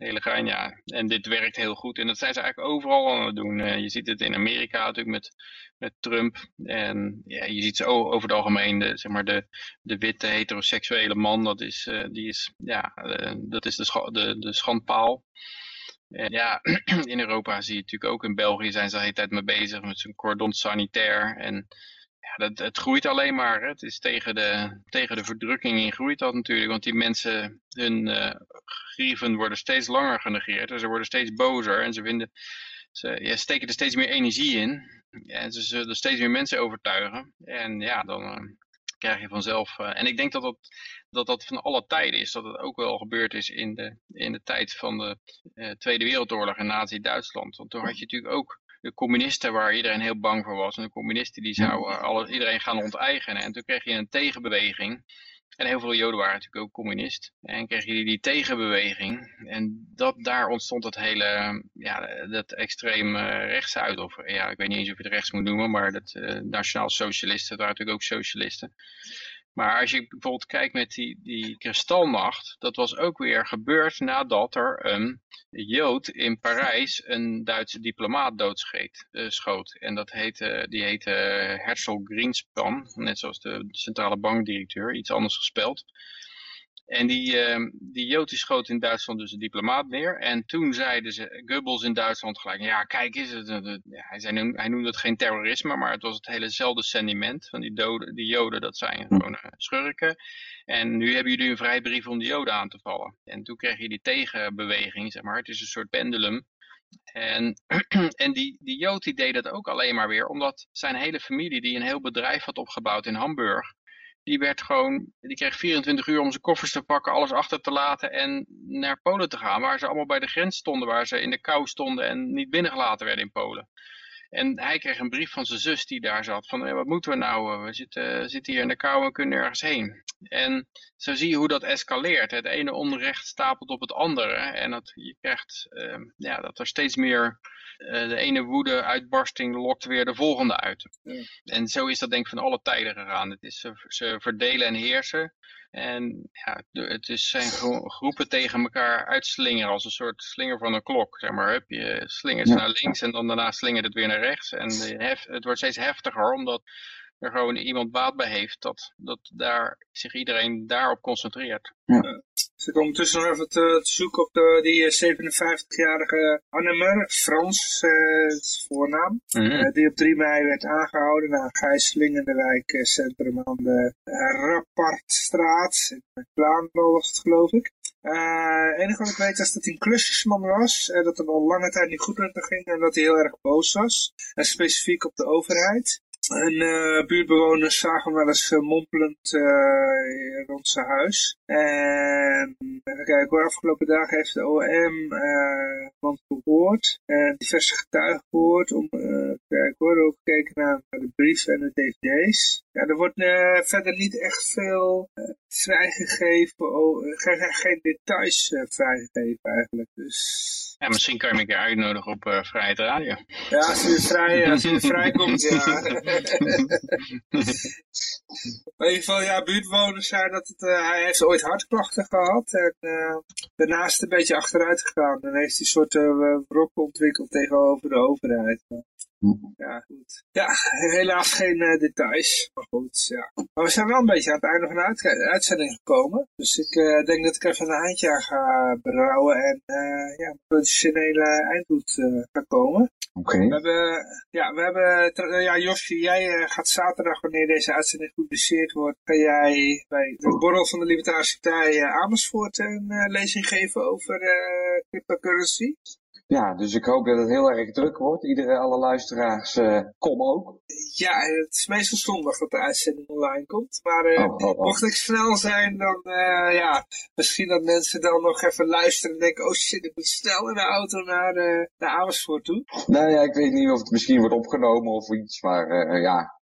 hele gein, ja. En dit werkt heel goed. En dat zijn ze eigenlijk overal aan het doen. Uh, je ziet het in Amerika natuurlijk met, met Trump. En ja, je ziet ze over het algemeen, de, zeg maar, de, de witte heteroseksuele man, dat is, uh, die is, ja, uh, dat is de, de, de schandpaal. En ja, in Europa zie je natuurlijk ook, in België zijn ze de hele tijd mee bezig met zo'n cordon sanitair. En dat, het groeit alleen maar. Het is tegen de, tegen de verdrukking in groeit dat natuurlijk. Want die mensen, hun uh, grieven worden steeds langer genegeerd. En ze worden steeds bozer. En ze, vinden, ze ja, steken er steeds meer energie in. En ze zullen steeds meer mensen overtuigen. En ja, dan uh, krijg je vanzelf... Uh, en ik denk dat dat, dat dat van alle tijden is. Dat het ook wel gebeurd is in de, in de tijd van de Tweede Wereldoorlog in Nazi-Duitsland. Want toen had je natuurlijk ook de communisten waar iedereen heel bang voor was. En de communisten die zouden alles, iedereen gaan onteigenen. En toen kreeg je een tegenbeweging. En heel veel joden waren natuurlijk ook communist. En kreeg je die, tegenbeweging. En dat, daar ontstond het hele, ja, dat extreem rechts uit. Of ja, ik weet niet eens of je het rechts moet noemen. Maar dat uh, nationaal socialisten, waren natuurlijk ook socialisten. Maar als je bijvoorbeeld kijkt met die, die kristalnacht, dat was ook weer gebeurd nadat er een Jood in Parijs een Duitse diplomaat doodschoot. Schoot. En dat heette, die heette Herzl Greenspan, net zoals de centrale bankdirecteur, iets anders gespeld. En die, uh, die Jood die schoot in Duitsland dus een diplomaat neer. En toen zeiden ze, Goebbels in Duitsland gelijk, ja kijk eens, het, het, ja, hij, zei, hij noemde het geen terrorisme, maar het was het helezelfde sentiment van die, doden, die Joden, dat zijn gewoon uh, schurken. En nu hebben jullie een vrijbrief om de Joden aan te vallen. En toen kreeg je die tegenbeweging, zeg maar, het is een soort pendulum. En, en die, die Jood die deed dat ook alleen maar weer, omdat zijn hele familie, die een heel bedrijf had opgebouwd in Hamburg, die werd gewoon, die kreeg 24 uur om zijn koffers te pakken, alles achter te laten en naar Polen te gaan, waar ze allemaal bij de grens stonden, waar ze in de kou stonden en niet binnengelaten werden in Polen. En hij kreeg een brief van zijn zus die daar zat, van wat moeten we nou, we zitten, zitten hier in de kou en kunnen nergens heen. En zo zie je hoe dat escaleert. Het ene onrecht stapelt op het andere en dat, je krijgt uh, ja, dat er steeds meer uh, de ene woede uitbarsting lokt weer de volgende uit. Ja. En zo is dat denk ik van alle tijden gegaan. Het is, ze, ze verdelen en heersen. En ja, het is zijn groepen tegen elkaar uitslingeren als een soort slinger van een klok. Zeg maar, heb je slingert ja. naar links en dan daarna slingert het weer naar rechts. En hef, het wordt steeds heftiger omdat er gewoon iemand baat bij heeft dat, dat daar, zich iedereen daarop concentreert. Ja. Dus ik ondertussen nog even te, te zoeken op de, die 57-jarige Annemer, Frans uh, voornaam, mm -hmm. uh, die op 3 mei werd aangehouden na een gijzeling in de wijkcentrum aan de Rappartstraat. In Vlaanderen was het geloof ik. Het enige wat ik weet is dat hij een klusjesman was, dat het al lange tijd niet goed met hem ging en dat hij heel erg boos was. En specifiek op de overheid. En uh, buurtbewoners zagen wel eens uh, mompelend uh, rond zijn huis. En even kijken hoor, afgelopen dagen heeft de OM iemand gehoord. En diverse getuigen gehoord. Om, kijk hoor, ook gekeken naar, de brieven en de dvd's. Ja, er wordt verder niet echt veel vrijgegeven. Oh, geen, geen details vrijgegeven eigenlijk. Dus... Ja, misschien kan je me een keer uitnodigen op uh, Vrijheid Radio. Ja, als je vrij, als je vrij komt, ja. in ieder geval, ja, buurtbewoners zei dat het, uh, hij heeft ooit hartklachten gehad. En uh, daarnaast een beetje achteruit gegaan. En heeft hij een soort wrok ontwikkeld tegenover de overheid. Ja, goed. Ja, helaas geen uh, details. Maar goed, ja. Maar we zijn wel een beetje aan het einde van de uitzending gekomen. Dus ik uh, denk dat ik even een eindje aan ga brouwen en uh, ja, een professionele einddoet ga komen. Oké. Okay. We hebben, ja, we hebben, ja, Josje, jij gaat zaterdag, wanneer deze uitzending gepubliceerd wordt, ga jij bij de borrel van de Libertarische Partij Amersfoort een lezing geven over cryptocurrency. Ja, dus ik hoop dat het heel erg druk wordt. Iedere, alle luisteraars, uh, kom ook. Ja, het is meestal zondag dat de uitzending online komt. Maar uh, oh, oh, oh. mocht ik snel zijn, dan uh, ja, misschien dat mensen dan nog even luisteren en denken, oh shit, ik moet snel in de auto naar, naar Amersfoort toe. Nou ja, ik weet niet of het misschien wordt opgenomen of iets, maar ja,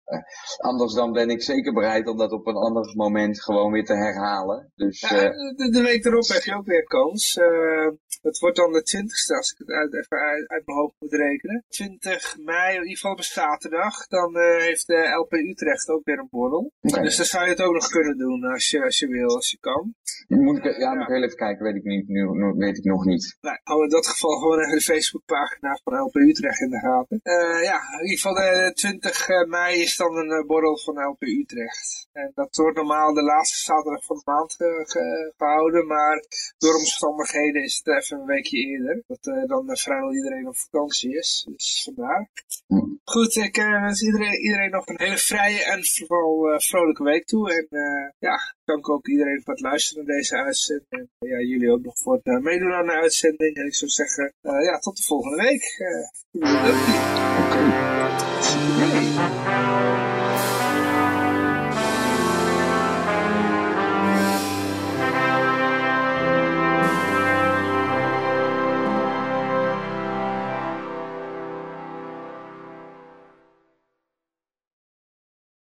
anders dan ben ik zeker bereid om dat op een ander moment gewoon weer te herhalen. Dus, ja, uh, de, de, week erop heb je ook weer kans. Uh, het wordt dan de 20ste als ik het uit, even uit, uit, mijn hoofd moet rekenen. 20 mei, in ieder geval op een zaterdag, dan heeft de LP Utrecht ook weer een borrel. Okay. Dus dan zou je het ook nog kunnen doen als je, als je wil, als je kan. Moet ik, ja, moet ik heel even kijken, weet ik, niet, nu, weet ik nog niet. Nou, we in dat geval gewoon even de Facebookpagina van LP Utrecht in de gaten. ja, in ieder geval de 20 mei is is dan een uh, borrel van LP Utrecht. En dat wordt normaal de laatste zaterdag van de maand ge gehouden, maar door omstandigheden is het even een weekje eerder. Dat dan vrijwel iedereen op vakantie is, dus vandaar. Goed, ik wens iedereen, iedereen nog een hele vrije en vooral vrolijke week toe. En ja, dank ook iedereen voor het luisteren naar deze uitzending. En ja, jullie ook nog voor het meedoen aan de uitzending. En ik zou zeggen, ja, tot de volgende week. Uh, Oké. Okay.